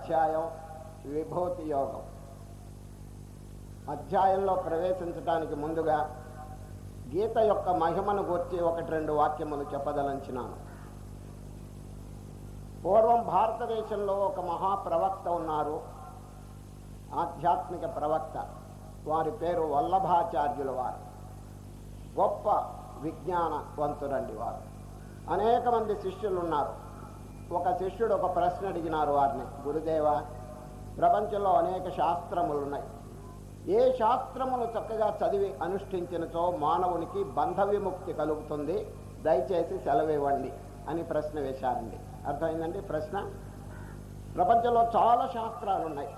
అధ్యాయం విభూతి యోగం. అధ్యాయంలో ప్రవేశించడానికి ముందుగా గీత యొక్క మహిమను గుర్చి ఒకటి రెండు వాక్యములు చెప్పదలంచినాను. పూర్వం భారతదేశంలో ఒక మహాప్రవక్త ఉన్నారు. ఆధ్యాత్మిక ప్రవక్త. వారి పేరు వల్లభాచార్యుల వారు. గొప్ప విజ్ఞానవంతురండి వారు. అనేక మంది శిష్యులు ఉన్నారు ఒక శిష్యుడు ఒక ప్రశ్న అడిగినారు వారిని. గురుదేవ ప్రపంచంలో అనేక శాస్త్రములు ఉన్నాయి ఏ శాస్త్రమును చక్కగా చదివి అనుష్ఠించినచో మానవునికి బంధ విముక్తి కలుగుతుంది? దయచేసి సెలవివ్వండి అని ప్రశ్న వేశారండి. అర్థమైందండి ప్రశ్న? ప్రపంచంలో చాలా శాస్త్రాలు ఉన్నాయి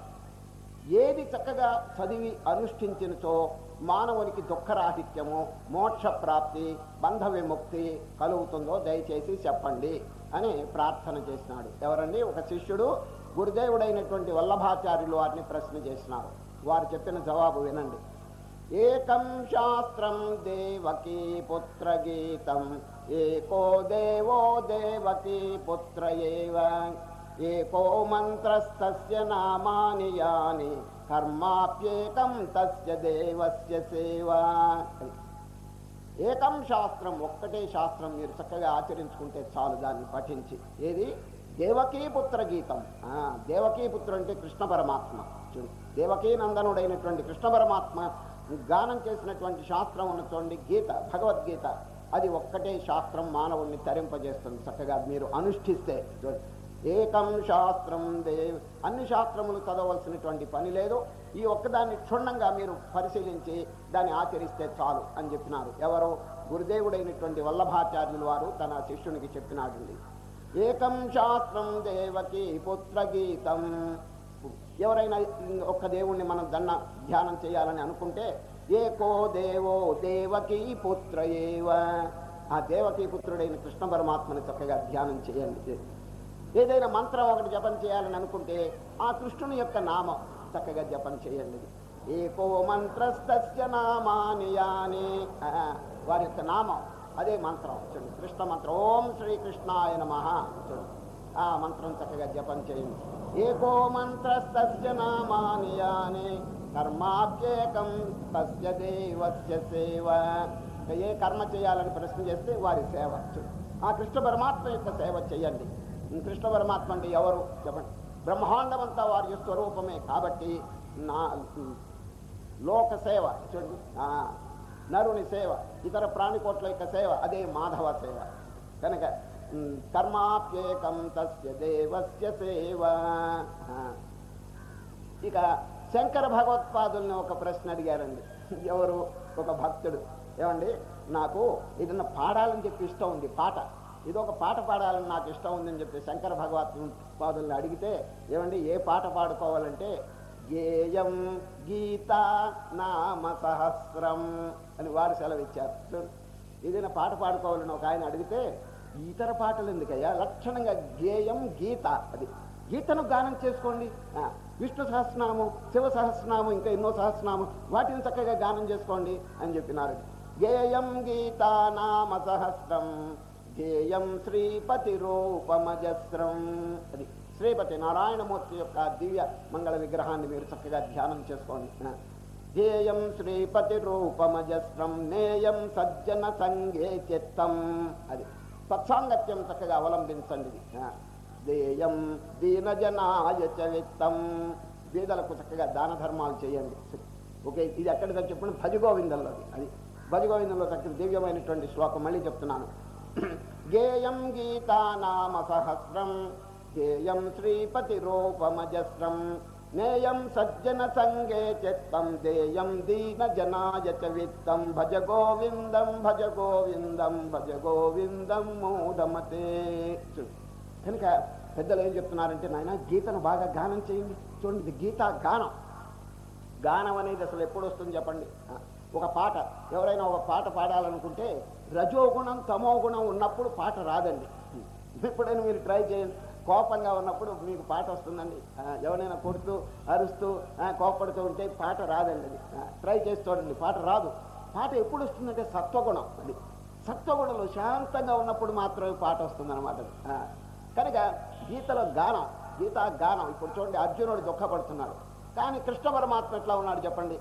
ఏది చక్కగా చదివి అనుష్ఠించినచో మానవునికి దుఃఖరాహిత్యము మోక్ష ప్రాప్తి బంధ విముక్తి కలుగుతుందో దయచేసి చెప్పండి. అని ప్రార్థన చేసినాడు. ఎవరండి? ఒక శిష్యుడు గురుదేవుడైనటువంటి వల్లభాచార్యులు వారిని ప్రశ్న చేసినారు. వారు చెప్పిన జవాబు వినండి. ఏకం శాస్త్రం దేవకీ పుత్ర గీతం ఏకో దేవో దేవకీ పుత్ర ఏకో మంత్రస్తస్య నామాని యాని కర్మాప్యేకం తస్య దేవస్య సేవ ఏకం శాస్త్రం ఒక్కటే శాస్త్రం మీరు చక్కగా ఆచరించుకుంటే చాలు దాన్ని పఠించి. ఏది? దేవకీ పుత్ర గీతం ఆ, దేవకీ అంటే కృష్ణ పరమాత్మ. చూడు దేవకీ నందనుడైనటువంటి కృష్ణ పరమాత్మ గానం చేసినటువంటి శాస్త్రం ఉన్న చూడండి గీత భగవద్గీత. అది ఒక్కటే శాస్త్రం మానవుణ్ణి తరింపజేస్తుంది చక్కగా. మీరు అనుష్ఠిస్తే ఏకం శాస్త్రం దేవ్ అన్ని శాస్త్రములు చదవలసినటువంటి పని లేదు. ఈ ఒక్కదాన్ని క్షుణ్ణంగా మీరు పరిశీలించి దాన్ని ఆచరిస్తే చాలు అని చెప్పినారు. ఎవరు గురుదేవుడైనటువంటి వల్లభాచార్యులు వారు తన శిష్యునికి చెప్పినాడండి ఏకం శాస్త్రం దేవకి పుత్ర గీతం ఎవరైనా ఒక్క దేవుణ్ణి మనం దన్న ధ్యానం చేయాలని అనుకుంటే ఏకో దేవో దేవకీ పుత్ర ఏవ ఆ దేవకీ పుత్రుడైన కృష్ణ పరమాత్మని చక్కగా ధ్యానం చేయండి. ఏదైనా మంత్రం ఒకటి జపం చేయాలని అనుకుంటే ఆ కృష్ణుని యొక్క నామం చక్కగా జపం చేయండి. ఏకో మంత్రస్తస్య నామాని యాని. వారి యొక్క నామం. అదే మంత్రం. చూడండి కృష్ణ మంత్రం. ఓం శ్రీకృష్ణాయ నమ. చూడండి ఆ మంత్రం చక్కగా జపం చేయండి. ఏకో మంత్రస్తస్య నామాని యాని. కర్మాభ్యేకం తస్య దేవస్య సేవ. ఏ కర్మ చేయాలని ప్రశ్న చేస్తే వారి సేవ. చూడండి ఆ కృష్ణ పరమాత్మ యొక్క సేవ చేయండి. కృష్ణ పరమాత్మ అంటే ఎవరు? చెప్పండి. బ్రహ్మాండమంతా వారి స్వరూపమే కాబట్టి నా లోక సేవ చూడండి నరుని సేవ ఇతర ప్రాణికోట్ల యొక్క సేవ అదే మాధవ సేవ. కనుక కర్మాప్యేకం తస్య దేవస్య సేవ. ఇక శంకర భగవత్పాదుల్ని ఒక ప్రశ్న అడిగారండి. ఎవరు? ఒక భక్తుడు. ఏమండి? నాకు ఏదన్నా పాడాలని చెప్పి ఇష్టం ఉంది పాట. ఇది ఒక పాట పాడాలని నాకు ఇష్టం ఉందని చెప్పి శంకర భగవత్ పాదుల్ని అడిగితే ఏమండి ఏ పాట పాడుకోవాలంటే గేయం గీత నామ సహస్రం అని వారు సెలవిచ్చారు. ఏదైనా పాట పాడుకోవాలని ఒక ఆయన అడిగితే ఇతర పాటలు ఎందుకయ్యా? లక్షణంగా గేయం గీత అది. గీతను గానం చేసుకోండి. విష్ణు సహస్రనామం శివ సహస్రనామం ఇంకా ఎన్నో సహస్రనామం వాటిని చక్కగా గానం చేసుకోండి అని చెప్పినారు. గేయం గీతా నామ సహస్రం ధ్యేయం శ్రీపతి రూపమజస్రం అది శ్రీపతి నారాయణమూర్తి యొక్క దివ్య మంగళ విగ్రహాన్ని మీరు చక్కగా ధ్యానం చేసుకోండి. ధ్యేయం శ్రీపతి రూపమజస్రం నేయం సజ్జన సంగే చిత్తం. అది సత్సాంగత్యం చక్కగా అవలంబించండి. ధ్యేయం దేయం దీనజనాయ చ బీదలకు చక్కగా దాన ధర్మాలు చేయండి. ఓకే ఇది ఎక్కడిదో చెప్పిన భజగోవిందంలోది. అది భజగోవిందంలో చక్కటి దివ్యమైనటువంటి శ్లోకం మళ్ళీ చెప్తున్నాను. గేయం గీతా నామ సహస్రం గేయం శ్రీపతి రూపమజస్రం నేయం సజ్జన సంగే చిత్తం దేయం దీన జనాయ చ విత్తం భజ గోవిందం భజ గోవిందం భజ గోవిందం మూఢమతే. కనుక పెద్దలు ఏం చెప్తున్నారంటే నాయన గీతను బాగా గానం చేయండి. చూడండి ఇది గానం. గానం అనేది అసలు ఎప్పుడు వస్తుంది చెప్పండి? ఒక పాట. ఎవరైనా ఒక పాట పాడాలనుకుంటే రజోగుణం తమో గుణం ఉన్నప్పుడు పాట రాదండి. ఎప్పుడైనా మీరు ట్రై చేయండి. కోపంగా ఉన్నప్పుడు మీకు పాట వస్తుందండి. ఎవరైనా కొడుతూ అరుస్తూ కోపడుతూ ఉంటే పాట రాదండి అది. ట్రై చేసి చూడండి పాట రాదు. పాట ఎప్పుడు వస్తుందంటే సత్వగుణం అది. సత్వగుణంలో శాంతంగా ఉన్నప్పుడు మాత్రమే పాట వస్తుందన్నమాట కనుక గీతలో గానం గీతా గానం. ఇప్పుడు చూడండి అర్జునుడు దుఃఖపడుతున్నాడు. కానీ కృష్ణ పరమాత్మ ఎట్లా ఉన్నాడు చెప్పండి?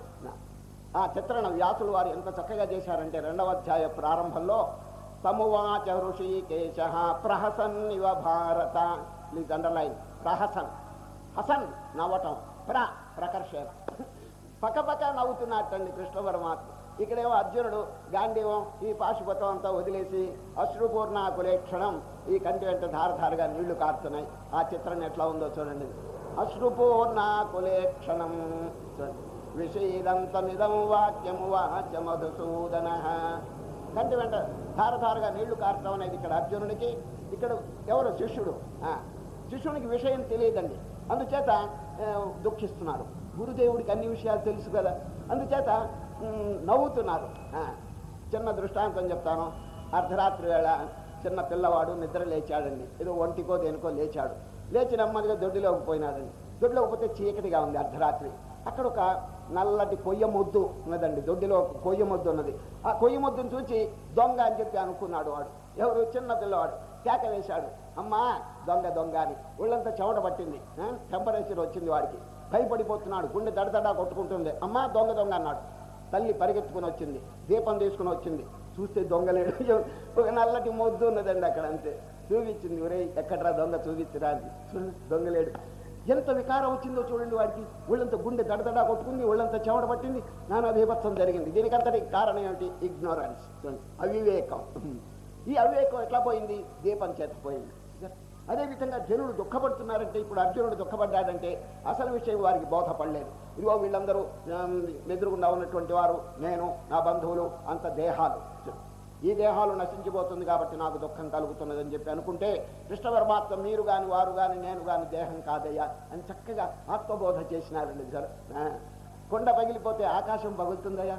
ఆ చిత్రణ వ్యాసులు వారు ఎంత చక్కగా చేశారంటే రెండవ అధ్యాయ ప్రారంభంలో సమువాచ ఋషికేశ ప్రహసన్ ఇవ భారత ప్లీజ్ అండర్లైన్ ప్రహసన్ హసన్ నవ్వటం ప్ర ప్రకర్షణ పక్కపక్క నవ్వుతున్నట్టండి కృష్ణ పరమాత్మ ఇక్కడేమో అర్జునుడు గాంధీవం ఈ పాశుపతం అంతా వదిలేసి అశ్రుపూర్ణ కులేక్షణం ఈ కంటి వెంట ధారధారగా నీళ్ళు కారుతున్నాయి. ఆ చిత్రం ఎట్లా ఉందో చూడండి. అశ్రుపూర్ణ కులేక్షణం చూడండి. విషీదంతమిదం వాక్యము వాచ మధుసూదన. కంటి వెంట ధారధారగా నీళ్ళు కారటం అనేది ఇక్కడ అర్జునుడికి ఇక్కడ ఎవరు? శిష్యుడు. ఆ, శిష్యునికి విషయం తెలియదండి. అందుచేత దుఃఖిస్తున్నారు. గురుదేవుడికి అన్ని విషయాలు తెలుసు కదా. అందుచేత నవ్వుతున్నారు. ఆ, చిన్న దృష్టాంతం చెప్తాను. అర్ధరాత్రి వేళ చిన్న పిల్లవాడు నిద్ర లేచాడండి. ఏదో ఒంటికో దేనికో లేచాడు. లేచి నెమ్మదిగా దొడ్డిలోకి పోయినాడండి. దొడ్డిలోకి పోతే చీకటిగా ఉంది అర్ధరాత్రి. అక్కడ ఒక నల్లటి కొయ్య మొద్దు ఉన్నదండి. దొడ్డిలో కొయ్య మొద్దు ఉన్నది. ఆ కొయ్య మొద్దును చూసి దొంగ అని చెప్పి అనుకున్నాడు వాడు. ఎవరు? చిన్న పిల్లవాడు. కేక వేశాడు. అమ్మా దొంగ దొంగ అని. ఒళ్ళంతా చెమట పట్టింది. టెంపరేచర్ వచ్చింది వాడికి. భయపడిపోతున్నాడు. గుండె దడదడా కొట్టుకుంటుంది. అమ్మా దొంగ దొంగ అన్నాడు. తల్లి పరిగెత్తుకుని వచ్చింది. దీపం తీసుకుని వచ్చింది. చూస్తే దొంగలేడు ఒక నల్లటి మొద్దు ఉన్నదండి అక్కడ అంతే. చూపించింది. ఒరే ఎక్కడరా దొంగ? చూపించరా అని. దొంగలేడు ఎంత వికారం వచ్చిందో చూడండి వాడికి. ఒళ్ళంత గుండె దడదడా కొట్టుకుంది ఒళ్ళంత చెమట పట్టింది. నానా బీభత్సం జరిగింది. దీనికంతటి కారణం ఏమిటి? ఇగ్నోరెన్స్ అవివేకం. ఈ అవివేకం ఎట్లా పోయింది? దీపం చేత పోయింది. అదేవిధంగా జనులు దుఃఖపడుతున్నారంటే ఇప్పుడు అర్జునుడు దుఃఖపడ్డాడంటే అసలు విషయం వారికి బోధపడలేదు. ఇదిగో వీళ్ళందరూ ఎదురుగుండా ఉన్నటువంటి వారు నేను నా బంధువులు అంత దేహాలు. ఈ దేహాలు నశించిపోతుంది కాబట్టి నాకు దుఃఖం కలుగుతున్నదని చెప్పి అనుకుంటే కృష్ణ పరమాత్మ మీరు కాని వారు కాని నేను కాని దేహం కాదయ్యా అని చక్కగా ఆత్మబోధ చేసినారండి సార్. కొండ పగిలిపోతే ఆకాశం పగులుతుందయ్యా.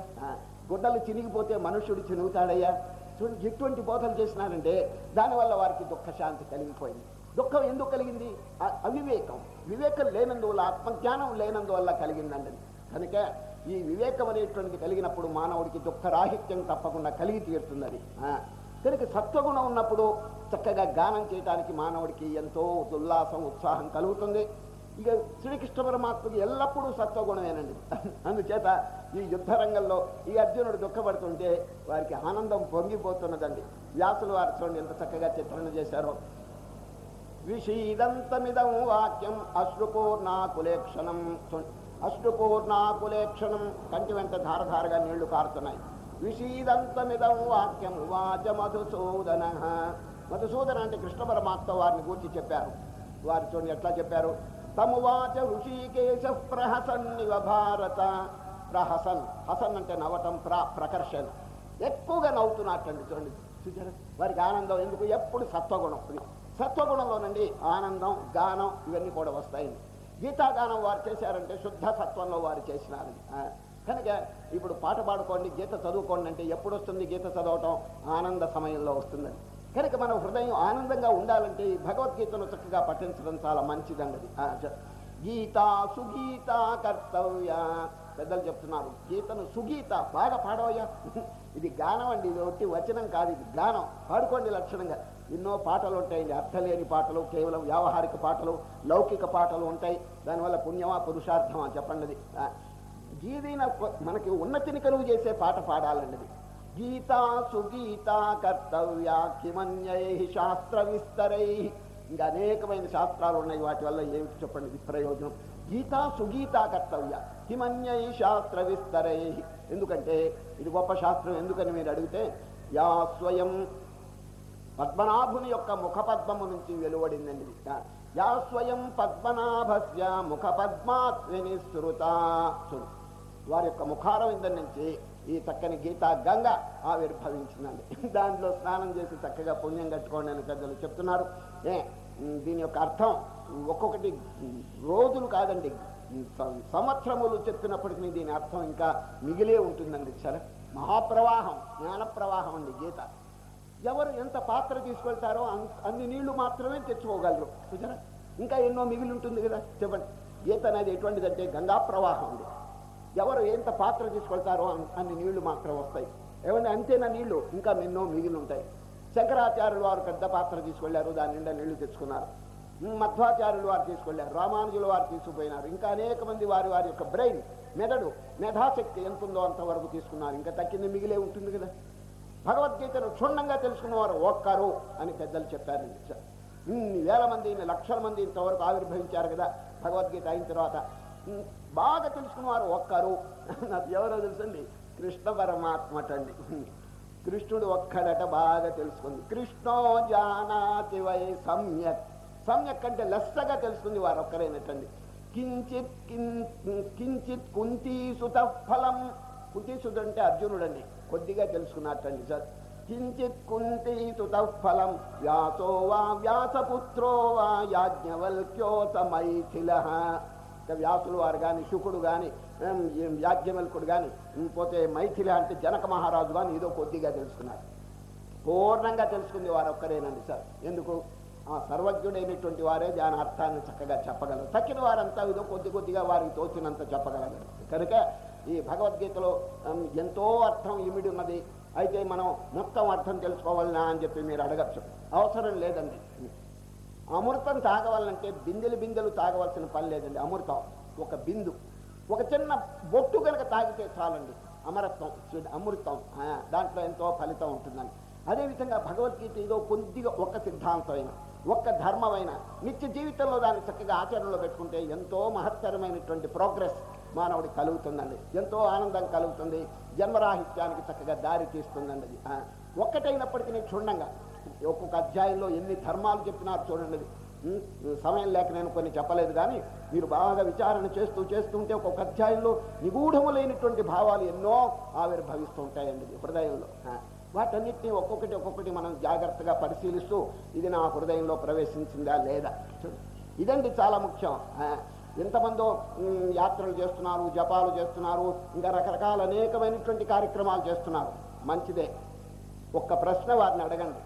గుడ్డలు చినిగిపోతే మనుష్యుడు చినుగుతాడయ్యా. చూడండి ఎటువంటి బోధలు చేసినారంటే దానివల్ల వారికి దుఃఖశాంతి కలిగిపోయింది. దుఃఖం ఎందుకు కలిగింది? అవివేకం. వివేకం లేనందువల్ల ఆత్మజ్ఞానం లేనందువల్ల కలిగిందండి. కనుక ఈ వివేకం అనేటువంటిది కలిగినప్పుడు మానవుడికి దుఃఖరాహిత్యం తప్పకుండా కలిగి తీరుతున్నది కనుక సత్వగుణం ఉన్నప్పుడు చక్కగా గానం చేయడానికి మానవుడికి ఎంతో ఉల్లాసం ఉత్సాహం కలుగుతుంది. ఇక శ్రీకృష్ణ పరమాత్మకి ఎల్లప్పుడూ సత్వగుణమేనండి. అందుచేత ఈ యుద్ధ రంగంలో ఈ అర్జునుడు దుఃఖపడుతుంటే వారికి ఆనందం పొంగిపోతున్నదండి. వ్యాసులు వారు చూడండి ఎంత చక్కగా చిత్రణ చేశారో. విషీదంతమిదం వాక్యం అశ్రుపూర్ణాకులేక్షణం. చూడండి అశ్రుపూర్ణాకులేక్షణం కంటి వెంట ధారధారగా నీళ్ళు కారుతున్నాయి. విషీదంతమిదం వాక్యం వాచ మధుసూదన. మధుసూదన అంటే కృష్ణ పరమాత్మ వారిని గూర్చి చెప్పారు. వారి చూడండి ఎట్లా చెప్పారు? తమువాచ ఋషికేశ ప్రహసన్నివ భారత. ప్రహసన్. హసన్ అంటే నవ్వటం ప్ర ప్రకర్షణ. ఎక్కువగా నవ్వుతున్నట్టండి చూడండి. చూచారు వారికి ఆనందం. ఎందుకు? ఎప్పుడు సత్వగుణం. సత్వగుణంలోనండి ఆనందం గానం ఇవన్నీ కూడా వస్తాయండి. గీతాగానం వారు చేశారంటే శుద్ధ సత్వంలో వారు చేసినారు. కనుక ఇప్పుడు పాట పాడుకోండి గీత చదువుకోండి అంటే ఎప్పుడు వస్తుంది గీత చదవటం? ఆనంద సమయంలో వస్తుందని కనుక మన హృదయం ఆనందంగా ఉండాలంటే ఈ భగవద్గీతను చక్కగా పఠించడం చాలా మంచిదండి గీత సుగీత కర్తవ్య. పెద్దలు చెప్తున్నారు గీతను సుగీత బాగా పాడవయ్యా. ఇది గానం అండి ఇది ఒకటి వచనం కాదు ఇది గానం. పాడుకోండి లక్షణంగా. ఎన్నో పాటలు ఉంటాయండి అర్థలేని పాటలు కేవలం వ్యావహారిక పాటలు లౌకిక పాటలు ఉంటాయి. దానివల్ల పుణ్యమా పురుషార్థమా చెప్పండి అది. గీదైన మనకి ఉన్నతిని కలుగు చేసే పాట పాడాలండి గీతా సుగీత కర్తవ్య కిమన్యై శాస్త్ర విస్తరై. ఇంకా అనేకమైన శాస్త్రాలు ఉన్నాయి. వాటి వల్ల ఏమిటి చెప్పండి? ప్రయోజనం గీతా సుగీత కర్తవ్య హిమన్యై శాస్త్ర విస్తరై. ఎందుకంటే ఇది గొప్ప శాస్త్రం. ఎందుకని మీరు అడిగితే యా స్వయం పద్మనాభుని యొక్క ముఖపద్మము నుంచి వెలువడిందండి ఇది. యా స్వయం పద్మనాభస్య ముఖ పద్మాత్విని శృత వారి యొక్క ముఖారవిందం నుంచి ఈ చక్కని గీతా గంగ ఆవిర్భవించిందండి. దాంట్లో స్నానం చేసి చక్కగా పుణ్యం కట్టుకోండి అని పెద్దలు చెప్తున్నారు. ఏ దీని యొక్క అర్థం ఒక్కొక్కటి రోజులు కాదండి. సంవత్సరములు చెప్పినప్పటికీ దీని అర్థం ఇంకా మిగిలే ఉంటుందండి. సరే మహాప్రవాహం జ్ఞాన ప్రవాహం అండి గీత. ఎవరు ఎంత పాత్ర తీసుకెళ్తారో అన్ని నీళ్ళు మాత్రమే తెచ్చుకోగలరు. చూసారా ఇంకా ఎన్నో మిగిలి ఉంటుంది కదా? చెప్పండి. ఈత అనేది ఎటువంటిదంటే గంగా ప్రవాహం ఉంది ఎవరు ఎంత పాత్ర తీసుకెళ్తారో అన్ని నీళ్ళు మాత్రం వస్తాయి. ఏమంటే అంతేనా నీళ్ళు? ఇంకా ఎన్నో మిగిలి ఉంటాయి శంకరాచార్యులు వారు పెద్ద పాత్ర తీసుకెళ్ళారు దాని నిండా నీళ్ళు తెచ్చుకున్నారు. మధ్వాచార్యులు వారు తీసుకెళ్ళారు రామానుజులు వారు తీసుకుపోయినారు. ఇంకా అనేక మంది వారి వారి యొక్క బ్రెయిన్ మెదడు మేధాశక్తి ఎంత ఉందో అంతవరకు తీసుకున్నారు. ఇంకా తక్కింది మిగిలే ఉంటుంది కదా? భగవద్గీతను క్షుణ్ణంగా తెలుసుకున్నవారు ఒక్కరు అని పెద్దలు చెప్పారు. ఇన్ని వేల మంది ఇన్ని లక్షల మంది ఇంతవరకు ఆవిర్భవించారు కదా భగవద్గీత అయిన తర్వాత. బాగా తెలుసుకున్నవారు ఒక్కరు. నాకు ఎవరో తెలుసండి? కృష్ణ పరమాత్మటండి కృష్ణుడు ఒక్కడట బాగా తెలుసుకుంది. కృష్ణో జానాతి వై సమ్యక్. సమ్యక్ అంటే లెస్సగా తెలుసుకుంది వారు ఒక్కరేనటండి కించిత్ కిం- కించిత్ కుంతీసుత ఫలం కుంతీసుడు అంటే అర్జునుడని కొద్దిగా తెలుసుకున్నట్టండి సార్. కించిత్ కుంతీసుత ఫలం వ్యాసో వా వ్యాసపుత్రో వా యాజ్ఞవల్క్యోత మైథిల వ్యాసులు వారు కానీ శుకుడు కానీ యాజ్ఞవల్కుడు కానీ పోతే మైథిల అంటే జనక మహారాజు కానీ ఏదో కొద్దిగా తెలుసుకున్నారు. పూర్ణంగా తెలుసుకుంది వారు ఒక్కరేనండి సార్. ఎందుకు? ఆ సర్వజ్ఞుడైనటువంటి వారే దాని అర్థాన్ని చక్కగా చెప్పగలరు. తక్కిన వారంతా ఏదో కొద్ది కొద్దిగా వారికి తోచినంత చెప్పగలరు. కనుక ఈ భగవద్గీతలో ఎంతో అర్థం ఇమిడి ఉన్నది? అయితే మనం మొత్తం అర్థం తెలుసుకోవాలనా అని చెప్పి మీరు అడగచ్చు. అవసరం లేదండి. అమృతం తాగవాలంటే బిందెలు బిందెలు తాగవలసిన పని లేదండి. అమృతం ఒక బిందు. ఒక చిన్న బొట్టు కనుక తాగితే చాలండి. అమరత్వం అమృతం ఆ, దాంట్లో ఎంతో ఫలితం ఉంటుందండి. అదేవిధంగా భగవద్గీత ఏదో కొద్దిగా ఒక సిద్ధాంతమైన ఒక్క ధర్మమైన నిత్య జీవితంలో దాన్ని చక్కగా ఆచరణలో పెట్టుకుంటే ఎంతో మహత్తరమైనటువంటి ప్రోగ్రెస్. మానవుడికి కలుగుతుందండి. ఎంతో ఆనందం కలుగుతుంది. జన్మరాహిత్యానికి చక్కగా దారి తీస్తుందండి. అది ఆ, ఒక్కటైనప్పటికీ క్షుణ్ణంగా. ఒక్కొక్క అధ్యాయంలో ఎన్ని ధర్మాలు చెప్పినారు చూడండి. సమయం లేక నేను కొన్ని చెప్పలేదు కానీ మీరు బాగా విచారణ చేస్తూ చేస్తుంటే ఒక్కొక్క అధ్యాయంలో నిగూఢములైనటువంటి భావాలు ఎన్నో ఆవిర్భవిస్తూ ఉంటాయండి హృదయంలో. వాటన్నిటినీ వాటన్నిటిని ఒక్కొక్కటి ఒక్కొక్కటి మనం జాగ్రత్తగా పరిశీలిస్తూ ఇది నా హృదయంలో ప్రవేశించిందా లేదా? ఇదండి చాలా ముఖ్యం. ఎంతమందో యాత్రలు చేస్తున్నారు జపాలు చేస్తున్నారు ఇంకా రకరకాల అనేకమైనటువంటి కార్యక్రమాలు చేస్తున్నారు. మంచిదే. ఒక్క ప్రశ్న వారిని అడగండి.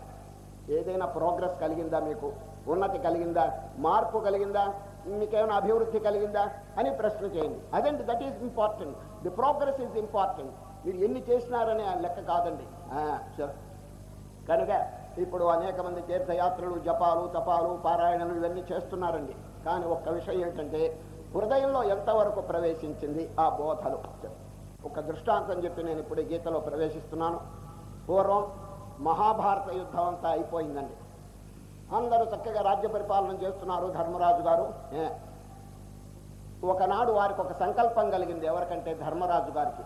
ఏదైనా ప్రోగ్రెస్ కలిగిందా మీకు? ఉన్నతి కలిగిందా? మార్పు కలిగిందా? మీకేమైనా అభివృద్ధి కలిగిందా? అని ప్రశ్న చేయండి. అదండి that is important the progress is important మీరు ఎన్ని చేసినారనే ఆ లెక్క కాదండి. కనుక ఇప్పుడు అనేక మంది తీర్థయాత్రలు జపాలు తపాలు పారాయణలు ఇవన్నీ చేస్తున్నారండి. కానీ ఒక్క విషయం ఏంటంటే హృదయంలో ఎంతవరకు ప్రవేశించింది ఆ బోధలు? ఒక దృష్టాంతం చెప్పి నేను ఇప్పుడు గీతలో ప్రవేశిస్తున్నాను. పూర్వం మహాభారత యుద్ధం అంతా అయిపోయిందండి. అందరూ చక్కగా రాజ్య పరిపాలన చేస్తున్నారు ధర్మరాజు గారు. ఒకనాడు వారికి ఒక సంకల్పం కలిగింది ఎవరికంటే ధర్మరాజు గారికి.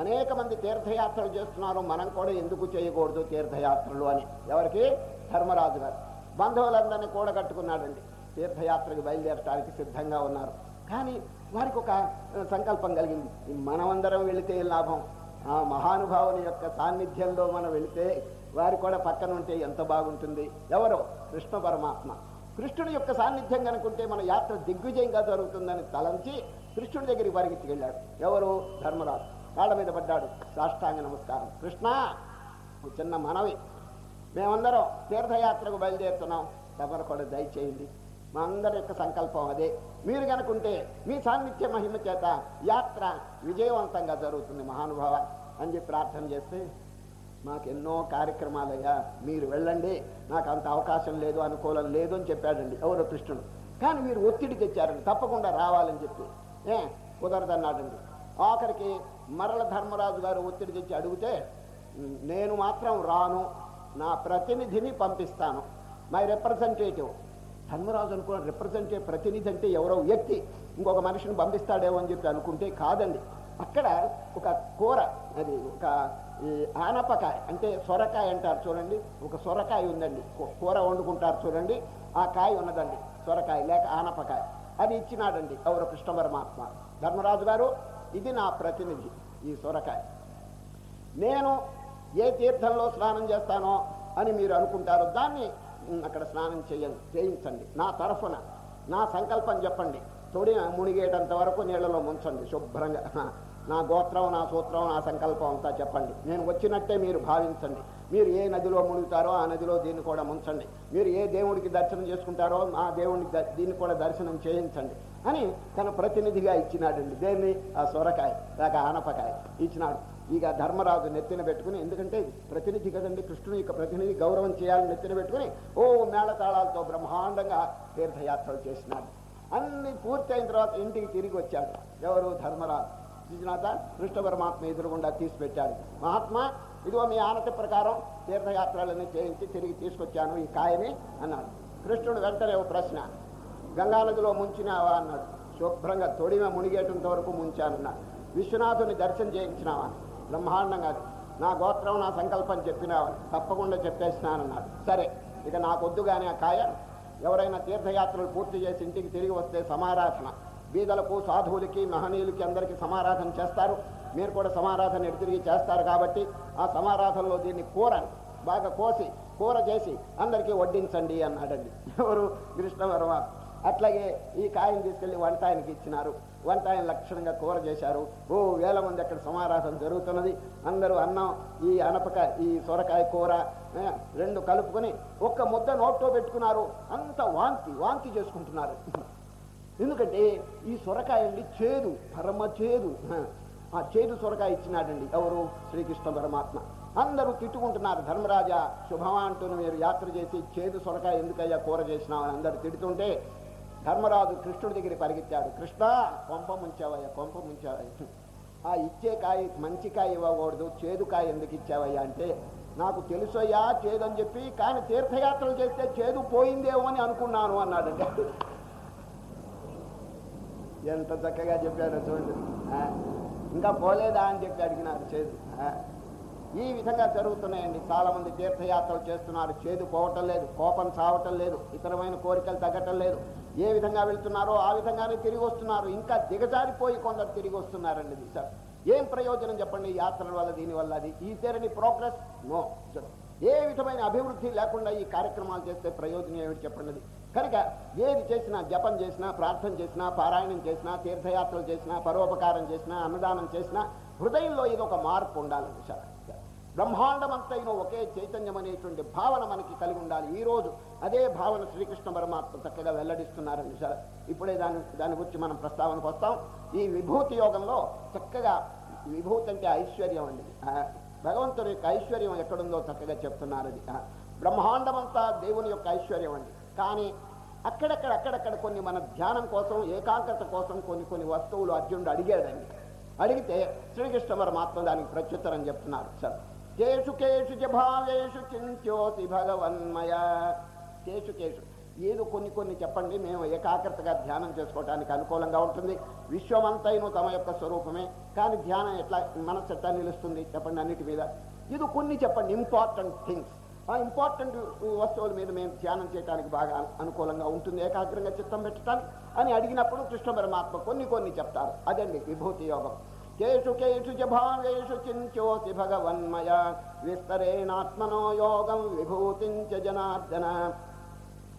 అనేక మంది తీర్థయాత్రలు చేస్తున్నారు మనం కూడా ఎందుకు చేయకూడదు తీర్థయాత్రలు అని. ఎవరికి? ధర్మరాజు గారు. బంధువులందరినీ కూడగట్టుకున్నాడండి. తీర్థయాత్రకు బయలుదేరటానికి సిద్ధంగా ఉన్నారు. కానీ వారికి ఒక సంకల్పం కలిగింది. మనమందరం వెళితే లాభం? ఆ మహానుభావుని యొక్క సాన్నిధ్యంలో మనం వెళితే వారు కూడా పక్కన ఉంటే ఎంత బాగుంటుంది? ఎవరో? కృష్ణ పరమాత్మ. కృష్ణుడి యొక్క సాన్నిధ్యం కనుకుంటే మన యాత్ర దిగ్విజయంగా జరుగుతుందని తలంచి కృష్ణుడి దగ్గరికి పరిగెత్తికెళ్ళాడు. ఎవరు? ధర్మరాజు. కాళ్ళ మీద పడ్డాడు. సాష్టాంగ నమస్కారం. కృష్ణ చిన్న మనవి. మేమందరం తీర్థయాత్రకు బయలుదేరుతున్నాం. ఎవరు కూడా దయచేయండి. మా అందరి యొక్క సంకల్పం అదే. మీరు కనుకుంటే మీ సాన్నిధ్య మహిమ చేత యాత్ర విజయవంతంగా జరుగుతుంది మహానుభావ అని చెప్పి ప్రార్థన చేస్తే మాకు ఎన్నో కార్యక్రమాలయ్యా మీరు వెళ్ళండి. నాకు అంత అవకాశం లేదు అనుకూలం లేదు అని చెప్పాడండి ఎవరో కృష్ణుడు. కానీ మీరు ఒత్తిడి తెచ్చారండి తప్పకుండా రావాలని చెప్పి. ఏ కుదరదన్నాడండి. ఆఖరికి మరల ధర్మరాజు గారు ఒత్తిడి తెచ్చి అడిగితే నేను మాత్రం రాను నా ప్రతినిధిని పంపిస్తాను. మై రిప్రజెంటేటివ్ ధర్మరాజు అనుకున్న రిప్రజెంటేటివ్ ప్రతినిధి అంటే ఎవరో వ్యక్తి ఇంకొక మనిషిని పంపిస్తాడేమో అని చెప్పి అనుకుంటే కాదండి. అక్కడ ఒక కూర అది ఒక ఈ ఆనపకాయ అంటే సొరకాయ అంటారు చూడండి ఒక సొరకాయ ఉందండి కూర వండుకుంటారు చూడండి ఆ కాయ ఉన్నదండి సొరకాయ లేక ఆనపకాయ. అది ఇచ్చినాడండి ఎవరు? కృష్ణ పరమాత్మ ధర్మరాజు గారు ఇది నా ప్రతినిధి ఈ సొరకాయ. నేను ఏ తీర్థంలో స్నానం చేస్తానో అని మీరు అనుకుంటారో దాన్ని అక్కడ స్నానం చేయండి చేయించండి. నా తరఫున నా సంకల్పం చెప్పండి. తొడి మునిగేటంత వరకు నీళ్ళలో ముంచండి. శుభ్రంగా నా గోత్రం నా సూత్రం నా సంకల్పం అంతా చెప్పండి. నేను వచ్చినట్టే మీరు భావించండి. మీరు ఏ నదిలో మునుగుతారో ఆ నదిలో దీన్ని కూడా ముంచండి. మీరు ఏ దేవుడికి దర్శనం చేసుకుంటారో ఆ దేవుడికి దీన్ని కూడా దర్శనం చేయించండి అని తన ప్రతినిధిగా ఇచ్చినాడండి. దేన్ని? ఆ సొరకాయ లేక ఆనపకాయ ఇచ్చినాడు. ఇక ధర్మరాజు నెత్తిన పెట్టుకుని ఎందుకంటే ప్రతినిధి కదండి కృష్ణుని యొక్క ప్రతినిధి గౌరవం చేయాలని నెత్తిన పెట్టుకుని ఓ మేళతాళాలతో బ్రహ్మాండంగా తీర్థయాత్రలు చేసినాడు. అన్ని పూర్తయిన తర్వాత ఇంటికి తిరిగి వచ్చాడు. ఎవరు? ధర్మరాజు. శ్రీనాథ కృష్ణ పరమాత్మ ఎదురుగుండా తీసిపెట్టాడు. మహాత్మా ఇదిగో మీ ఆనత ప్రకారం తీర్థయాత్రలన్నీ చేయించి తిరిగి తీసుకొచ్చాను ఈ కాయని అన్నాడు. కృష్ణుడు వెంటనే ఓ ప్రశ్న గంగానదిలో ముంచినావా అన్నాడు. శుభ్రంగా తొడిమ మునిగేటంత వరకు ముంచానన్నాడు. విశ్వనాథుని దర్శనం చేయించినావా? బ్రహ్మాండంగా నా గోత్రం నా సంకల్పం చెప్పినావా తప్పకుండా చెప్పేసినానన్నాడు సరే ఇక నాకొద్దు కానీ ఆ కాయ ఎవరైనా తీర్థయాత్రలు పూర్తి చేసి ఇంటికి తిరిగి వస్తే సమారాధన. బీదలకు సాధువులకి మహనీయులకి అందరికీ సమారాధన చేస్తారు. మీరు కూడా సమారాధన ఎటు తిరిగి చేస్తారు కాబట్టి ఆ సమారాధనలో దీన్ని కూరని బాగా కోసి కూర చేసి అందరికీ వడ్డించండి అన్నాడండి. ఎవరు? కృష్ణ అట్లాగే ఈ కాయను తీసుకెళ్ళి వంట ఆయనకి ఇచ్చినారు. వంట ఆయన లక్షణంగా కూర చేశారు. ఓ వేల మంది అక్కడ సమారాధన జరుగుతున్నది. అందరూ అన్నం ఈ అనపక ఈ సొరకాయ కూర రెండు కలుపుకొని ఒక్క ముద్ద నోట్లో పెట్టుకున్నారు. అంత వాంతి వాంతి చేసుకుంటున్నారు. ఎందుకంటే ఈ సొరకాయ అండి చేదు పరమ చేదు. ఆ చేదు సొరకాయ ఇచ్చినాడండి ఎవరు? శ్రీకృష్ణ పరమాత్మ. అందరూ తిట్టుకుంటున్నారు. ధర్మరాజా శుభమా అంటూ మీరు యాత్ర చేసి చేదు సొరకాయ ఎందుకయ్యా కూర చేసినామని అందరు తిడుతుంటే ధర్మరాజు కృష్ణుడి దగ్గరికి పరిగెత్తాడు. కృష్ణ కొంప ముంచావయ్యా కొంప ముంచావయ్యా. ఆ ఇచ్చే కాయ మంచి కాయ ఇవ్వకూడదు. చేదు కాయ ఎందుకు ఇచ్చావయ్యా అంటే నాకు తెలుసయ్యా చేదు అని చెప్పి కానీ తీర్థయాత్రలు చేస్తే చేదు పోయిందేమో అని అనుకున్నాను అన్నాడండి ఎంత చక్కగా చెప్పాడో చూడండి. ఇంకా పోలేదా అని చెప్పి అడిగినారు చేదు. ఈ విధంగా జరుగుతున్నాయండి. చాలా మంది తీర్థయాత్రలు చేస్తున్నారు. చేదు పోవటం లేదు కోపం చావటం లేదు ఇతరమైన కోరికలు తగ్గటం లేదు. ఏ విధంగా వెళ్తున్నారో ఆ విధంగానే తిరిగి వస్తున్నారు. ఇంకా దిగజారిపోయి కొందరు తిరిగి వస్తున్నారండి సార్. ఏం ప్రయోజనం చెప్పండి యాత్రల వల్ల దీనివల్ల అది? ఈ తెరని ప్రోగ్రెస్ నో ఏ విధమైన అభివృద్ధి లేకుండా ఈ కార్యక్రమాలు చేస్తే ప్రయోజనం ఏమిటి చెప్పండి కనుక ఏది చేసినా జపం చేసినా ప్రార్థన చేసినా పారాయణం చేసినా తీర్థయాత్రలు చేసినా పరోపకారం చేసినా అన్నదానం చేసినా హృదయంలో ఇది ఒక మార్పు ఉండాలండి సార్. బ్రహ్మాండమంతైన ఒకే చైతన్యం అనేటువంటి భావన మనకి కలిగి ఉండాలి. ఈ రోజు అదే భావన శ్రీకృష్ణ పరమాత్మ చక్కగా వెల్లడిస్తున్నారండి సార్ ఇప్పుడే దాని దాని గురించి మనం ప్రస్తావనకు వస్తాం. ఈ విభూతి యోగంలో చక్కగా విభూతి అంటే ఐశ్వర్యం అండి. ఆ, యొక్క ఐశ్వర్యం ఎక్కడుందో చక్కగా చెప్తున్నారు అది. బ్రహ్మాండమంతా దేవుని యొక్క ఐశ్వర్యం అండి. కానీ అక్కడక్కడ అక్కడక్కడ కొన్ని మన ధ్యానం కోసం ఏకాగ్రత కోసం కొన్ని కొన్ని వస్తువులు అర్జునుడు అడిగాడండి. అడిగితే శ్రీకృష్ణ పరమాత్మ దానికి ప్రత్యుత్తరం చెప్తున్నారు. సార్. కేషు కేషు చ భావేషు భగవన్మయ. కేసు కేసు. ఏదో కొన్ని కొన్ని చెప్పండి మేము ఏకాగ్రతగా ధ్యానం చేసుకోవడానికి అనుకూలంగా ఉంటుంది. విశ్వమంతైన తమ యొక్క స్వరూపమే. కానీ ధ్యానం ఎట్లా మనసు ఎట్లా నిలుస్తుంది? చెప్పండి అన్నిటి మీద. ఇది కొన్ని చెప్పండి ఇంపార్టెంట్ థింగ్స్ ఆ ఇంపార్టెంట్ వస్తువుల మీద మేము ధ్యానం చేయడానికి బాగా అనుకూలంగా ఉంటుంది. ఏకాగ్రంగా చిత్తం పెట్టడానికి అని అడిగినప్పుడు కృష్ణ పరమాత్మ కొన్ని కొన్ని చెప్తారు. అదండి విభూతి యోగం. కేషు కేషు చ భావేషు భగవన్మయ. విస్తరేణాత్మనో యోగం విభూతించ జనార్దన.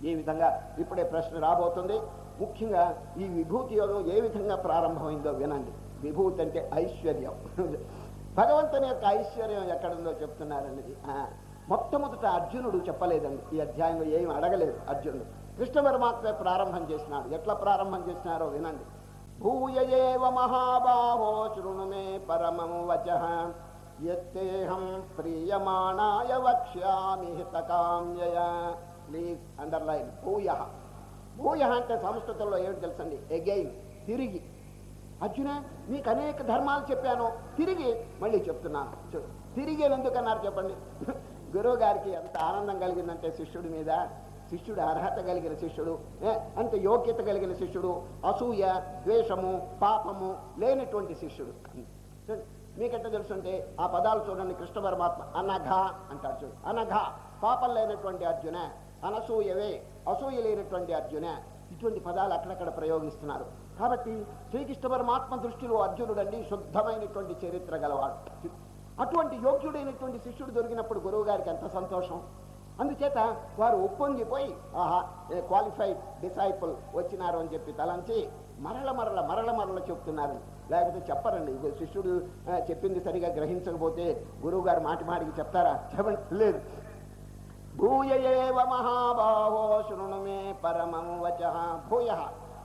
ఏ విధంగా ఇప్పుడే ప్రశ్న రాబోతుంది. ముఖ్యంగా ఈ విభూతి యోగం ఏ విధంగా ప్రారంభమైందో వినండి. విభూతి అంటే ఐశ్వర్యం. భగవంతుని యొక్క ఐశ్వర్యం ఎక్కడుందో చెప్తున్నారన్నది. ఆ, మొట్టమొదట అర్జునుడు చెప్పలేదండి. ఈ అధ్యాయంలో ఏమి అడగలేదు అర్జునుడు. కృష్ణ పరమాత్మే ప్రారంభం చేసినాడు. ఎట్లా ప్రారంభం చేసినారో వినండి. భూయయేవ మహాబాహో శృణు మే పరమం వచ. యత్తేహం ప్రియమాణాయ వక్ష్యామి హితకామ్యయ. ప్లీజ్ అండర్లైన్ భూయ. భూయ అంటే సంస్కృతంలో ఏమిటి తెలుసండి? ఎగైన్ తిరిగి. అర్జున మీకు అనేక ధర్మాలు చెప్పాను. తిరిగి మళ్ళీ చెప్తున్నాను. చూడు తిరిగి ఎందుకన్నారు చెప్పండి? గురువు గారికి ఎంత ఆనందం కలిగిందంటే శిష్యుడి మీద. శిష్యుడు అర్హత కలిగిన శిష్యుడు అంత యోగ్యత కలిగిన శిష్యుడు అసూయ ద్వేషము పాపము లేనటువంటి శిష్యుడు. చూడండి, మీకెట్ట తెలుసుంటే ఆ పదాలు చూడండి కృష్ణ పరమాత్మ అనఘ అంటాడు చూడు. అనఘ పాపం లేనటువంటి అర్జున అనసూయవే. అసూయ లేనటువంటి అర్జున ఇటువంటి పదాలు అక్కడక్కడ ప్రయోగిస్తున్నారు. కాబట్టి శ్రీకృష్ణ పరమాత్మ దృష్టిలో అర్జునుడండి శుద్ధమైనటువంటి చరిత్ర గలవాడు. అటువంటి యోగ్యుడైనటువంటి శిష్యుడు దొరికినప్పుడు గురువు గారికి ఎంత సంతోషం. అందుచేత వారు ఒప్పొంగిపోయి ఆహా క్వాలిఫైడ్ డిసైపుల్ వచ్చినారు అని చెప్పి తలంచి మరల మరల మరల మరల చెప్తున్నారు. లేకపోతే చెప్పరండి శిష్యుడు చెప్పింది సరిగా గ్రహించకపోతే గురువు గారు మాటి మాటికి చెప్తారా? చెప్పండి. లేదు. భూయ ఏవ మహాబాహో శృణు మే పరమం వచ భూయ.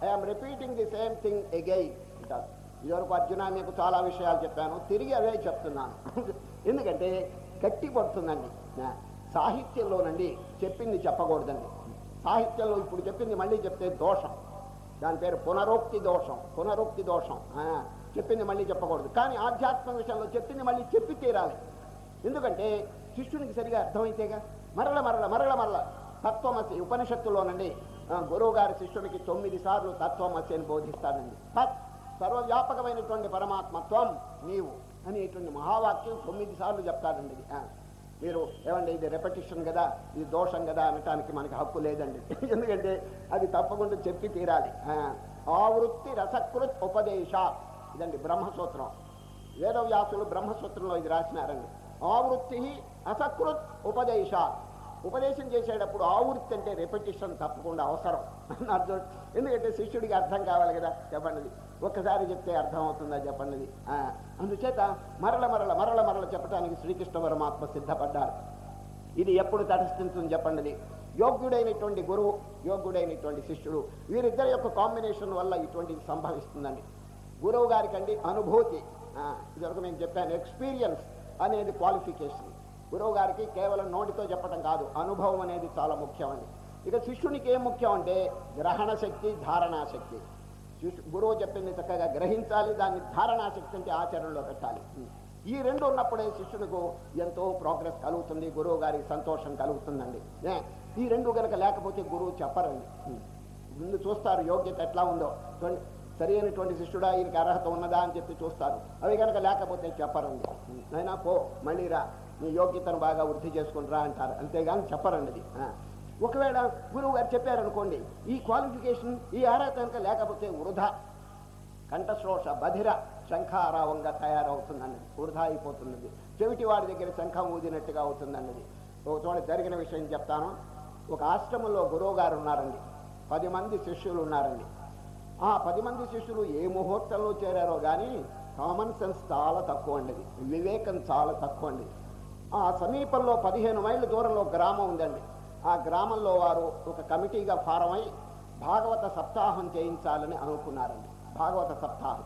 I'm repeating the same thing again అంటారు. ఇదివరకు అర్జున మీకు చాలా విషయాలు చెప్పాను. తిరిగి అవే చెప్తున్నాను. ఎందుకంటే గట్టి పడుతుందండి. సాహిత్యంలోనండి చెప్పింది చెప్పకూడదండి. సాహిత్యంలో ఇప్పుడు చెప్పింది మళ్ళీ చెప్తే దోషం. దాని పేరు పునరోక్తి దోషం పునరోక్తి దోషం. చెప్పింది మళ్ళీ చెప్పకూడదు. కానీ ఆధ్యాత్మిక విషయంలో చెప్పింది మళ్ళీ చెప్పి తీరాలి. ఎందుకంటే శిష్యునికి సరిగా అర్థమైతేగా మరల మరల మరల మరల తత్వమసి ఉపనిషత్తులోనండి గురువు గారి శిష్యునికి తొమ్మిది సార్లు తత్వమసి అని బోధిస్తాడండి తత్ సర్వవ్యాపకమైనటువంటి పరమాత్మత్వం నీవు అనేటువంటి మహావాక్యం తొమ్మిది సార్లు చెప్తాడండి ఇది. మీరు ఏమండి ఇది రెపటిషన్ కదా ఇది దోషం కదా అనటానికి మనకి హక్కు లేదండి. ఎందుకంటే అది తప్పకుండా చెప్పి తీరాలి. ఆవృత్తి రసకృత్ ఉపదేశ. ఇదండి బ్రహ్మసూత్రం. వేదవ్యాసులు బ్రహ్మసూత్రంలో ఇది రాసినారండి. ఆవృత్తి అసకృత్ ఉపదేశ ఉపదేశం చేసేటప్పుడు ఆవృత్తి అంటే రెపిటిషన్ తప్పకుండా అవసరం. అన్నారు ఎందుకంటే శిష్యుడికి అర్థం కావాలి కదా చెప్పండి. ఒక్కసారి చెప్తే అర్థం అవుతుందా చెప్పండి అందుచేత మరల మరల మరల మరల చెప్పడానికి శ్రీకృష్ణ పరమాత్మ సిద్ధపడ్డారు. ఇది ఎప్పుడు తటస్థించుంది చెప్పండి? యోగ్యుడైనటువంటి గురువు యోగ్యుడైనటువంటి శిష్యుడు వీరిద్దరి యొక్క కాంబినేషన్ వల్ల ఇటువంటిది సంభవిస్తుందండి. గురువు గారికండి అండి అనుభూతి ఇదివరకు నేను చెప్పాను ఎక్స్పీరియన్స్ అనేది క్వాలిఫికేషన్ గురువు గారికి కేవలం నోటితో చెప్పడం కాదు అనుభవం అనేది చాలా ముఖ్యమండి. ఇక శిష్యునికి ఏం ముఖ్యం అంటే గ్రహణ శక్తి ధారణాశక్తి. శిష్యు గురువు చెప్పింది చక్కగా గ్రహించాలి దాన్ని ధారణాశక్తి అంటే ఆచరణలో పెట్టాలి. ఈ రెండు ఉన్నప్పుడే శిష్యునికు ఎంతో ప్రోగ్రెస్ కలుగుతుంది గురువు గారికి సంతోషం కలుగుతుందండి. ఈ రెండు కనుక లేకపోతే గురువు చెప్పరండి. ముందు చూస్తారు యోగ్యత ఎట్లా ఉందో. సరి అయినటువంటి శిష్యుడా ఈయనకి అర్హత ఉన్నదా అని చెప్పి చూస్తారు. అవి కనుక లేకపోతే చెప్పరండి. అయినా పో మళ్ళీ రా. నీ యోగ్యతను బాగా వృద్ధి చేసుకుని రా అంటారు. అంతేగాని చెప్పరండి ఒకవేళ గురువు గారు చెప్పారనుకోండి ఈ క్వాలిఫికేషన్ ఈ అర్హత కనుక లేకపోతే వృధా. కంఠశ్రోష బధిర శంఖారావంగా తయారవుతుందన్నది. వృధా అయిపోతున్నది. చెవిటి వాడి దగ్గర శంఖం ఊదినట్టుగా అవుతుందన్నది. ఒక చోట జరిగిన విషయం చెప్తాను. ఒక ఆశ్రమంలో గురువు గారు ఉన్నారండి. పది మంది శిష్యులు ఉన్నారండి. ఆ పది మంది శిష్యులు ఏ ముహూర్తంలో చేరారో కానీ కామన్ సెన్స్ చాలా తక్కువ అండి వివేకం చాలా తక్కువ అండి ఆ సమీపంలో పదిహేను మైళ్ళ దూరంలో గ్రామం ఉందండి. ఆ గ్రామంలో వారు ఒక కమిటీగా ఫారం అయి భాగవత సప్తాహం చేయించాలని అనుకున్నారండి. భాగవత సప్తాహం.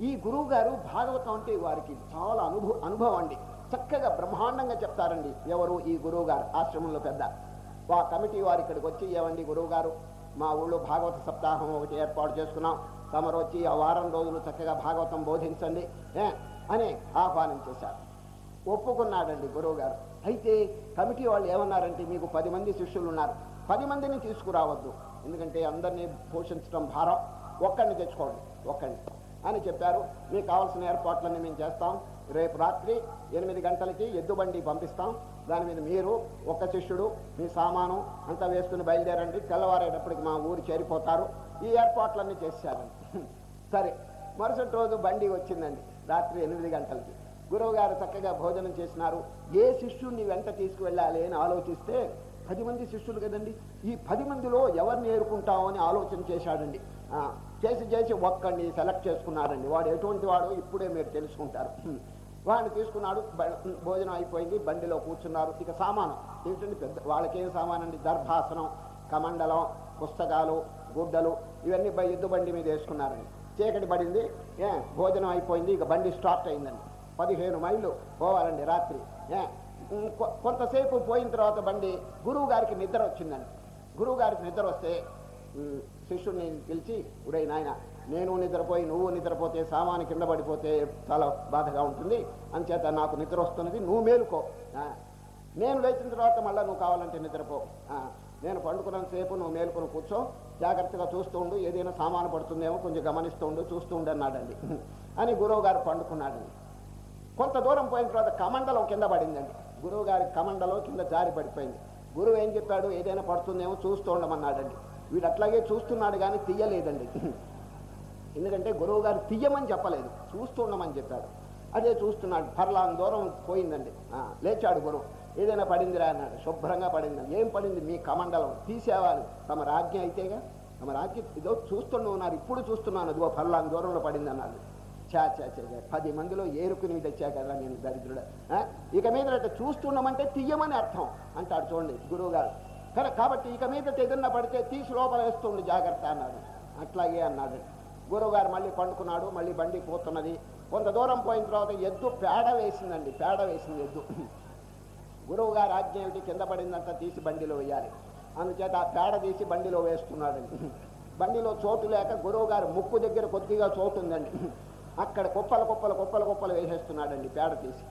ఈ గురువు గారు భాగవతం అంటే వారికి చాలా అనుభవ అనుభవం అండి. చక్కగా బ్రహ్మాండంగా చెప్తారండి. ఎవరు ఈ గురువు గారు ఆశ్రమంలో పెద్ద. ఆ కమిటీ వారు ఇక్కడికి వచ్చి ఏమండి గురువు గారు మా ఊళ్ళో భాగవత సప్తాహం ఒకటి ఏర్పాటు చేసుకున్నాం. తమరు వచ్చి ఆ వారం రోజులు చక్కగా భాగవతం బోధించండి. అని ఆహ్వానం చేశారు. ఒప్పుకున్నాడండి గురువు గారు అయితే కమిటీ వాళ్ళు ఏమన్నారంటే మీకు పది మంది శిష్యులు ఉన్నారు పది మందిని తీసుకురావద్దు. ఎందుకంటే అందరినీ పోషించడం భారం. ఒక్కడిని తెచ్చుకోండి. ఒక్కడిని. అని చెప్పారు. మీకు కావాల్సిన ఏర్పాట్లన్నీ మేము చేస్తాం. రేపు రాత్రి ఎనిమిది గంటలకి ఎద్దుబండి పంపిస్తాం. దాని మీద మీరు ఒక్క శిష్యుడు మీ సామాను అంతా వేసుకుని బయలుదేరండి. తెల్లవారేటప్పటికి మా ఊరు చేరిపోతారు. ఈ ఏర్పాట్లన్నీ చేశారండి. సరే మరుసటి రోజు బండి వచ్చిందండి. రాత్రి ఎనిమిది గంటలకి. గురువు గారు చక్కగా భోజనం చేసినారు. ఏ శిష్యుడిని వెంట తీసుకువెళ్ళాలి అని ఆలోచిస్తే పది మంది శిష్యులు కదండి. ఈ పది మందిలో ఎవరిని ఏరుకుంటామో అని ఆలోచన చేశాడండి. చేసి చేసి ఒక్కడిని సెలెక్ట్ చేసుకున్నాడండి. వాడు ఎటువంటి వాడో ఇప్పుడే మీరు తెలుసుకుంటారు. వాడిని తీసుకున్నాడు భోజనం అయిపోయింది బండిలో కూర్చున్నారు. ఇక సామానం ఏమిటండి పెద్ద వాళ్ళకేం సామానం అండి దర్భాసనం కమండలం పుస్తకాలు గుడ్డలు ఇవన్నీ బ- ఎద్దు బండి మీద వేసుకున్నారండి. చీకటి పడింది ఏ భోజనం అయిపోయింది ఇక బండి స్టార్ట్ అయిందండి. పదిహేను మైళ్ళు పోవాలండి రాత్రి. కొంతసేపు పోయిన తర్వాత బండి గురువు గారికి నిద్ర వచ్చిందండి. గురువు గారికి నిద్ర వస్తే శిష్యుడిని పిలిచి ఉరే నాయన నేను నిద్రపోయి నువ్వు నిద్రపోతే సామాను కింద పడిపోతే చాలా బాధగా ఉంటుంది. అంచేత నాకు నిద్ర వస్తున్నది నువ్వు మేలుకో. నేను లేచిన తర్వాత మళ్ళీ నువ్వు కావాలంటే నిద్రపో. నేను పండుకున్నంత సేపు నువ్వు మేలుకొని కూర్చో జాగ్రత్తగా చూస్తూ ఉండు ఏదైనా సామాను పడుతుందేమో కొంచెం గమనిస్తూ ఉండు చూస్తూ ఉండు అన్నాడండి. అని గురువు గారు పండుకున్నాడండి. కొంత దూరం పోయిన తర్వాత కమండలం కింద పడిందండి. గురువు గారి కమండలం కింద జారి పడిపోయింది. గురువు ఏం చెప్పాడు? ఏదైనా పడుతుందేమో చూస్తూ ఉండమన్నాడండి. వీడు అట్లాగే చూస్తున్నాడు కానీ తీయలేదండి. ఎందుకంటే గురువు గారు తీయమని చెప్పలేదు. చూస్తూ ఉండమని చెప్పాడు. అదే చూస్తున్నాడు. పర్లాన్ దూరం పోయిందండి. లేచాడు గురువు. ఏదైనా పడిందిరా అన్నాడు. శుభ్రంగా పడింది. ఏం పడింది? మీ కమండలం. తీసేవాలి తమ రాజ్ఞ అయితేగా? తమ రాజ్ఞ ఇదో చూస్తుండ ఉన్నారు ఇప్పుడు చూస్తున్నాను. అదిగో పర్లాన్ దూరంలో పడింది అన్నాడు. చా చా చా చా. పది మందిలో ఏరుకుని తెచ్చా కదా నేను దరిద్రుడు. ఇక మీద చూస్తున్నామంటే తీయమని అర్థం. అంటాడు చూడండి గురువు గారు కాబట్టి ఇక మీద ఎదురున పడితే తీసి లోపల వేస్తుండు జాగ్రత్త అన్నాడు. అట్లాగే అన్నాడు. గురువుగారు మళ్ళీ పండుకున్నాడు మళ్ళీ బండి పోతున్నది. కొంత దూరం పోయిన తర్వాత ఎద్దు పేడ వేసిందండి పేడ వేసింది ఎద్దు. గురువుగారు ఆజ్ఞ ఏమిటి? కింద పడిందంతా తీసి బండిలో వేయాలి. అందుచేత ఆ పేడ తీసి బండిలో వేస్తున్నాడండి. బండిలో చోటు లేక గురువుగారు ముక్కు దగ్గర కొద్దిగా చోటు ఉందండి. అక్కడ కుప్పలు కుప్పలు కుప్పలు కుప్పలు వేసేస్తున్నాడండి పేడ తీసి.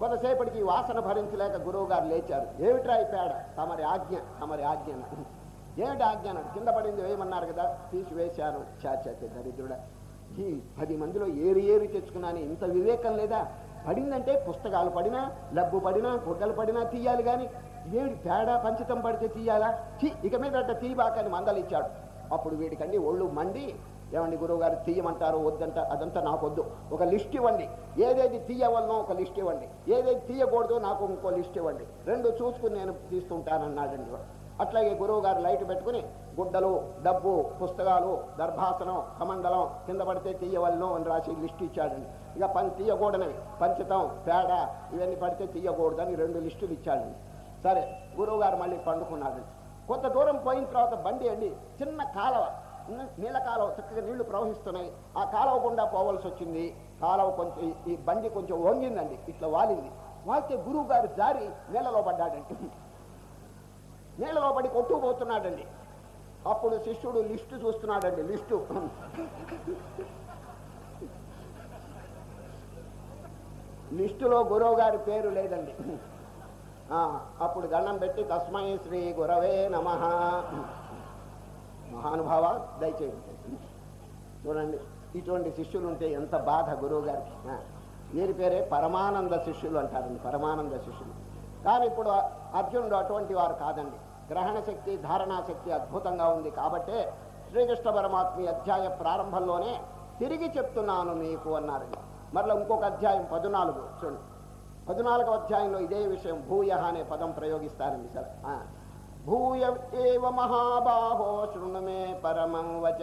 కొంతసేపటికి వాసన భరించలేక గురువు గారు లేచారు. ఏమిట్రా ఈ పేడ? తమరి ఆజ్ఞ తమరి ఆజ్ఞ ఏమిటి ఆజ్ఞ అన్నాడు కింద పడింది వేయమన్నారు కదా తీసి వేశాను. చాచాచే దరిద్రుడ. ఈ పది మందిలో ఏరి ఏరి తెచ్చుకున్నాను. ఇంత వివేకం లేదా? పడిందంటే పుస్తకాలు పడినా లబ్బు పడినా గుడ్డలు పడినా తీయాలి కానీ ఏడు పేడ పంచితం పడితే తీయాలా? ఇక మీద అట్ట తీయబాకని మందలిచ్చాడు. అప్పుడు వీడికండి ఒళ్ళు మండి ఏమండి గురువుగారు తీయమంటారు వద్దంటారు అదంతా నాకు వద్దు. ఒక లిస్ట్ ఇవ్వండి. ఏదేది తీయవలనో ఒక లిస్ట్ ఇవ్వండి. ఏదేది తీయకూడదో నాకు ఇంకో లిస్ట్ ఇవ్వండి. రెండు చూసుకుని నేను తీస్తుంటానన్నాడండి. అట్లాగే గురువు గారు లైట్ పెట్టుకుని గుడ్డలు డబ్బు పుస్తకాలు దర్భాసనం కమండలం కింద పడితే తీయవలను అని రాసి లిస్ట్ ఇచ్చాడండి. ఇక పని తీయకూడనవి పంచతం పేడ ఇవన్నీ పడితే తీయకూడదని రెండు లిస్టులు ఇచ్చాడండి. సరే గురువు గారు మళ్ళీ పండుకున్నాడండి. కొంత దూరం పోయిన తర్వాత బండి అండి చిన్న కాలవ. నీళ్ళ కాలువ చక్కగా నీళ్ళు ప్రవహిస్తున్నాయి. ఆ కాలువ గుండా పోవాల్సి వచ్చింది. కాలువ కొంచెం ఈ- బండి కొంచెం వంగిందండి ఇట్లా వాలింది. వాలితే గురువు గారు జారి నీళ్ళలో పడ్డాడండి. నీళ్ళలో పడి కొట్టుకుపోతున్నాడండి. అప్పుడు శిష్యుడు లిస్టు చూస్తున్నాడండి లిస్టు. లిస్టులో గురువు గారి పేరు లేదండి. ఆ, అప్పుడు దండం పెట్టి తస్మై శ్రీ గురవే నమ. మహానుభావ దయచేయండి. చూడండి ఇటువంటి శిష్యులు ఉంటే ఎంత బాధ గురువు గారికి వీరి పేరే పరమానంద శిష్యులు అంటారండి పరమానంద శిష్యులు. కానీ ఇప్పుడు అర్జునుడు అటువంటి వారు కాదండి. గ్రహణ శక్తి ధారణా శక్తి అద్భుతంగా ఉంది కాబట్టే శ్రీకృష్ణ పరమాత్మ అధ్యాయ ప్రారంభంలోనే తిరిగి చెప్తున్నాను మీకు అన్నారండి. మరలా ఇంకొక అధ్యాయం పద్నాలుగు చూడండి. పద్నాలుగో అధ్యాయంలో ఇదే విషయం భూయ అనే పదం ప్రయోగిస్తారండి సార్. ఆ. భూయ ఏవ మహాబాహో శృణు మే పరమం వచ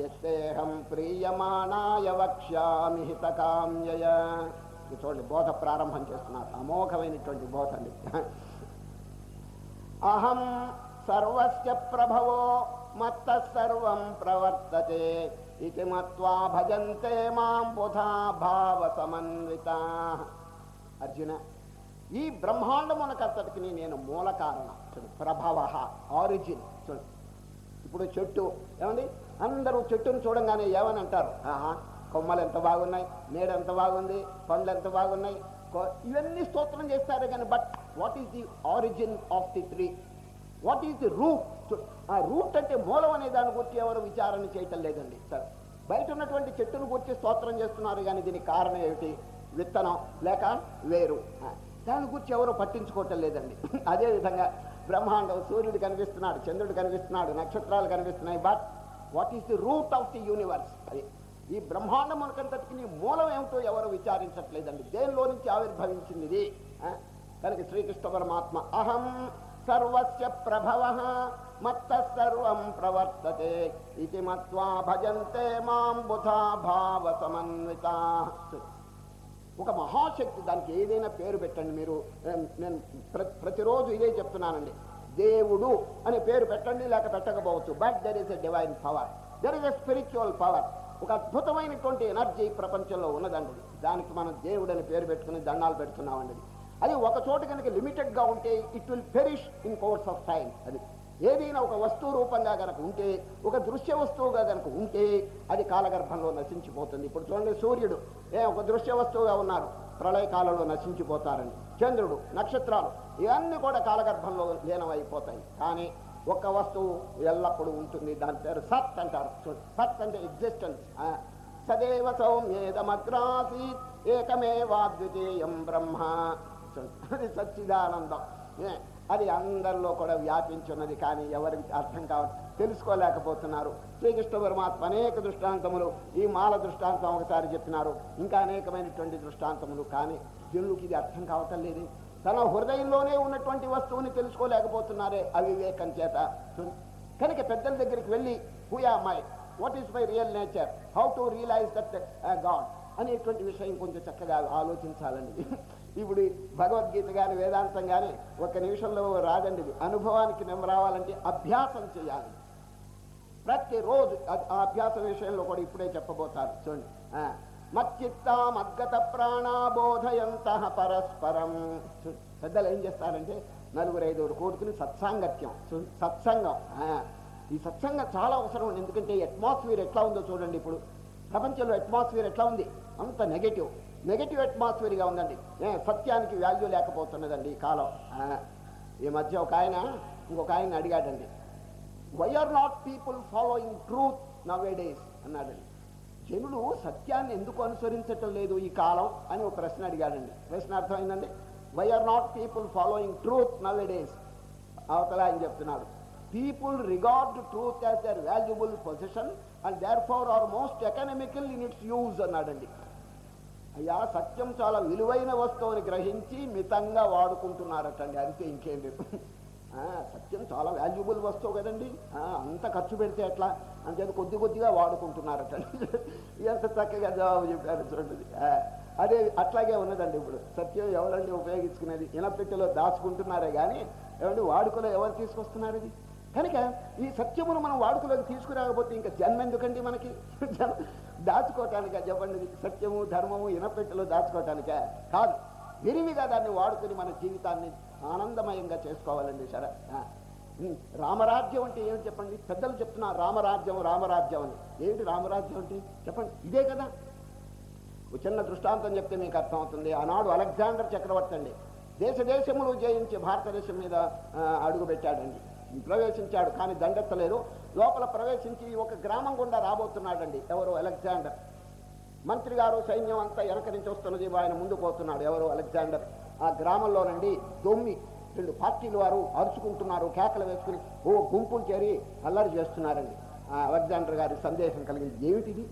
ఎస్సేహం ప్రీయమాణాయ వక్ష్యామి హితకామ్యయ చూడండి బోధ ప్రారంభం చేస్తున్నారు అమోఘమైనటువంటి బోధ అహం సర్వస్య ప్రభవో మత్త సర్వం ప్రవర్తతే ఇది మత్వా భజంతే మాం బుధా భావ సమన్విత అర్జున ఈ బ్రహ్మాండమునకంతటికి నేను మూల కారణం. చూడు ప్రభవ ఆరిజిన్ చూడు. ఇప్పుడు చెట్టు ఏమండి? అందరూ చెట్టును చూడంగానే ఏమని అంటారు? ఆహా కొమ్మలు ఎంత బాగున్నాయి నీడ ఎంత బాగుంది పండ్లు ఎంత బాగున్నాయి ఇవన్నీ స్తోత్రం చేస్తారు కానీ but what is the origin of the tree what is the root ఆ రూట్ అంటే మూలం అనే దాని గురించి ఎవరు విచారణ చేయటం లేదండి సార్ బయట ఉన్నటువంటి చెట్టును గురించి స్తోత్రం చేస్తున్నారు కానీ దీనికి కారణం ఏమిటి? విత్తనం లేక వేరు. దాని గురించి ఎవరు పట్టించుకోవటం లేదండి. అదే విధంగా బ్రహ్మాండం సూర్యుడు కనిపిస్తున్నాడు చంద్రుడు కనిపిస్తున్నాడు నక్షత్రాలు కనిపిస్తున్నాయి. But what is the root of the universe అది ఈ బ్రహ్మాండం మనకంతటికి నీ మూలం ఏమిటో ఎవరు విచారించట్లేదండి. దేనిలో నుంచి ఆవిర్భవించింది ఇది కనుక శ్రీకృష్ణ పరమాత్మ అహం సర్వస్య ప్రభవ మత్త సర్వం ప్రవర్తతే ఇది మత్వా భజంతే మాం బుధా భావ సమన్వితా. ఒక మహాశక్తి దానికి ఏదైనా పేరు పెట్టండి మీరు. నేను ప్రతిరోజు ఇదే చెప్తున్నానండి. దేవుడు అనే పేరు పెట్టండి లేక పెట్టకపోవచ్చు. But there is a divine power there is a spiritual power ఒక అద్భుతమైనటువంటి ఎనర్జీ ప్రపంచంలో ఉన్నదండి. దానికి మనం దేవుడు అని పేరు పెట్టుకుని దండాలు పెడుతున్నామండి. అది ఒక చోట కనుక లిమిటెడ్గా ఉంటే it will perish in course of time అది ఏదైనా ఒక వస్తువు రూపంగా గనక ఉంటే ఒక దృశ్య వస్తువుగా గనక ఉంటే అది కాలగర్భంలో నశించిపోతుంది. ఇప్పుడు చూడండి సూర్యుడు ఏ ఒక దృశ్య వస్తువుగా ఉన్నారు ప్రళయకాలంలో నశించిపోతారని చంద్రుడు నక్షత్రాలు ఇవన్నీ కూడా కాలగర్భంలో లీనమైపోతాయి. కానీ ఒక్క వస్తువు ఎల్లప్పుడూ ఉంటుంది. దాని పేరు సత్ అంటారు. సత్ అంటే ఎగ్జిస్టెన్స్ సదేవ సౌమ్యేదమగ్రాసీత్ ఏకమేవాద్వితీయం బ్రహ్మ. అది సచ్చిదానందం. ఏ, అది అందరిలో కూడా వ్యాపించున్నది కానీ ఎవరికి అర్థం కావ తెలుసుకోలేకపోతున్నారు. శ్రీకృష్ణ పరమాత్మ అనేక దృష్టాంతములు ఈ మాల దృష్టాంతం ఒకసారి చెప్పినారు. ఇంకా అనేకమైనటువంటి దృష్టాంతములు కానీ జనులకి ఇది అర్థం కావటం లేదు. తన హృదయంలోనే ఉన్నటువంటి వస్తువుని తెలుసుకోలేకపోతున్నారే అవివేకం చేత. కనుక పెద్దల దగ్గరికి వెళ్ళి who am I what is my real nature how to realize that God అనేటువంటి విషయం కొంచెం చక్కగా ఆలోచించాలండి. ఇప్పుడు భగవద్గీత కానీ వేదాంతం కానీ ఒక నిమిషంలో రాదండి అనుభవానికి మేము రావాలంటే అభ్యాసం చేయాలి. ప్రతిరోజు అభ్యాసం ఆ విషయంలో కూడా ఇప్పుడే చెప్పబోతారు చూడండి. ఆ, మచ్చిత్త మద్గత ప్రాణాబోధయంత పరస్పరం. పెద్దలు ఏం చేస్తారంటే నలుగురు ఐదుగురు కూడుకుని సత్సాంగత్యం. సత్సంగం. ఆ, ఈ సత్సంగం చాలా అవసరం ఉంది ఎందుకంటే అట్మాస్ఫియర్ ఎట్లా ఉందో చూడండి ఇప్పుడు. ప్రపంచంలో అట్మాస్ఫియర్ ఎట్లా ఉంది? అంత నెగటివ్. నెగటివ్ అట్మాస్ఫియర్గా ఉందండి. సత్యానికి వాల్యూ లేకపోతున్నదండి ఈ కాలం. ఈ మధ్య ఒక ఆయన ఇంకొక ఆయన అడిగాడండి. Why are not people following truth nowadays అన్నాడండి. జనులు సత్యాన్ని ఎందుకు అనుసరించటం లేదు ఈ కాలం? అని ఒక ప్రశ్న అడిగాడండి. ప్రశ్న అర్థమైందండి. Why are not people following truth nowadays అవతల ఆయన చెప్తున్నాడు. People regard truth as their valuable possession and therefore are most economical in its use అన్నాడండి. అయ్యా సత్యం చాలా విలువైన వస్తువుని గ్రహించి మితంగా వాడుకుంటున్నారటండి. అంతే ఇంకేం లేదు. ఆ, సత్యం చాలా వాల్యుబుల్ వస్తువు కదండి. అంత ఖర్చు పెడితే ఎట్లా? అంతే కొద్ది కొద్దిగా వాడుకుంటున్నారటండి. ఎంత చక్కగా జవాబు చెప్పారు చూడండి. అదే అట్లాగే ఉన్నదండి ఇప్పుడు. సత్యం ఎవరండి ఉపయోగించుకునేది? ఇనపెట్టెలో దాచుకుంటున్నారే కానీ ఏమండి వాడుకలో ఎవరు తీసుకొస్తున్నారు ఇది? కనుక ఈ సత్యమును మనం వాడుకలోకి తీసుకురాకపోతే ఇంకా జన్మ ఎందుకండి మనకి దాచుకోవటానిక? చెప్పండి సత్యము ధర్మము ఇనపెట్టెలో దాచుకోవటానిక? కాదు. విరివిగా దాన్ని వాడుకుని మన జీవితాన్ని ఆనందమయంగా చేసుకోవాలండి సరే రామరాజ్యం అంటే ఏమి చెప్పండి? పెద్దలు చెప్తున్నారు రామరాజ్యం రామరాజ్యం అని. ఏమిటి రామరాజ్యం అంటే? చెప్పండి ఇదే కదా. ఒక చిన్న దృష్టాంతం చెప్తే మీకు అర్థమవుతుంది. ఆనాడు అలెగ్జాండర్ చక్రవర్తి అండి. దేశ దేశములు జయించి భారతదేశం మీద అడుగుపెట్టాడండి. ప్రవేశించాడు కానీ దండెత్తలేదు. లోపల ప్రవేశించి ఒక గ్రామం గుండా రాబోతున్నాడండి. ఎవరు అలెగ్జాండర్. మంత్రి గారు సైన్యం అంతా వెనక నుంచి వస్తున్నది ఆయన ముందు పోతున్నాడు. ఎవరు అలెగ్జాండర్. ఆ గ్రామంలోనండి దొమ్మి. రెండు పార్టీలు వారు అరుచుకుంటున్నారు కేకలు వేసుకుని ఓ గుంపులు చేరి అల్లరి చేస్తున్నారండి. ఆ అలెగ్జాండర్ గారి సందేశం కలిగింది. ఏమిటిది?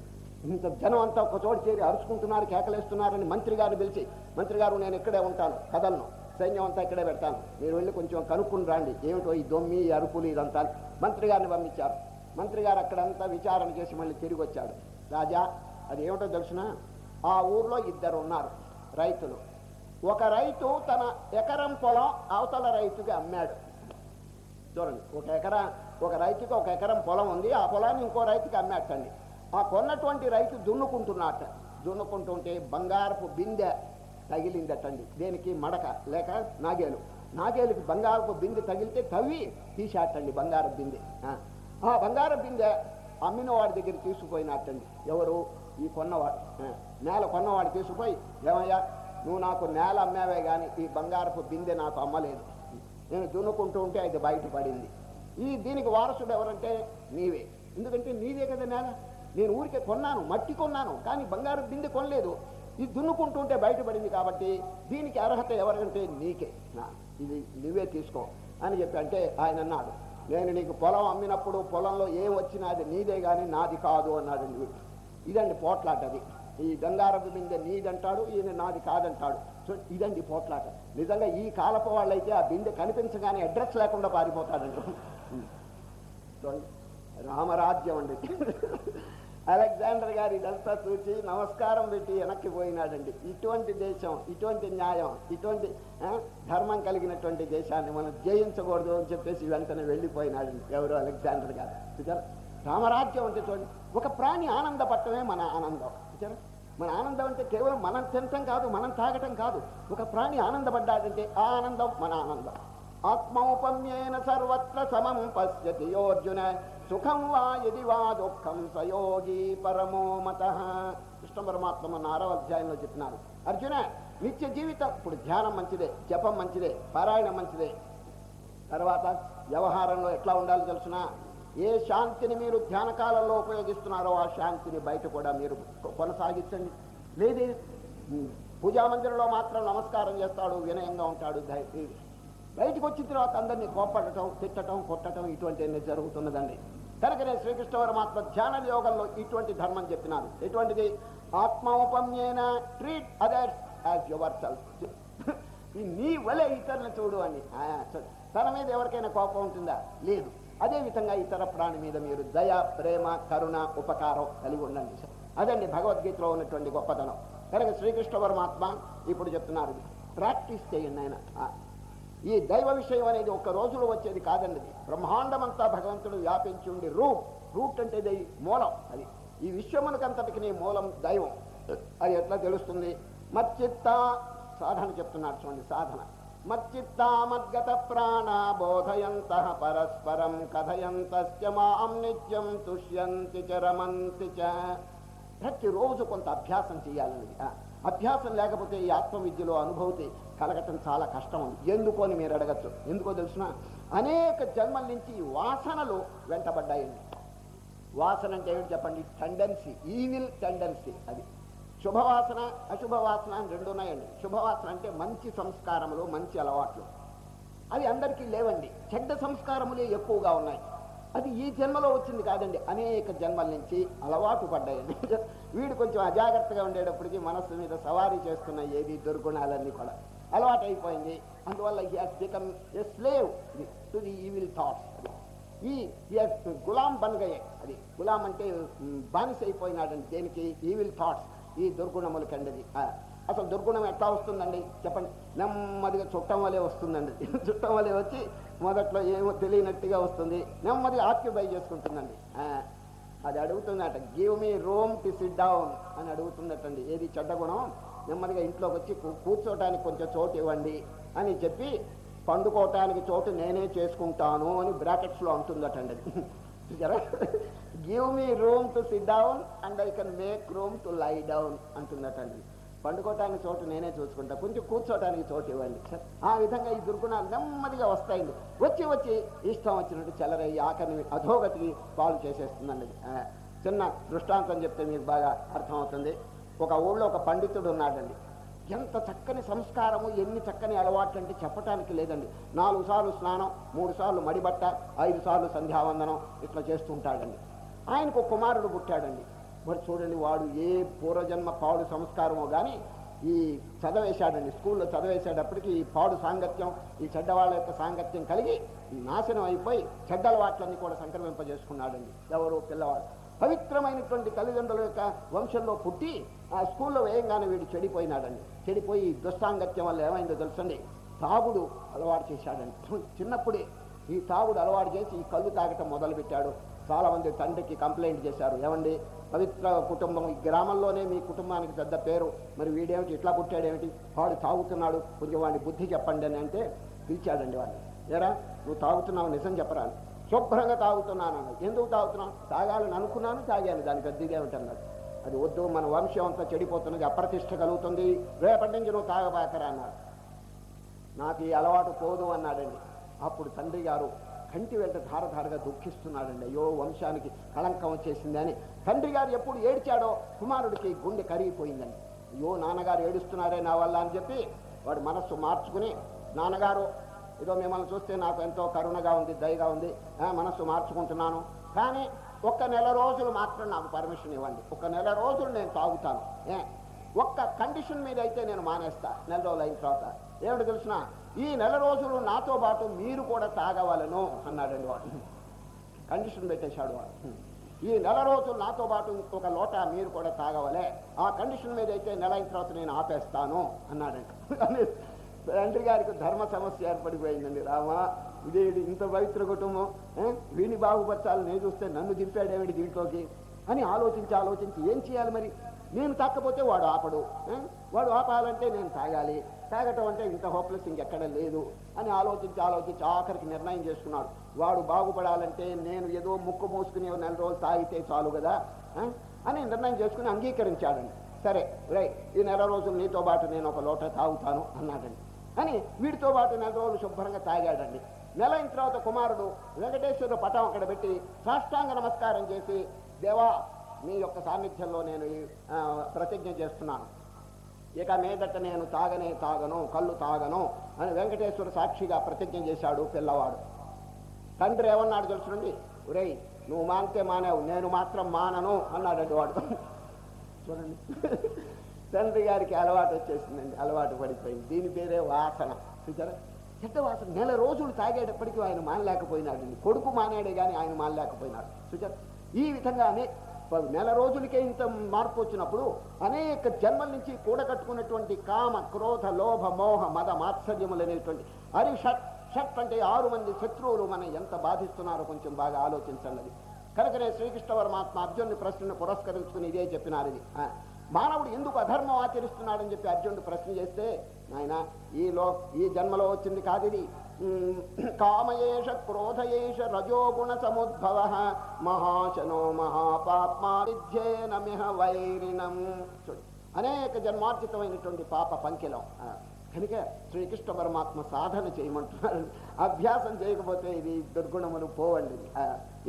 ఇంత జనం అంతా ఒక చోటు చేరి అరుచుకుంటున్నారు కేకలేస్తున్నారని మంత్రి గారిని పిలిచి మంత్రి గారు నేను ఇక్కడే ఉంటాను. కదలను. సైన్యం అంతా ఇక్కడే పెడతాను. మీరు వెళ్ళి కొంచెం కనుక్కుని రండి. ఏమిటో ఈ దొమ్మి ఈ అరుపులు ఇదంతా. మంత్రి గారిని పంపించారు. మంత్రి గారు అక్కడంతా విచారణ చేసి మళ్ళీ తిరిగి వచ్చాడు. రాజా అది ఏమిటో తెలుసిన? ఆ ఊర్లో ఇద్దరు ఉన్నారు రైతులు. ఒక రైతు తన ఎకరం పొలం అవతల రైతుకి అమ్మాడు. చూడండి ఒక ఎకరా ఒక రైతుకి ఒక ఎకరం పొలం ఉంది ఆ పొలాన్ని ఇంకో రైతుకి అమ్మేటండి ఆ కొన్నటువంటి రైతు దున్నుకుంటున్నట్ట దున్నుకుంటుంటే బంగారపు బిందె తగిలిందటండి దేనికి? మడక. లేక నాగేలు. నాగేలుకి బంగారపు బిందె తగిలితే తవ్వి తీసేటండి బంగారం బిందె. ఆ. బంగారం బిందె అమ్మిన వాడి దగ్గర తీసుకుపోయినట్టండి ఎవరు? ఈ కొన్నవాడు. నేల కొన్నవాడు తీసుకుపోయి ఏమయ్యా నువ్వు నాకు నేల అమ్మావే కానీ ఈ బంగారపు బిందె నాకు అమ్మలేదు. నేను దున్నుకుంటూ ఉంటే అది బయటపడింది. ఈ దీనికి వారసుడు ఎవరంటే నీవే. ఎందుకంటే నీవే కదా నేల. నేను ఊరికే కొన్నాను మట్టి కొన్నాను కానీ బంగారు బిందె కొనలేదు. ఇది దున్నుకుంటుంటే బయటపడింది కాబట్టి దీనికి అర్హత ఎవరంటే నీకే. నా ఇది నువ్వే తీసుకో అని చెప్పి అంటే ఆయన అన్నాడు. నేను నీకు పొలం అమ్మినప్పుడు పొలంలో ఏం వచ్చినా అది నీదే కానీ నాది కాదు అన్నాడు వీడు ఇదండి పోట్లాట అది ఈ గంగారపు బిందె నీదంటాడు ఈయన నాది కాదంటాడు. సో ఇదండి పోట్లాట. నిజంగా ఈ కాలపు వాళ్ళైతే ఆ బిందె కనిపించగానే అడ్రస్ లేకుండా పారిపోతాడండి రామరాజ్యం అండి. అలెగ్జాండర్ గారు ఇదంతా చూసి నమస్కారం పెట్టి వెనక్కి పోయినాడండి. ఇటువంటి దేశం ఇటువంటి న్యాయం ఇటువంటి ధర్మం కలిగినటువంటి దేశాన్ని మనం జయించకూడదు అని చెప్పేసి వెంటనే వెళ్ళిపోయినాడండి ఎవరు అలెగ్జాండర్ గారు. చూచారా రామరాజ్యం అంటే చూడండి. ఒక ప్రాణి ఆనందపడటమే మన ఆనందం. చూచారా మన ఆనందం అంటే కేవలం మనం తినటం కాదు మనం తాగటం కాదు. ఒక ప్రాణి ఆనందపడ్డాడంటే ఆ ఆనందం మన ఆనందం. ఆత్మౌపమ్యేన సర్వత్ర సమం పశ్యతి అర్జున సుఖం వా యది వా దుఃఖం సయోగి పరమో మత. కృష్ణ పరమాత్మ మన ఆరవ అధ్యాయంలో చెప్పినారు. అర్జున నిత్య జీవితం ఇప్పుడు ధ్యానం మంచిదే జపం మంచిదే పారాయణం మంచిదే. తర్వాత వ్యవహారంలో ఎట్లా ఉండాలో తెలిసిన? ఏ శాంతిని మీరు ధ్యాన కాలంలో ఉపయోగిస్తున్నారో ఆ శాంతిని బయట కూడా మీరు కొనసాగించండి. లేదు పూజా మందిరంలో మాత్రం నమస్కారం చేస్తాడు వినయంగా ఉంటాడు ధై- బయటకు వచ్చిన తర్వాత అందరినీ కోప్పడటం తిట్టడం కొట్టడం ఇటువంటివన్నీ జరుగుతున్నదండి. కనుకనే శ్రీకృష్ణ పరమాత్మ ధ్యాన యోగంలో ఇటువంటి ధర్మం చెప్పినారు ఎటువంటిది? ఆత్మోపమ్యేన treat others as yourself నీ వలె ఇతరులను చూడు అని. తన మీద ఎవరికైనా కోపం ఉంటుందా? లేదు. అదే విధంగా ఇతర ప్రాణి మీద మీరు దయ ప్రేమ కరుణ ఉపకారం కలిగి ఉండండి. అదండి భగవద్గీతలో ఉన్నటువంటి గొప్పతనం. కనుక శ్రీకృష్ణ పరమాత్మ ఇప్పుడు చెప్తున్నారు. ప్రాక్టీస్ చేయండి ఆయన. ఈ దైవ విషయం అనేది ఒక్క రోజులో వచ్చేది కాదండి. బ్రహ్మాండమంతా భగవంతుడు వ్యాపించి ఉండి రూట్ రూట్ అంటే ఇది మూలం అది. ఈ విశ్వమునకంతటికి నీ మూలం దైవం. అది ఎట్లా తెలుస్తుంది? మచ్చిత్త సాధన చెప్తున్నాడు చూడండి సాధన. మచ్చిత్తా మద్గత ప్రాణ బోధయంత పరస్పరం కథయంత మాం నిత్యం తుష్యంతి చ రమంతి చ. ప్రతిరోజు కొంత అభ్యాసం చేయాలన్నది. అభ్యాసం లేకపోతే ఈ ఆత్మవిద్యలో అనుభూతి కలగటం చాలా కష్టం ఉంది ఎందుకు అని మీరు అడగచ్చు. ఎందుకో తెలుసిన? అనేక జన్మల నుంచి ఈ వాసనలు వెంటబడ్డాయండి. వాసన అంటే ఏమిటి చెప్పండి? టెండెన్సీ ఈవిల్ టెండెన్సీ అది. శుభవాసన అశుభవాసన అని రెండు ఉన్నాయండి. శుభవాసన అంటే మంచి సంస్కారములు మంచి అలవాట్లు. అవి అందరికీ లేవండి. చెడ్డ సంస్కారములే ఎక్కువగా ఉన్నాయి. అది ఈ జన్మలో వచ్చింది కాదండి. అనేక జన్మల నుంచి అలవాటు పడ్డాయండి. వీడు కొంచెం అజాగ్రత్తగా ఉండేటప్పటికి మనస్సు మీద సవారీ చేస్తున్న ఏది దుర్గుణాలన్నీ కూడా అలవాటు అయిపోయింది అందువల్ల he has become a slave to the evil thoughts ఈ ఈ గులాం బన్గయే. అది గులాం అంటే బానిస అయిపోయినాడండి దేనికి? ఈవిల్ థాట్స్ ఈ దుర్గుణములు కండది. అసలు దుర్గుణం ఎట్లా వస్తుందండి? చెప్పండి. నెమ్మదిగా చుట్టం వలె వస్తుందండి. చుట్టం వలె వచ్చి మొదట్లో ఏమో తెలియనట్టుగా వస్తుంది. నెమ్మదిగా ఆక్యుపై చేసుకుంటుందండి. అది అడుగుతుందట give me room to sit down అని అడుగుతుందటండి. ఏది చెడ్డ గుణం? నెమ్మదిగా ఇంట్లోకి వచ్చి కూ- కూర్చోటానికి కొంచెం చోటు ఇవ్వండి అని చెప్పి పండుకోవటానికి చోటు నేనే చేసుకుంటాను అని బ్రాకెట్స్లో అంటుందటండి చూసారా? Give me room to sit down and I can make room to lie down అంటుందటండి. పండుకోవటానికి చోటు నేనే చూసుకుంటా. కొంచెం కూర్చోటానికి చోటు ఇవ్వండి. ఆ విధంగా ఈ దుర్గుణాలు నెమ్మదిగా వస్తాయండి. వచ్చి వచ్చి ఇష్టం వచ్చినట్టు చెలరయ్యి ఆఖరిని అధోగతికి పాలు చేసేస్తుందండి. చిన్న దృష్టాంతం చెప్తే మీకు బాగా అర్థమవుతుంది. ఒక ఊళ్ళో ఒక పండితుడు ఉన్నాడండి. ఎంత చక్కని సంస్కారము ఎన్ని చక్కని అలవాట్లు అంటే చెప్పటానికి లేదండి. నాలుగు సార్లు స్నానం మూడు సార్లు మడిబట్ట ఐదు సార్లు సంధ్యావందనం ఇట్లా చేస్తుంటాడండి ఆయనకు కుమారుడు పుట్టాడండి. మరి చూడండి వాడు ఏ పూర్వజన్మ పాడు సంస్కారమో కానీ ఈ చదవేశాడండి స్కూల్లో చదివేసేటప్పటికి ఈ పాడు సాంగత్యం ఈ చెడ్డవాళ్ళ యొక్క సాంగత్యం కలిగి నాశనం అయిపోయి చెడ్డ అలవాట్లన్నీ కూడా సంక్రమింపజేసుకున్నాడండి. ఎవరు? పిల్లవాడు. పవిత్రమైనటువంటి తల్లిదండ్రుల యొక్క వంశంలో పుట్టి ఆ స్కూల్లో వేయంగానే వీడు చెడిపోయినాడండి. చెడిపోయి దుస్సాంగత్యం వల్ల ఏమైందో తెలుసండి? తాగుడు అలవాటు చేశాడండి. చిన్నప్పుడే ఈ తాగుడు అలవాటు చేసి ఈ కళ్ళు తాగటం మొదలుపెట్టాడు. చాలామంది తండ్రికి కంప్లైంట్ చేశారు. ఏమండి? పవిత్ర కుటుంబం. ఈ గ్రామంలోనే మీ కుటుంబానికి పెద్ద పేరు. మరి వీడేమిటి? ఇట్లా పుట్టాడేమిటి? వాడు తాగుతున్నాడు. కొంచెం వాడి బుద్ధి చెప్పండి అని అంటే పిలిచాడండి వాడిని. ఏరా నువ్వు తాగుతున్నావు నిజం చెప్పరా? అని. శుభ్రంగా తాగుతున్నాను అన్నాడు. ఎందుకు తాగుతున్నావు? తాగాలని అనుకున్నాను తాగాను. దానికి అద్దీగా ఉంటున్నాడు అది వద్దు మన వంశం అంతా చెడిపోతున్నది అప్రతిష్ట కలుగుతుంది. రేపటి నుంచి నువ్వు తాగబాకరా అన్నాడు. నాకు ఈ అలవాటు పోదు అన్నాడండి. అప్పుడు తండ్రి గారు కంటి వెంట ధారధారగా దుఃఖిస్తున్నాడండి. అయ్యో వంశానికి కళంకం వచ్చేసింది అని. తండ్రి గారు ఎప్పుడు ఏడ్చాడో కుమారుడికి గుండె కరిగిపోయిందని అయ్యో నాన్నగారు ఏడుస్తున్నారే నా వల్ల అని చెప్పి వాడు మనస్సు మార్చుకుని నాన్నగారు ఏదో మిమ్మల్ని చూస్తే నాకు ఎంతో కరుణగా ఉంది దయగా ఉంది. మనస్సు మార్చుకుంటున్నాను. కానీ ఒక్క నెల రోజులు మాత్రం నాకు పర్మిషన్ ఇవ్వండి. ఒక నెల రోజులు నేను తాగుతాను. ఏ ఒక్క కండిషన్ మీద అయితే నేను మానేస్తా. నెల రోజులు అయిన తర్వాత. ఏమిటి తెలిసిన? ఈ నెల రోజులు నాతో పాటు మీరు కూడా తాగవలను అన్నాడండి వాడు. కండిషన్ పెట్టేశాడు వాడు. ఈ నెల రోజులు నాతో పాటు ఇంకొక లోట మీరు కూడా తాగవలే. ఆ కండిషన్ మీద అయితే నెల అయిన తర్వాత నేను ఆపేస్తాను అన్నాడండి. అని తండ్రి గారికి ధర్మ సమస్య ఏర్పడిపోయిందండి. రామా ఇది ఇంత పవిత్ర కుటుంబం? ఏ? వీడిని బాగుపరచాలి నేను చూస్తే నన్ను దింపాడేమిటి దీంట్లోకి? అని ఆలోచించి ఆలోచించి ఏం చేయాలి మరి? నేను తాకపోతే వాడు ఆపడు. వాడు ఆపాలంటే నేను తాగాలి. తాగటం అంటే ఇంత హోప్లెస్ ఇంకెక్కడ లేదు అని ఆలోచించి ఆలోచించి ఆఖరికి నిర్ణయం చేసుకున్నాడు. వాడు బాగుపడాలంటే నేను ఏదో ముక్కు మూసుకుని నెల రోజులు తాగితే చాలు కదా అని నిర్ణయం చేసుకుని అంగీకరించాడండి. సరే రై ఈ నెల రోజులు నీతో పాటు నేను ఒక లోట తాగుతాను అన్నాడండి. అని వీడితో పాటు నెల రోజులు శుభ్రంగా తాగాడండి. నెల అయిన తర్వాత కుమారుడు వెంకటేశ్వరుడు పటం అక్కడ పెట్టి సాష్టాంగ నమస్కారం చేసి దేవా మీ యొక్క సాన్నిధ్యంలో నేను ప్రతిజ్ఞ చేస్తున్నాను. ఇక మీదట నేను తాగనే తాగను కళ్ళు తాగను అని వెంకటేశ్వర సాక్షిగా ప్రతిజ్ఞ చేశాడు పిల్లవాడు. తండ్రి ఏమన్నాడు తెలుసునండి ఒరేయ్ నువ్వు మానితే మానేవు నేను మాత్రం మానను అన్నాడండి వాడు చూడండి. తండ్రి గారికి అలవాటు వచ్చేసిందండి అలవాటు పడిపోయింది. దీని పేరే వాసన. చూసారా? చెడ్డ వాసన? నెల రోజులు తాగేటప్పటికీ ఆయన మానలేకపోయినాడండి. కొడుకు మానేడే కానీ ఆయన మానలేకపోయినాడు. చూసారా? ఈ విధంగానే నెల రోజులకే ఇంత మార్పు వచ్చినప్పుడు అనేక జన్మల నుంచి కూడగట్టుకున్నటువంటి కామ క్రోధ లోభ మోహ మద మాత్సర్యములు అనేటువంటి అరి షట్ షట్ అంటే ఆరు మంది శత్రువులు మనం ఎంత బాధిస్తున్నారో కొంచెం బాగా ఆలోచించండి. కనుకనే శ్రీకృష్ణ పరమాత్మ అర్జునుడి ప్రశ్నను పురస్కరించుకుని ఇదే చెప్పినారు ఇది. మానవుడు ఎందుకు అధర్మం ఆచరిస్తున్నాడని చెప్పి అర్జునుడు ప్రశ్న చేస్తే నాయన ఈ లో ఈ జన్మలో వచ్చింది కాదు ఇది. కామయేష క్రోధయేష రజోగుణ సముద్భవ మహాశనో మహాపాప్మా విద్యేనమిహ వైరిణం అనేక జన్మార్జితమైనటువంటి పాప పంకిలం. కనుక శ్రీకృష్ణ పరమాత్మ సాధన చేయమంటున్నారు. అభ్యాసం చేయకపోతే ఇది దుర్గుణములు పోవండి.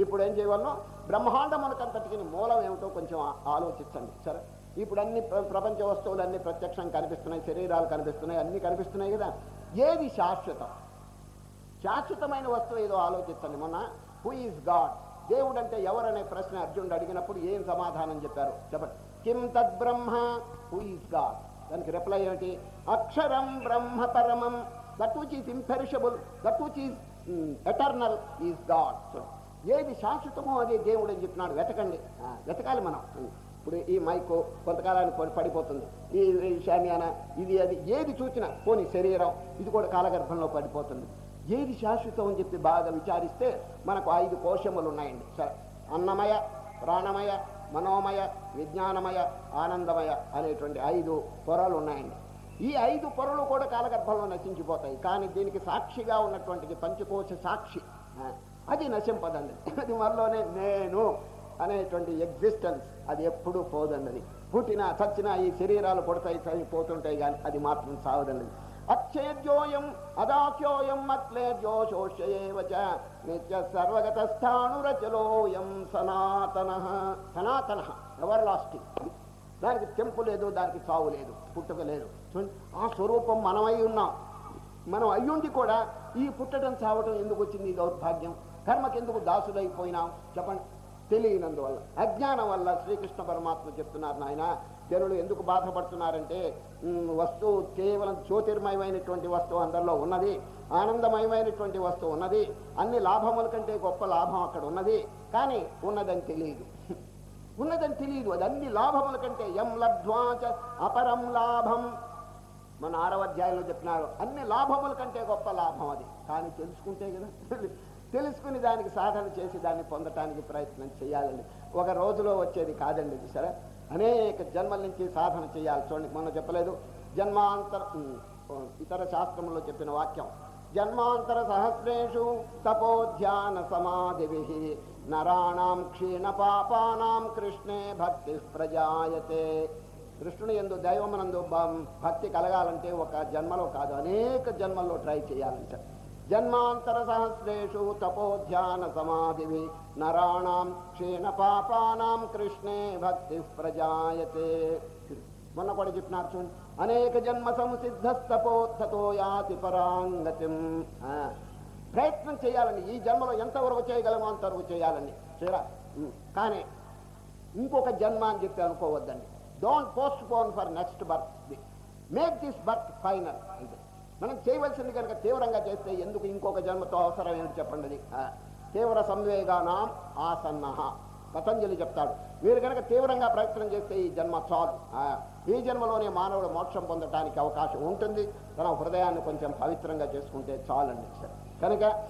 ఇప్పుడు ఏం చేయవలను బ్రహ్మాండమునకంతటికి మూలం ఏమిటో కొంచెం ఆలోచించండి. సరే? ఇప్పుడు అన్ని ప్ర- ప్రపంచ వస్తువులు అన్ని ప్రత్యక్షం కనిపిస్తున్నాయి శరీరాలు కనిపిస్తున్నాయి అన్ని కనిపిస్తున్నాయి కదా. ఏది శాశ్వతం? శాశ్వతమైన వస్తువు ఏదో ఆలోచించండి మొన్న హూ ఈజ్ గాడ్ దేవుడు అంటే ఎవరనే ప్రశ్న అర్జునుడు అడిగినప్పుడు ఏం సమాధానం చెప్పారు? చెప్పండి. కిం తద్ బ్రహ్మ? హూ ఈజ్ గాడ్ దానికి రిప్లై ఏమిటి? అక్షరం బ్రహ్మ పరమం. That which is imperishable that which is eternal is God ఏది శాశ్వతమో అదే దేవుడు అని చెప్పినాడు. వెతకండి. వెతకాలి మనం. ఇప్పుడు ఈ మైకు కొంతకాలానికి పడిపోతుంది. ఈ ఈ షామియానా ఇది అది. ఏది చూసినా పోనీ శరీరం ఇది కూడా కాలగర్భంలో పడిపోతుంది. ఏది శాశ్వతం అని చెప్పి బాగా విచారిస్తే మనకు ఐదు కోశములు ఉన్నాయండి. సరే అన్నమయ ప్రాణమయ మనోమయ విజ్ఞానమయ ఆనందమయ అనేటువంటి ఐదు పొరలు ఉన్నాయండి. ఈ ఐదు పొరలు కూడా కాలగర్భంలో నశించిపోతాయి. కానీ దీనికి సాక్షిగా ఉన్నటువంటిది పంచకోశ సాక్షి. అది నశింపదండి. అది మనలోనే నేను అనేటువంటి ఎగ్జిస్టెన్స్ అది ఎప్పుడూ పోదన్నది పుట్టినా చచ్చినా ఈ శరీరాలు పుడతాయి చనిపోతుంటాయి కానీ అది మాత్రం సావదండి. అక్షేద్యోయం అదాఖ్యోయం అక్లేద్యోషోష్యేవ చ. నిత్య సర్వగత స్థాణురచలోయం సనాతన. సనాతన. ఎవర్ లాస్టింగ్ దానికి తెంపు లేదు దానికి చావు లేదు పుట్టుక లేదు. ఆ స్వరూపం మనమై ఉన్నాం. మనం అయ్యుండి కూడా ఈ పుట్టడం చావటం ఎందుకు వచ్చింది? దౌర్భాగ్యం. కర్మకెందుకు దాసులైపోయినాం? చెప్పండి. తెలియనందువల్ల. అజ్ఞానం వల్ల శ్రీకృష్ణ పరమాత్మ చెప్తున్నారు నాయన. జనులు ఎందుకు బాధపడుతున్నారంటే వస్తువు కేవలం జ్యోతిర్మయమైనటువంటి వస్తువు అందరిలో ఉన్నది ఆనందమయమైనటువంటి వస్తువు ఉన్నది అన్ని లాభముల కంటే గొప్ప లాభం అక్కడ ఉన్నది కానీ ఉన్నదని తెలియదు. ఉన్నదని తెలియదు అది అన్ని లాభముల కంటే ఎం లబ్ధ్వాచ అపరం లాభం. మన ఆరవ అధ్యాయంలో చెప్పినారు అన్ని లాభముల కంటే గొప్ప లాభం అది. కానీ తెలుసుకుంటే కదా తెలుసుకుని దానికి సాధన చేసి దాన్ని పొందటానికి ప్రయత్నం చేయాలండి. ఒక రోజులో వచ్చేది కాదండి సరే అనేక జన్మల నుంచి సాధన చేయాలి. చూడండి మనం చెప్పలేదు. జన్మాంతర ఇతర శాస్త్రంలో చెప్పిన వాక్యం. జన్మాంతర సహస్రేషు తపోధ్యాన సమాధివి నరాణం క్షీణ పాపానాం కృష్ణే భక్తి ప్రజాయతే. కృష్ణుని ఎందు దైవమునందు భక్తి కలగాలంటే ఒక జన్మలో కాదు అనేక జన్మల్లో ట్రై చేయాలంటే. జన్మాంతర సహస్రేషు తపోధ్యాన సమాధివి నరాణం క్షీణ పాపానాం కృష్ణే భక్తి ప్రజాయతే మొన్న కూడా చెప్పినారు చూడండి అనేక జన్మ సంసిద్ధస్తపోత్తతో యాతి పరాంగతిం. ప్రయత్నం చేయాలండి ఈ జన్మలో ఎంతవరకు చేయగలమో అంతవరకు చేయాలండి చూరా కానీ ఇంకొక జన్మ అని చెప్పి అనుకోవద్దండి. Don't postpone for next birth make this birth final అంటే మనం చేయవలసింది కనుక తీవ్రంగా చేస్తే ఎందుకు ఇంకొక జన్మతో అవసరం ఏమిటి చెప్పండి అది? ఆ, తీవ్ర సంవేగానాం ఆసన్న. పతంజలి చెప్తాడు. మీరు కనుక తీవ్రంగా ప్రయత్నం చేస్తే ఈ జన్మ చాలు. ఈ జన్మలోనే మానవుడు మోక్షం పొందటానికి అవకాశం ఉంటుంది. తన హృదయాన్ని కొంచెం పవిత్రంగా చేసుకుంటే చాలండి. సరే కనుక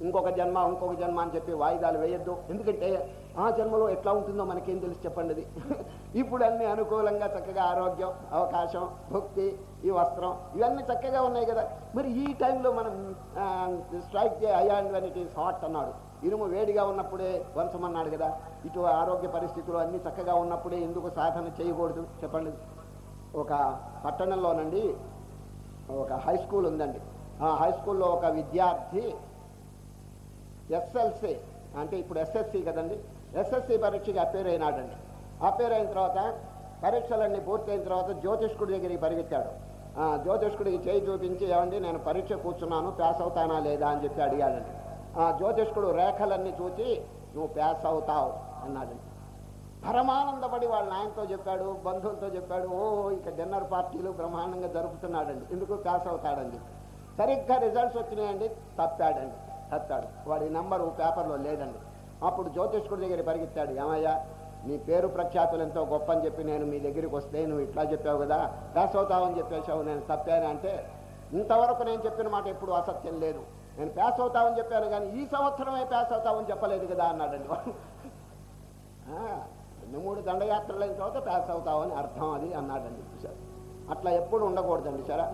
ఇంకొక జన్మ ఇంకొక జన్మ అని చెప్పి వాయిదాలు వేయొద్దు. ఎందుకంటే ఆ జన్మలో ఎట్లా ఉంటుందో మనకేం తెలుసు చెప్పండి అది. ఇప్పుడు అన్ని అనుకూలంగా చక్కగా ఆరోగ్యం అవకాశం భక్తి ఈ వస్త్రం ఇవన్నీ చక్కగా ఉన్నాయి కదా. మరి ఈ టైంలో మనం స్ట్రైక్ చే అయ్యాండ్ వెన్ ఇట్ ఈస్ హాట్ అన్నాడు. ఇనుము వేడిగా ఉన్నప్పుడే వంచమన్నాడు కదా. ఇటు ఆరోగ్య పరిస్థితులు అన్నీ చక్కగా ఉన్నప్పుడే ఎందుకు సాధన చేయకూడదు చెప్పండి. ఒక పట్టణంలోనండి ఒక హై స్కూల్ ఉందండి. ఆ హై స్కూల్లో ఒక విద్యార్థి ఎస్ఎల్సి అంటే ఇప్పుడు ఎస్ఎస్సి కదండి ఎస్ఎస్సి పరీక్షకి అపేర్ అయినాడండి అపేర్ అయిన తర్వాత పరీక్షలన్నీ పూర్తయిన తర్వాత జ్యోతిష్కుడి దగ్గరికి పరిగెత్తాడు. జ్యోతిష్కుడికి చేయి చూపించి ఏమండి నేను పరీక్ష కూర్చున్నాను పాస్ అవుతానా లేదా? అని చెప్పి అడిగాడండి. జ్యోతిష్కుడు రేఖలన్నీ చూసి నువ్వు పాస్ అవుతావు అన్నాడండి. పరమానందపడి వాళ్ళ నాయనతో చెప్పాడు బంధువులతో చెప్పాడు ఓ ఇక డిన్నర్ పార్టీలు బ్రహ్మాండంగా జరుపుతున్నాడండి. ఎందుకు పాస్ అవుతాడండి? సరిగ్గా రిజల్ట్స్ వచ్చినాయండి తప్పాడండి తప్పాడు. వాడి నెంబరు పేపర్లో లేదండి. అప్పుడు జ్యోతిష్కుడి దగ్గర పరిగెత్తాడు. ఏమయ్యా నీ పేరు ప్రఖ్యాతులు ఎంతో గొప్ప అని చెప్పి నేను మీ దగ్గరికి వస్తే నువ్వు ఇట్లా చెప్పావు కదా పాస్ అవుతావని చెప్పేశావు నేను తప్పాను అంటే ఇంతవరకు నేను చెప్పిన మాట ఎప్పుడు అసత్యం లేదు. నేను ప్యాస్ అవుతామని చెప్పాను కానీ ఈ సంవత్సరమే ప్యాస్ అవుతామని చెప్పలేదు కదా అన్నాడండి రెండు మూడు దండయాత్రలు అయిన తర్వాత ప్యాస్ అవుతామని అర్థం అది అన్నాడండి చూశారు అట్లా ఎప్పుడు ఉండకూడదండి సరే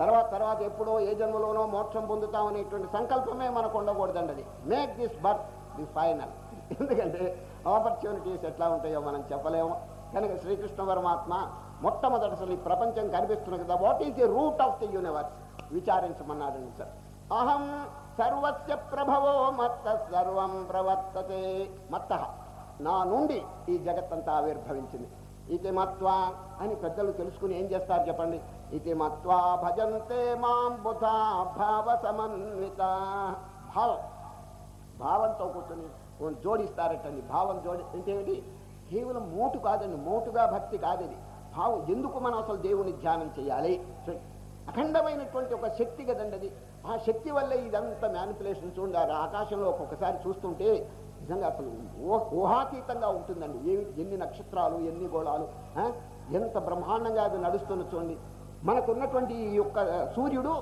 తర్వాత తర్వాత ఎప్పుడో ఏ జన్మలోనో మోక్షం పొందుతామనేటువంటి సంకల్పమే మనకు ఉండకూడదండి అది. Make this birth the final. ఎందుకంటే ఆపర్చునిటీస్ ఎట్లా ఉంటాయో మనం చెప్పలేము. కనుక శ్రీకృష్ణ పరమాత్మ మొట్టమొదటిసారి ఈ ప్రపంచం కనిపిస్తున్న కదా what is the root of the universe విచారించమన్నాడు sir. అహం సర్వస్య ప్రభవో మత్త సర్వం ప్రవర్తతే. మత్త. నా నుండి ఈ జగత్తంతా ఆవిర్భవించింది. ఇది మత్వా అని పెద్దలు తెలుసుకుని ఏం చేస్తారు చెప్పండి? ఇది మత్వా భజంతే మాం బుధా భావ సమన్విత. భావం భావంతో కూర్చొని జోడిస్తారటండి. భావం జోడి అంటే ఏంటి కేవలం మోటు కాదండి మోటుగా భక్తి కాదు భావం ఎందుకు మనం అసలు దేవుని ధ్యానం చేయాలి? అఖండమైనటువంటి ఒక శక్తి కదండి అది. ఆ శక్తి వల్ల ఇదంతా మ్యానిపులేషన్ చూడండి. ఆకాశంలో ఒక్కొక్కసారి చూస్తుంటే నిజంగా అసలు ఊహాతీతంగా ఉంటుందండి. ఏమి ఎన్ని నక్షత్రాలు ఎన్ని గోళాలు ఎంత బ్రహ్మాండంగా అది నడుస్తున్న చూడండి. మనకున్నటువంటి ఈ యొక్క సూర్యుడు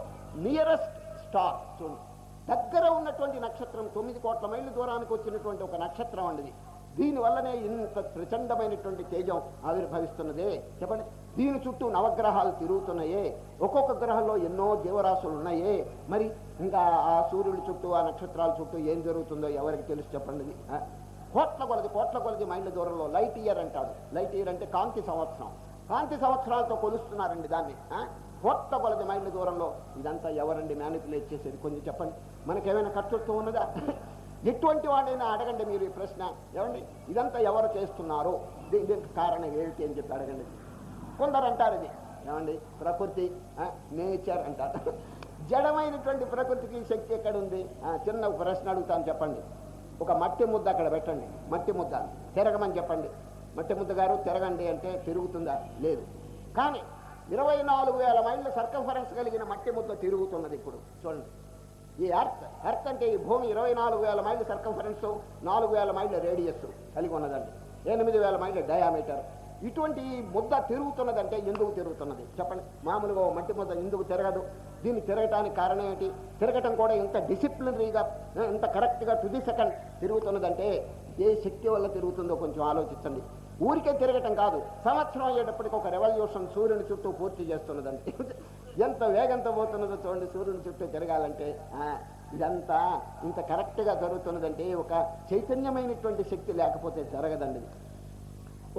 నియరెస్ట్ స్టార్ చూడండి. దగ్గర ఉన్నటువంటి నక్షత్రం తొమ్మిది కోట్ల మైళ్ళ దూరానికి వచ్చినటువంటి ఒక నక్షత్రం అండి ఇది దీనివల్లనే ఇంత ప్రచండమైనటువంటి తేజం ఆవిర్భవిస్తున్నదే. చెప్పండి. దీని చుట్టూ నవగ్రహాలు తిరుగుతున్నాయే. ఒక్కొక్క గ్రహంలో ఎన్నో జీవరాశులు ఉన్నాయే. మరి ఇంకా ఆ సూర్యుడి చుట్టూ ఆ నక్షత్రాల చుట్టూ ఏం జరుగుతుందో ఎవరికి తెలుసు చెప్పండి. కోట్ల కొలది కోట్ల కొలది మైళ్ళ దూరంలో లైట్ ఇయర్ అంటాడు లైట్ ఇయర్ అంటే కాంతి సంవత్సరం. కాంతి సంవత్సరాలతో కొలుస్తున్నారండి దాన్ని. ఆ? కోట్ల కొలది మైళ్ళ దూరంలో ఇదంతా ఎవరండి మ్యానిపులేట్ చేసేది? కొంచెం చెప్పండి. మనకేమైనా కర్తృత్వం ఉన్నదా? ఎటువంటి వాడైనా అడగండి మీరు ఈ ప్రశ్న. ఏమండి? ఇదంతా ఎవరు చేస్తున్నారు? దీనికి కారణం ఏమిటి అని చెప్పి అడగండి. కొందరు అంటారు ఇది. ఏమండి? ప్రకృతి నేచర్ అంటారు. జడమైనటువంటి ప్రకృతికి శక్తి ఎక్కడ ఉంది చిన్న ప్రశ్న అడుగుతాను చెప్పండి. ఒక మట్టి ముద్ద అక్కడ పెట్టండి. మట్టి ముద్ద. తిరగమని చెప్పండి. మట్టి ముద్ద గారు తిరగండి అంటే తిరుగుతుందా? లేదు. కానీ ఇరవై నాలుగు వేల మైళ్ళ సర్కంఫరెన్స్ కలిగిన మట్టి ముద్ద తిరుగుతున్నది ఇప్పుడు. చూడండి. ఈ ఎర్త్ ఎర్త్ అంటే ఈ భూమి ఇరవై నాలుగు వేల మైళ్ళ సర్కంఫరెన్స్ నాలుగు వేల మైళ్ళ రేడియస్ కలిగి ఉన్నదండి. ఎనిమిది వేల మైళ్ళ డయామీటర్ ఇటువంటి ముద్ద తిరుగుతున్నదంటే ఎందుకు తిరుగుతున్నది? చెప్పండి. మామూలుగా మట్టి ముద్ద ఎందుకు తిరగదు? దీన్ని తిరగటానికి కారణం ఏంటి? తిరగటం కూడా ఇంత డిసిప్లినరీగా ఇంత కరెక్ట్గా టు ది సెకండ్ తిరుగుతున్నదంటే ఏ శక్తి వల్ల తిరుగుతుందో కొంచెం ఆలోచించండి. ఊరికే తిరగటం కాదు. సంవత్సరం అయ్యేటప్పటికి ఒక రెవల్యూషన్ సూర్యుని చుట్టూ పూర్తి చేస్తున్నదండి. ఎంత వేగంతో పోతున్నదో చూడండి. సూర్యుని చుట్టూ తిరగాలంటే ఇదంతా ఇంత కరెక్ట్గా జరుగుతున్నదంటే ఒక చైతన్యమైనటువంటి శక్తి లేకపోతే జరగదండి.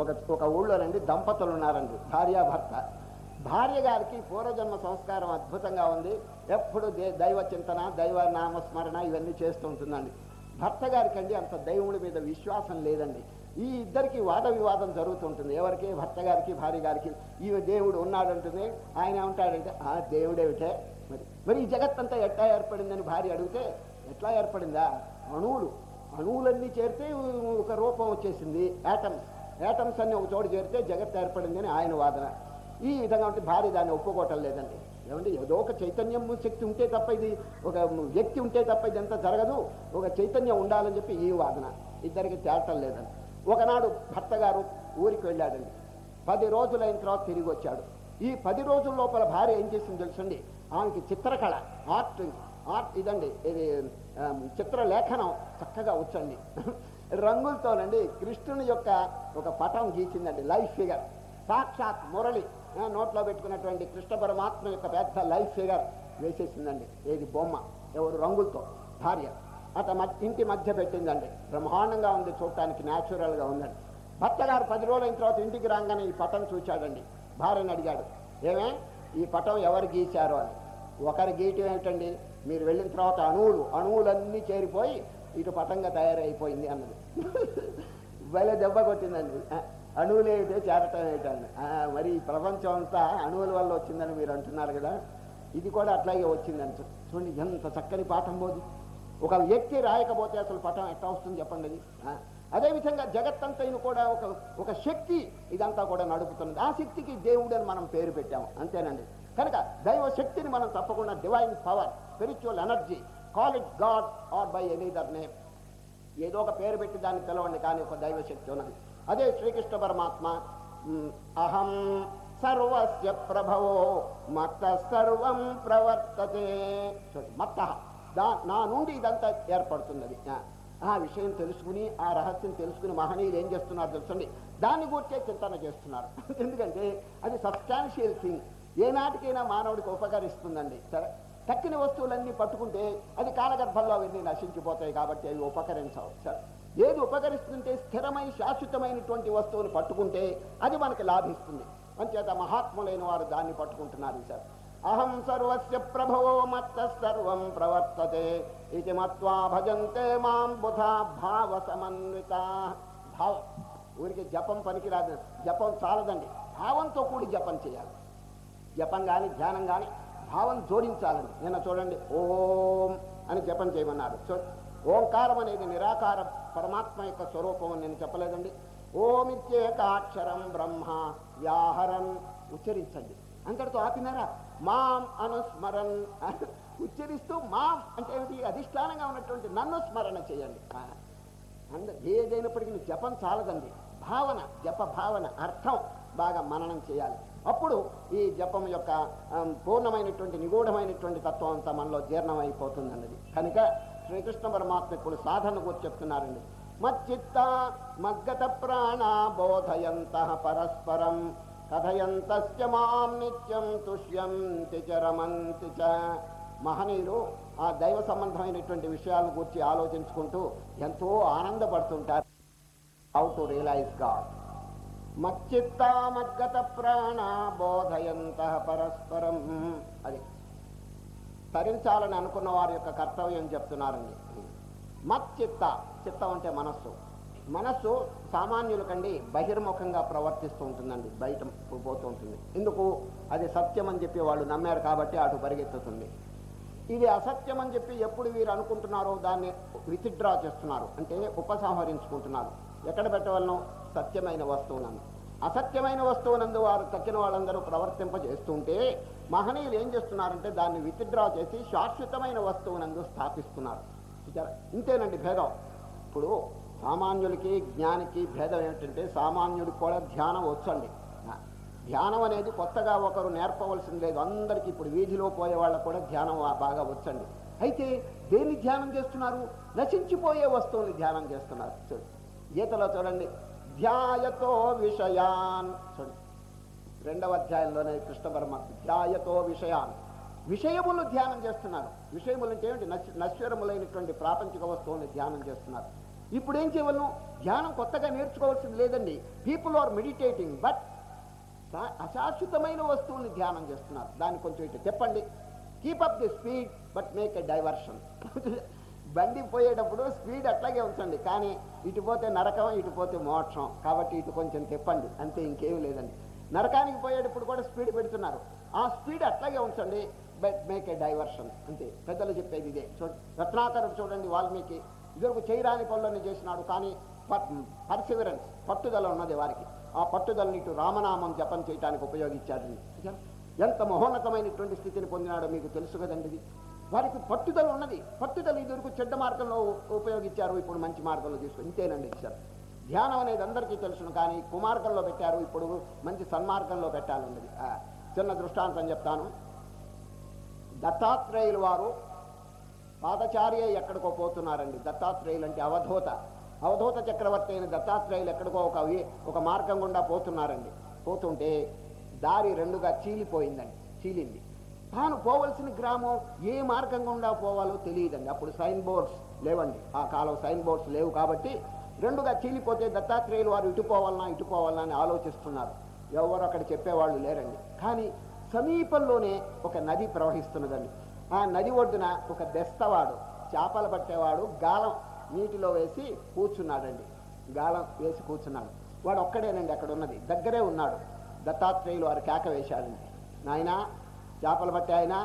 ఒక ఒక ఊళ్ళోనండి దంపతులు ఉన్నారండి భార్యాభర్త. భార్య గారికి పూర్వజన్మ సంస్కారం అద్భుతంగా ఉంది. ఎప్పుడు దే- దైవ చింతన దైవ నామస్మరణ ఇవన్నీ చేస్తూ ఉంటుందండి. భర్త గారికి అండి అంత దైవుడి మీద విశ్వాసం లేదండి. ఈ ఇద్దరికి వాద వివాదం జరుగుతుంటుంది. ఎవరికి? భర్త గారికి భార్య గారికి. ఈ దేవుడు ఉన్నాడంటుంది. ఆయన ఏమంటాడంటే ఆ దేవుడేమిటే? మరి మరి ఈ జగత్తంతా ఎట్లా ఏర్పడిందని భార్య అడిగితే ఎట్లా ఏర్పడిందా? అణువులు అణువులన్నీ చేరితే ఒక రూపం వచ్చేసింది. యాటమ్స్ యాటమ్స్ అన్ని ఒక చోటు చేరితే జగత్ ఏర్పడిందని ఆయన వాదన. ఈ విధంగా ఉంటే భార్య దాన్ని ఒప్పుకోవటం లేదండి. ఏమంటే ఏదో ఒక చైతన్యం శక్తి ఉంటే తప్ప ఇది ఒక వ్యక్తి ఉంటే తప్ప ఇదంతా జరగదు. ఒక చైతన్యం ఉండాలని చెప్పి ఈ వాదన. ఇద్దరికి తేటం లేదండి. ఒకనాడు భర్త గారు ఊరికి వెళ్ళాడండి. పది రోజులైన తర్వాత తిరిగి వచ్చాడు. ఈ పది రోజుల లోపల భార్య ఏం చేసింది తెలుసండి? ఆమెకి చిత్రకళ ఆర్ట్ ఆర్ట్ ఇదండి. ఇది చిత్రలేఖనం చక్కగా వచ్చండి. రంగులతోనండి కృష్ణుని యొక్క ఒక పటం గీసిందండి లైఫ్ ఫిగర్. సాక్షాత్ మురళి నోట్లో పెట్టుకున్నటువంటి కృష్ణ పరమాత్మ యొక్క పెద్ద లైఫ్ ఫిగర్ వేసేసిందండి. ఏది బొమ్మ? ఎవరు? రంగులతో భార్య. అత ఇంటి మధ్య పెట్టిందండి. బ్రహ్మాండంగా ఉంది చూడటానికి న్యాచురల్గా ఉందండి. భర్త గారు పది రోజులైన తర్వాత ఇంటికి రాగానే ఈ పటం చూశాడండి. భార్యని అడిగాడు ఏమే ఈ పటం ఎవరు గీశారు? అని. ఒకరి గీయటం ఏమిటండి? మీరు వెళ్ళిన తర్వాత అణువులు అణువులన్నీ చేరిపోయి ఇటు పటంగా తయారైపోయింది అన్నది. భలే దెబ్బ కొట్టిందండి. అణువులు ఏమిటో చేరటం ఏమిటండి? మరి ఈ ప్రపంచం అంతా అణువుల వల్ల వచ్చిందని మీరు అంటున్నారు కదా. ఇది కూడా అట్లాగే వచ్చిందని చూడండి ఎంత చక్కని పాఠం పోదు ఒక వ్యక్తి రాయకపోతే అసలు పటం ఎట్లా వస్తుంది చెప్పండి అదేవిధంగా జగత్తంతైను కూడా ఒక ఒక శక్తి ఇదంతా కూడా నడుపుతున్నది. ఆ శక్తికి దేవుడు మనం పేరు పెట్టాము. అంతేనండి. కనుక దైవ శక్తిని మనం తప్పకుండా divine power spiritual energy call it God or by any other name ఏదో ఒక పేరు పెట్టి దాన్ని పిలవండి కానీ ఒక దైవ శక్తి ఉన్నది. అదే శ్రీకృష్ణ పరమాత్మ అహం సర్వస్య ప్రభవో మత్త సర్వం ప్రవర్తతే. మత్త. దా నా నుండి ఇదంతా ఏర్పడుతున్నది. ఆ, విషయం తెలుసుకుని ఆ రహస్యం తెలుసుకుని మహనీయులు ఏం చేస్తున్నారు తెలుసండి? దాన్ని గురించే చింతన చేస్తున్నారు. ఎందుకంటే అది సబ్స్టాన్షియల్ థింగ్ ఏనాటికైనా మానవుడికి ఉపకరిస్తుందండి సరే తక్కిన వస్తువులన్నీ పట్టుకుంటే అది కాలగర్భంలో అవన్నీ నశించిపోతాయి కాబట్టి అవి ఉపకరించవు. సరే ఏది ఉపకరిస్తుంటే స్థిరమైన శాశ్వతమైనటువంటి వస్తువుని పట్టుకుంటే అది మనకి లాభిస్తుంది. అంచేత మహాత్ములైన వారు దాన్ని పట్టుకుంటున్నారు సార్. అహం సర్వస్య ప్రభవో మత్త సర్వం ప్రవర్తతే ఇది మత్వా భజంతే మాం బుధా భావ సమన్విత. భావ ఊరికి జపం పనికిరాదు జపం చాలదండి. భావంతో కూడి జపం చేయాలి. జపం కానీ ధ్యానం కానీ భావం జోడించాలండి నిన్న చూడండి ఓం అని జపం చేయమన్నారు. ఓంకారం అనేది నిరాకార పరమాత్మ యొక్క స్వరూపం అని నేను చెప్పలేదండి. ఓమిత్యేకాక్షరం బ్రహ్మ వ్యాహరం ఉచ్చరించండి. అంతటితో ఆపినారా? మాం అనుస్మరన్. ఉచ్చరిస్తూ మాం అంటే ఏమిటి? అధిష్టానంగా ఉన్నటువంటి నన్ను స్మరణ చేయండి. అంద ఏదైనప్పటికీ జపం చాలదండి. భావన జప భావన అర్థం బాగా మననం చేయాలి. అప్పుడు ఈ జపం యొక్క పూర్ణమైనటువంటి నిగూఢమైనటువంటి తత్వం అంతా మనలో జీర్ణమైపోతుంది అన్నది కనుక శ్రీకృష్ణ పరమాత్మ ఇప్పుడు సాధన గురించి చెప్తున్నారండి. మచ్చిత్త మగ్గత ప్రాణ బోధయంత పరస్పరం కథయంతస్య మాం నిత్యం తుష్యంతి చ రమంతి చ. మహనీయులు ఆ దైవ సంబంధమైనటువంటి విషయాలను గురించి ఆలోచించుకుంటూ ఎంతో ఆనందపడుతుంటారు. హౌ టు రియలైజ్ గాడ్ మచ్చిత్త మద్గత ప్రాణ బోధయంత పరస్పరం. అది తరించాలని అనుకున్న వారి యొక్క కర్తవ్యం చెప్తున్నారండి. మచ్చిత్త చిత్తం అంటే మనస్సు. మనస్సు సామాన్యుల కండి బహిర్ముఖంగా ప్రవర్తిస్తూ ఉంటుందండి బయట పోతూ ఉంటుంది. ఎందుకు? అది సత్యం అని చెప్పి వాళ్ళు నమ్మారు కాబట్టి అటు పరిగెత్తుతుంది. ఇది అసత్యం అని చెప్పి ఎప్పుడు వీరు అనుకుంటున్నారో దాన్ని విత్డ్రా చేస్తున్నారు. అంటే ఉపసంహరించుకుంటున్నారు. ఎక్కడ పెట్టవలను? సత్యమైన వస్తువునందు. అసత్యమైన వస్తువునందు వారు తక్కిన వాళ్ళందరూ ప్రవర్తింపజేస్తుంటే మహనీయులు ఏం చేస్తున్నారంటే దాన్ని విత్డ్రా చేసి శాశ్వతమైన వస్తువునందు స్థాపిస్తున్నారు. ఇంతేనండి భేదం. ఇప్పుడు సామాన్యులకి జ్ఞానికి భేదం ఏమిటంటే సామాన్యుడికి కూడా ధ్యానం వచ్చండి. ధ్యానం అనేది కొత్తగా ఒకరు నేర్పవలసింది లేదు. అందరికీ ఇప్పుడు వీధిలో పోయే వాళ్ళకు కూడా ధ్యానం బాగా వచ్చండి. అయితే దేన్ని ధ్యానం చేస్తున్నారు? నశించిపోయే వస్తువుని ధ్యానం చేస్తున్నారు. చూడు. గీతలో చూడండి. ధ్యాయతో విషయాన్. చూడండి రెండవ అధ్యాయంలోనే కృష్ణ పరమాత్మ ధ్యాయతో విషయాన్. విషయములు ధ్యానం చేస్తున్నారు. విషయములు అంటే ఏమిటి? నశ్వరములైనటువంటి ప్రాపంచిక వస్తువుని ధ్యానం చేస్తున్నారు. ఇప్పుడు ఏం చేయవలను? ధ్యానం కొత్తగా నేర్చుకోవాల్సింది లేదండి. పీపుల్ ఆర్ మెడిటేటింగ్ బట్ అశాశ్వతమైన వస్తువుని ధ్యానం చేస్తున్నారు. దాన్ని కొంచెం ఇటు చెప్పండి keep up the speed but make a diversion బండి పోయేటప్పుడు స్పీడ్ అట్లాగే ఉంచండి. కానీ ఇటు పోతే నరకం ఇటు పోతే మోక్షం. కాబట్టి ఇటు కొంచెం తిప్పండి. అంతే ఇంకేమీ లేదండి. నరకానికి పోయేటప్పుడు కూడా స్పీడ్ పెడుతున్నారు. ఆ స్పీడ్ అట్లాగే ఉంచండి బట్ మేక్ ఏ డైవర్షన్ అంతే. పెద్దలు చెప్పేది ఇదే. చూడండి రత్నాకరుడు చూడండి వాల్మీకి. ఇదివరకు చేయరాని పనులన్నీ చేసినాడు కానీ పర్సివరెన్స్ పట్టుదల ఉన్నది వారికి. ఆ పట్టుదలని ఇటు రామనామం జపం చేయడానికి ఉపయోగించారు. ఎంత మహోన్నతమైనటువంటి స్థితిని పొందినాడో మీకు తెలుసు కదండి వారికి పట్టుదల ఉన్నది. పట్టుదల ఇదివరకు చెడ్డ మార్గంలో ఉపయోగించారు ఇప్పుడు మంచి మార్గంలో తీసుకుని ఇంతేనండి సార్ ధ్యానం అనేది అందరికీ తెలుసును కానీ కుమార్గంలో పెట్టారు ఇప్పుడు మంచి సన్మార్గంలో పెట్టాలన్నది. చిన్న దృష్టాంతం చెప్తాను. దత్తాత్రేయులు వారు పాదచార్య ఎక్కడికో పోతున్నారండి. దత్తాత్రేయులు అంటే అవధూత. అవధూత చక్రవర్తి అయిన దత్తాత్రేయులు ఎక్కడికో ఒక ఒక మార్గం గుండా పోతున్నారండి. పోతుంటే దారి రెండుగా చీలిపోయిందండి. చీలింది. తాను పోవలసిన గ్రామం ఏ మార్గం గుండా పోవాలో తెలియదండి. అప్పుడు సైన్ బోర్డ్స్ లేవండి. ఆ కాలం సైన్ బోర్డ్స్ లేవు కాబట్టి రెండుగా చీలిపోతే దత్తాత్రేయులు వారు ఇటు పోవాలన్నా ఇటు పోవాలన్నా అని ఆలోచిస్తున్నారు. ఎవరు అక్కడ చెప్పేవాళ్ళు లేరండి. కానీ సమీపంలోనే ఒక నది ప్రవహిస్తున్నదండి. ఆ నది ఒడ్డున ఒక బెస్తవాడు చేపలు పట్టేవాడు గాలం నీటిలో వేసి కూర్చున్నాడండి. గాలం వేసి కూర్చున్నాడు. వాడు ఒక్కడేనండి అక్కడ ఉన్నది దగ్గరే ఉన్నాడు. దత్తాత్రేయులు వారు కేక వేశాడండి నాయనా చేపలు పట్టే ఆయన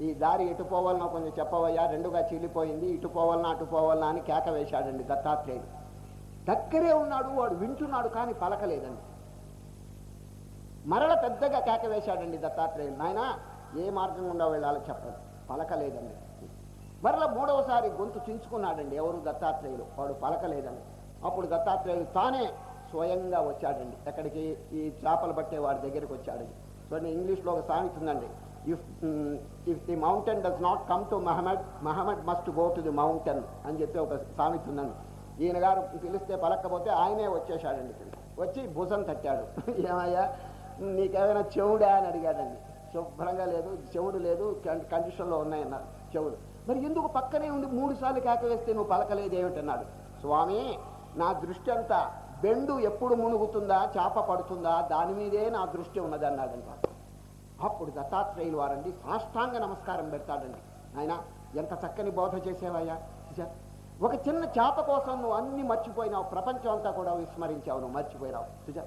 ఈ దారి ఎటు పోవాలనో కొంచెం చెప్పవయ్యా రెండుగా చీలిపోయింది ఇటు పోవాలన్నా అటు పోవాలనా అని కేక వేశాడండి దత్తాత్రేయుడు. దగ్గరే ఉన్నాడు వాడు వింటున్నాడు కానీ పలకలేదండి. మరల పెద్దగా కేక వేశాడండి దత్తాత్రేయుడు. నాయన ఏ మార్గం గుండా వెళ్ళాలో చెప్పదు పలకలేదండి. మరలా మూడవసారి గొంతు చించుకున్నాడండి ఎవరు దత్తాత్రేయులు. వాడు పలకలేదండి. అప్పుడు దత్తాత్రేయులు తానే స్వయంగా వచ్చాడండి. ఎక్కడికి? ఈ చేపలు పట్టే వాడి దగ్గరికి వచ్చాడండి. చూడండి ఇంగ్లీష్లో ఒక సామెత ఉందండి. If if the mountain does not come to Mohammed Mohammed must go to the mountain అని చెప్పి ఒక సామెత ఉందండి. ఈయన గారు పిలిస్తే పలకపోతే ఆయనే వచ్చేసాడండి వచ్చి భుజం తట్టాడు. ఏమయ్యా నీకేమైనా చెవుడా? అని అడిగాడండి. శుభ్రంగా లేదు చెవుడు లేదు కండిషన్లో ఉన్నాయన్నారు చెవుడు. మరి ఎందుకు పక్కనే ఉండి మూడు సార్లు కేకవేస్తే నువ్వు పలకలేదు ఏమిటన్నాడు స్వామి నా దృష్టి అంతా బెండు ఎప్పుడు మునుగుతుందా చేప పడుతుందా దాని మీదే నా దృష్టి ఉన్నది అన్నాడంట. అప్పుడు దత్తాత్రేయులు వారండి సాష్టాంగ నమస్కారం పెడతాడండి. ఆయన ఎంత చక్కని బోధ చేసేవయ్యా? ఒక చిన్న చేప కోసం నువ్వు అన్ని మర్చిపోయినావు ప్రపంచం అంతా కూడా విస్మరించావు నువ్వు మర్చిపోయినావు. చూసా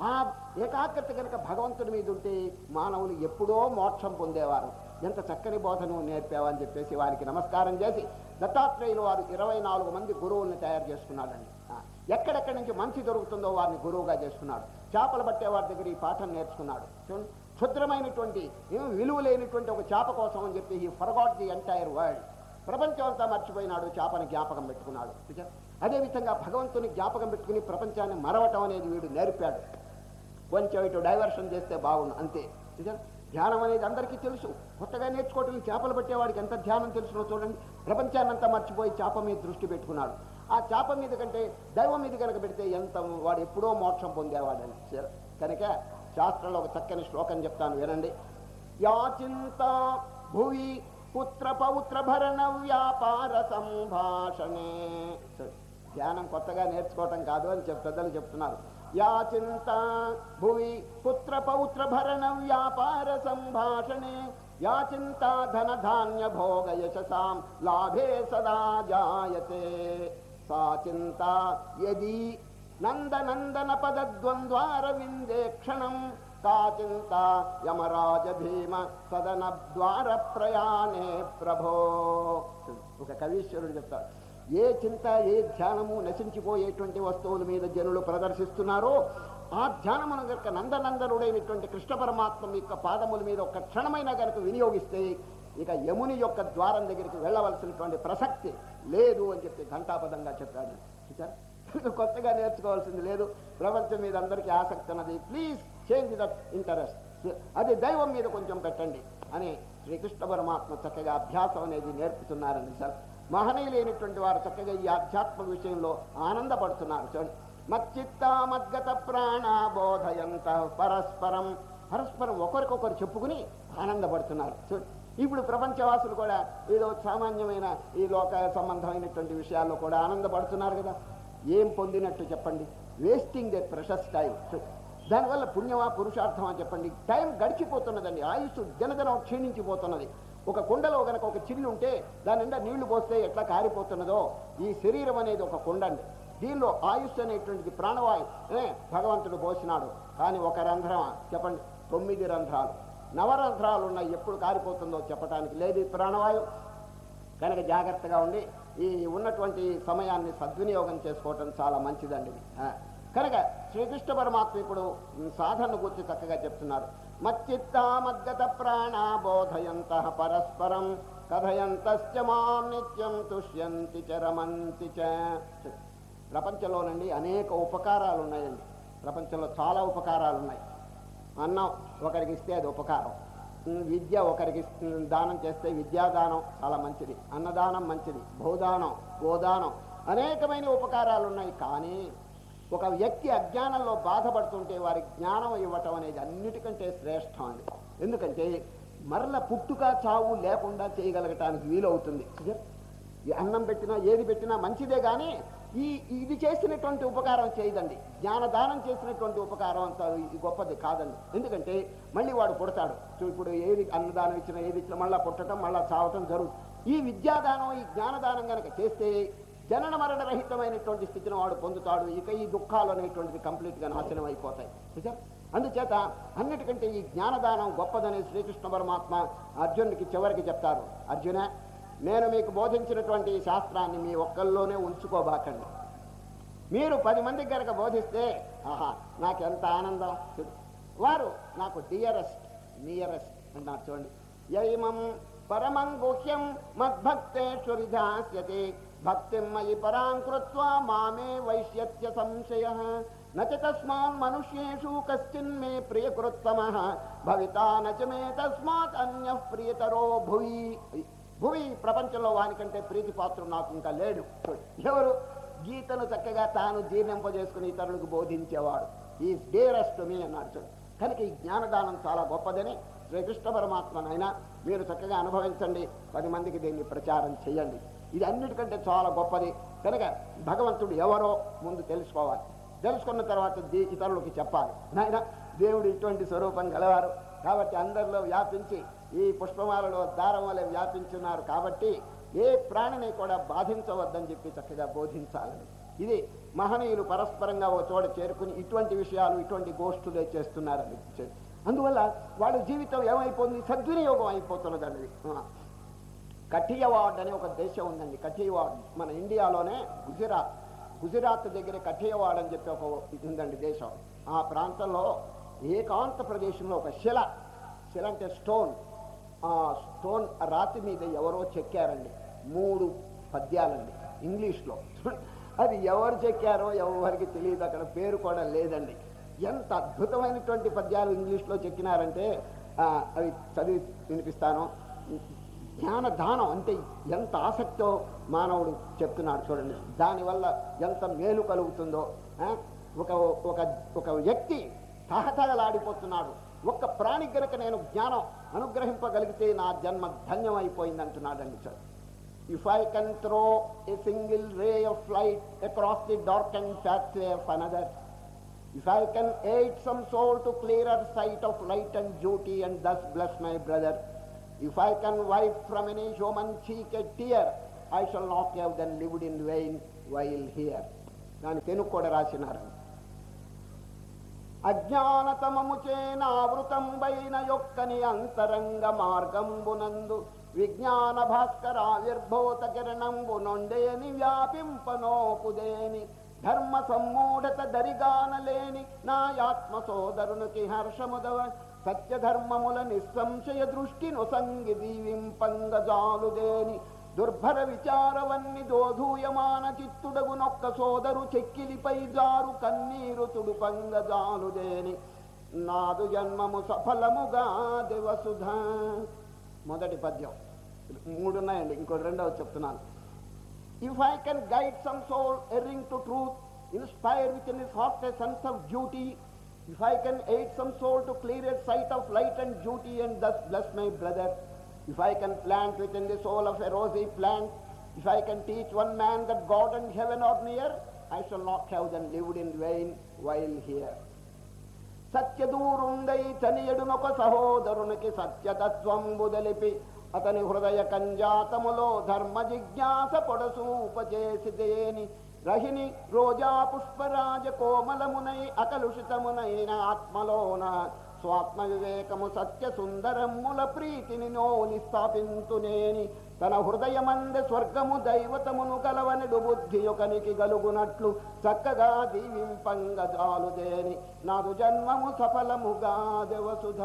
ఆ ఏకాగ్రత కనుక భగవంతుడి మీద ఉంటే మానవులు ఎప్పుడో మోక్షం పొందేవారు. ఎంత చక్కని బోధను నేర్పావని చెప్పేసి వారికి నమస్కారం చేసి దత్తాత్రేయులు వారు ఇరవై నాలుగు మంది గురువుల్ని తయారు చేసుకున్నాడండి ఎక్కడెక్కడి నుంచి మంచి దొరుకుతుందో వారిని గురువుగా చేసుకున్నాడు. చేపలు పట్టే వారి దగ్గర ఈ పాఠం నేర్చుకున్నాడు. క్షుద్రమైనటువంటి విలువ లేనిటువంటి ఒక చేప కోసం అని చెప్పి ఈ ఫర్గాట్ ది ఎంటైర్ వరల్డ్. ప్రపంచం అంతా మర్చిపోయినాడు చేపను జ్ఞాపకం పెట్టుకున్నాడు. అదేవిధంగా భగవంతుని జ్ఞాపకం పెట్టుకుని ప్రపంచాన్ని మరవటం అనేది వీడు నేర్పాడు. కొంచెం ఇటు డైవర్షన్ చేస్తే బాగుండు అంతే. ధ్యానం అనేది అందరికీ తెలుసు. కొత్తగా నేర్చుకోవటం చేపలు పట్టేవాడికి ఎంత ధ్యానం తెలుసునో చూడండి. ప్రపంచాన్నంతా మర్చిపోయి చేప మీద దృష్టి పెట్టుకున్నాడు. ఆ చేప మీద కంటే దైవం మీద కనుక పెడితే ఎంత వాడు ఎప్పుడో మోక్షం పొందేవాడని. కనుక శాస్త్రంలో ఒక చక్కని శ్లోకం చెప్తాను వినండి. యాచింత భువి పుత్ర పౌత్ర భరణ వ్యాపార సంభాషణే. సరే. ధ్యానం కొత్తగా నేర్చుకోవటం కాదు అని చెప్ పెద్దలు చెప్తున్నారు. యాచింత భువి పుత్ర పౌత్ర భరణ వ్యాపార సంభాషణే యాచింత ధన ధాన్య భోగ యశసాం లాభే సదా జాయతే సా చింత యది నందనందన పదద్వంద్వార విందే క్షణం కా చింత యమరాజ భీమ సదన ద్వార ప్రయాణే ప్రభో ఒక కవీశ్వరుడు చెప్తాడు। ఏ చింత ఏ ధ్యానము నశించిపోయేటువంటి వస్తువుల మీద జనులు ప్రదర్శిస్తున్నారో ఆ ధ్యానమును గనక నందనందనుడైనటువంటి కృష్ణ పరమాత్మ యొక్క పాదముల మీద ఒక క్షణమైన గనక వినియోగిస్తే ఇక యముని యొక్క ద్వారం దగ్గరికి వెళ్ళవలసినటువంటి ప్రసక్తి లేదు అని చెప్పి ఘంటాపదంగా చెప్పాడు. కొత్తగా నేర్చుకోవాల్సింది లేదు. ప్రపంచం మీద అందరికీ ఆసక్తి అన్నది ప్లీజ్ చేంజ్ దట్ ఇంటరెస్ట్ అది దైవం మీద కొంచెం పెట్టండి అని శ్రీకృష్ణ పరమాత్మ చక్కగా అభ్యాసం అనేది నేర్పుతున్నారని సార్. మహనీయులైనటువంటి వారు చక్కగా ఈ ఆధ్యాత్మ విషయంలో ఆనందపడుతున్నారు చూడండి. మచ్చిత్త మద్గత ప్రాణ బోధయంత పరస్పరం. పరస్పరం ఒకరికొకరు చెప్పుకుని ఆనందపడుతున్నారు చూడండి. ఇప్పుడు ప్రపంచవాసులు కూడా ఏదో సామాన్యమైన ఈ లోక సంబంధమైనటువంటి విషయాల్లో కూడా ఆనందపడుతున్నారు కదా. ఏం పొందినట్టు చెప్పండి? వేస్టింగ్ దే ప్రెషస్ టైం దానివల్ల పుణ్యమా పురుషార్థమా చెప్పండి? టైం గడిచిపోతున్నదండి. ఆయుస్సు దినదినం క్షీణించిపోతున్నది. ఒక కుండలో గనక ఒక చిల్లు ఉంటే దాని నిండా నీళ్ళు పోస్తే ఎట్లా కారిపోతున్నదో? ఈ శరీరం అనేది ఒక కుండ అండి. దీనిలో ఆయుష్ అనేటువంటిది ప్రాణవాయు భగవంతుడు పోసినాడు. కానీ ఒక రంధ్రం చెప్పండి. తొమ్మిది రంధ్రాలు. నవరంధ్రాలు ఉన్నాయి ఎప్పుడు కారిపోతుందో చెప్పడానికి లేదు ఈ ప్రాణవాయు. కనుక జాగ్రత్తగా ఉండి ఈ ఉన్నటువంటి సమయాన్ని సద్వినియోగం చేసుకోవటం చాలా మంచిదండి. కనుక శ్రీకృష్ణ పరమాత్మ ఇప్పుడు ఉమ్, సాధనను గురించి చక్కగా చెప్తున్నారు. మచ్చిత్తా మద్గత ప్రాణ బోధయంత పరస్పరం కథయంతశ్చ మాం నిత్యం తుష్యంతి చ రమంతి చ. ప్రపంచంలోనండి అనేక ఉపకారాలు ఉన్నాయండి ప్రపంచంలో చాలా ఉపకారాలు ఉన్నాయి అన్నం ఒకరికి ఇస్తే అది ఉపకారం. విద్య ఒకరికి దానం చేస్తే విద్యాదానం చాలా మంచిది. అన్నదానం మంచిది. భూదానం గోదానం అనేకమైన ఉపకారాలు ఉన్నాయి కానీ ఒక వ్యక్తి అజ్ఞానంలో బాధపడుతుంటే వారికి జ్ఞానం ఇవ్వటం అనేది అన్నిటికంటే శ్రేష్టం అండి ఎందుకంటే మరల పుట్టుక చావు లేకుండా చేయగలగటానికి వీలవుతుంది. ఈ అన్నం పెట్టినా ఏది పెట్టినా మంచిదే కానీ ఈ ఇది చేసినటువంటి ఉపకారం చేయదండి. జ్ఞానదానం చేసినటువంటి ఉపకారం అంత ఇది గొప్పది కాదండి. ఎందుకంటే మళ్ళీ వాడు పుడతాడు. ఇప్పుడు ఏది అన్నదానం ఇచ్చినా ఏది ఇచ్చినా మళ్ళీ పుట్టడం మళ్ళీ చావటం జరుగుతుంది ఈ విద్యాదానం ఈ జ్ఞానదానం కనుక చేస్తే జనన మరణ రహితమైనటువంటి స్థితిని వాడు పొందుతాడు. ఇక ఈ దుఃఖాలు అనేటువంటిది కంప్లీట్గా నాశనం అయిపోతాయి. చూసారు అందుచేత అన్నిటికంటే ఈ జ్ఞానదానం గొప్పదని శ్రీకృష్ణ పరమాత్మ అర్జునుడికి చివరికి చెప్తారు. అర్జున నేను మీకు బోధించినటువంటి ఈ శాస్త్రాన్ని మీ ఒక్కల్లోనే ఉంచుకోబాకండి. మీరు పది మందికి కనుక బోధిస్తే ఆహా నాకెంత ఆనందం? చూడు. వారు నాకు డియరెస్ట్ నియరెస్ట్ అన్నారు చూడండి. యైమం పరమం గుహ్యం మద్భక్తేషు విధాస్యతే మయి పరాం కృత్వా మామే వైశ్యత్య సంశయ. నస్మాన్ మనుష్యేషు కశ్చిన్ మే ప్రియకృత్తమ. భవితా నచ మే తస్మాత్ అన్య ప్రియతరో భువి. భువి ప్రపంచంలో వానికంటే ప్రీతిపాత్రుడు నాకు ఇంకా లేడు. ఎవరు? గీతను చక్కగా తాను జీర్ణింపజేసుకుని ఇతరులకు బోధించేవాడు. ఈ డేరస్ట్ మీ అన్నాడు చూడు. కనుక ఈ జ్ఞానదానం చాలా గొప్పదని శ్రీకృష్ణ పరమాత్మనైనా మీరు చక్కగా అనుభవించండి. పది మందికి దీన్ని ప్రచారం చేయండి. ఇది అన్నిటికంటే చాలా గొప్పది. కనుక భగవంతుడు ఎవరో ముందు తెలుసుకోవాలి. తెలుసుకున్న తర్వాత దీ- ఇతరులకి చెప్పాలి. నాయన దేవుడు ఇటువంటి స్వరూపం గలవారు. కాబట్టి అందరిలో వ్యాపించి ఈ పుష్పమాలలో దారం వలె వ్యాపించున్నారు కాబట్టి ఏ ప్రాణిని కూడా బాధించవద్దని చెప్పి చక్కగా బోధించాలని ఇది మహనీయులు పరస్పరంగా ఒక చోట చేరుకుని ఇటువంటి విషయాలు ఇటువంటి గోష్ఠులే చేస్తున్నారని అందువల్ల వాళ్ళ జీవితం ఏమైపోతుంది? సద్వినియోగం అయిపోతున్నదండి. కఠియవాడ్ అనే ఒక దేశం ఉందండి కఠియవాడ్. మన ఇండియాలోనే గుజరాత్. గుజరాత్ దగ్గర కఠియవాడ్ అని చెప్పి ఒక ఉందండి దేశం. ఆ ప్రాంతంలో ఏకాంత ప్రదేశంలో ఒక శిల శిల అంటే స్టోన్. ఆ స్టోన్ రాతి మీద ఎవరో చెక్కారండి. మూడు పద్యాలండి ఇంగ్లీష్లో. అది ఎవరు చెక్కారో ఎవరికి తెలియదు అక్కడ పేరు కూడా లేదండి. ఎంత అద్భుతమైనటువంటి పద్యాలు ఇంగ్లీష్లో చెక్కినారంటే అవి చదివి వినిపిస్తాను. జ్ఞాన దానం అంటే ఎంత ఆసక్తో మానవుడు చెప్తున్నాడు చూడండి. దానివల్ల ఎంత మేలు కలుగుతుందో ఒక ఒక ఒక వ్యక్తి తహతగలాడిపోతున్నాడు ఒక్క ప్రాణి గనక నేను జ్ఞానం అనుగ్రహింపగలిగితే నా జన్మ ధన్యమైపోయింది అంటున్నాడండి sir. If I can throw a single ray of light across the dark and pathway of another if I can aid some soul to clear sight of light and duty and thus bless my brother if I can wipe from any human cheek a tear, I shall not have then lived in vain while here. దాని తెలుగు కూడా రాసినారు అజ్ఞానతమము చేనావృతంబైన యొక్కని అంతరంగ మార్గంబునందు విజ్ఞాన భాస్కరావిర్భూత కిరణంబు నొండేని వ్యాపింపనోపుదేని ధర్మ సమ్మూఢత దరిగానలేని నా ఆత్మ సోదరునికి హర్షముదవ సత్యధర్మముల నిస్సంశయ దృష్టి నొసంగి దీవింపంగజాలుదేని దుర్భర విచారవన్ని దోధూయమాన చిత్తుడగునొక్క సోదరు చెక్కిలిపై జారు కన్నీరు తుడుపంగజాలుదేని. నాదు జన్మము సఫలముగా దివసుధ. మొదటి పద్యం. మూడున్నాయండి ఇంకో రెండవ చెప్తున్నాను. If I can guide some soul erring to truth inspire within heart a sense of duty if I can aid some soul to clear a sight of light and duty and thus bless my brother, if I can plant within the soul of a rosy plant, if I can teach one man that God and heaven are near, I shall not have then lived in vain while here. సత్యదూరుండై చనియడునొక సహోదరునికి సత్యతత్వంబు దలిపి అతని హృదయ కంజాతములో ధర్మ జిజ్ఞాస పొడసూపచేసిదేని రహిని రోజా పుష్పరాజ కోమలమునై అకలుషితమునైన ఆత్మలోన స్వాత్మ వివేకము సత్య సుందరముల ప్రీతిని నోని. స్థాపింతునేని తన హృదయమంద స్వర్గము దైవతమును కలవనడు బుద్ధి యొకనికి గలుగునట్లు చక్కగా దీవింపంగ జాలుదేని నాదు జన్మము సఫలముగా దేవసుధ.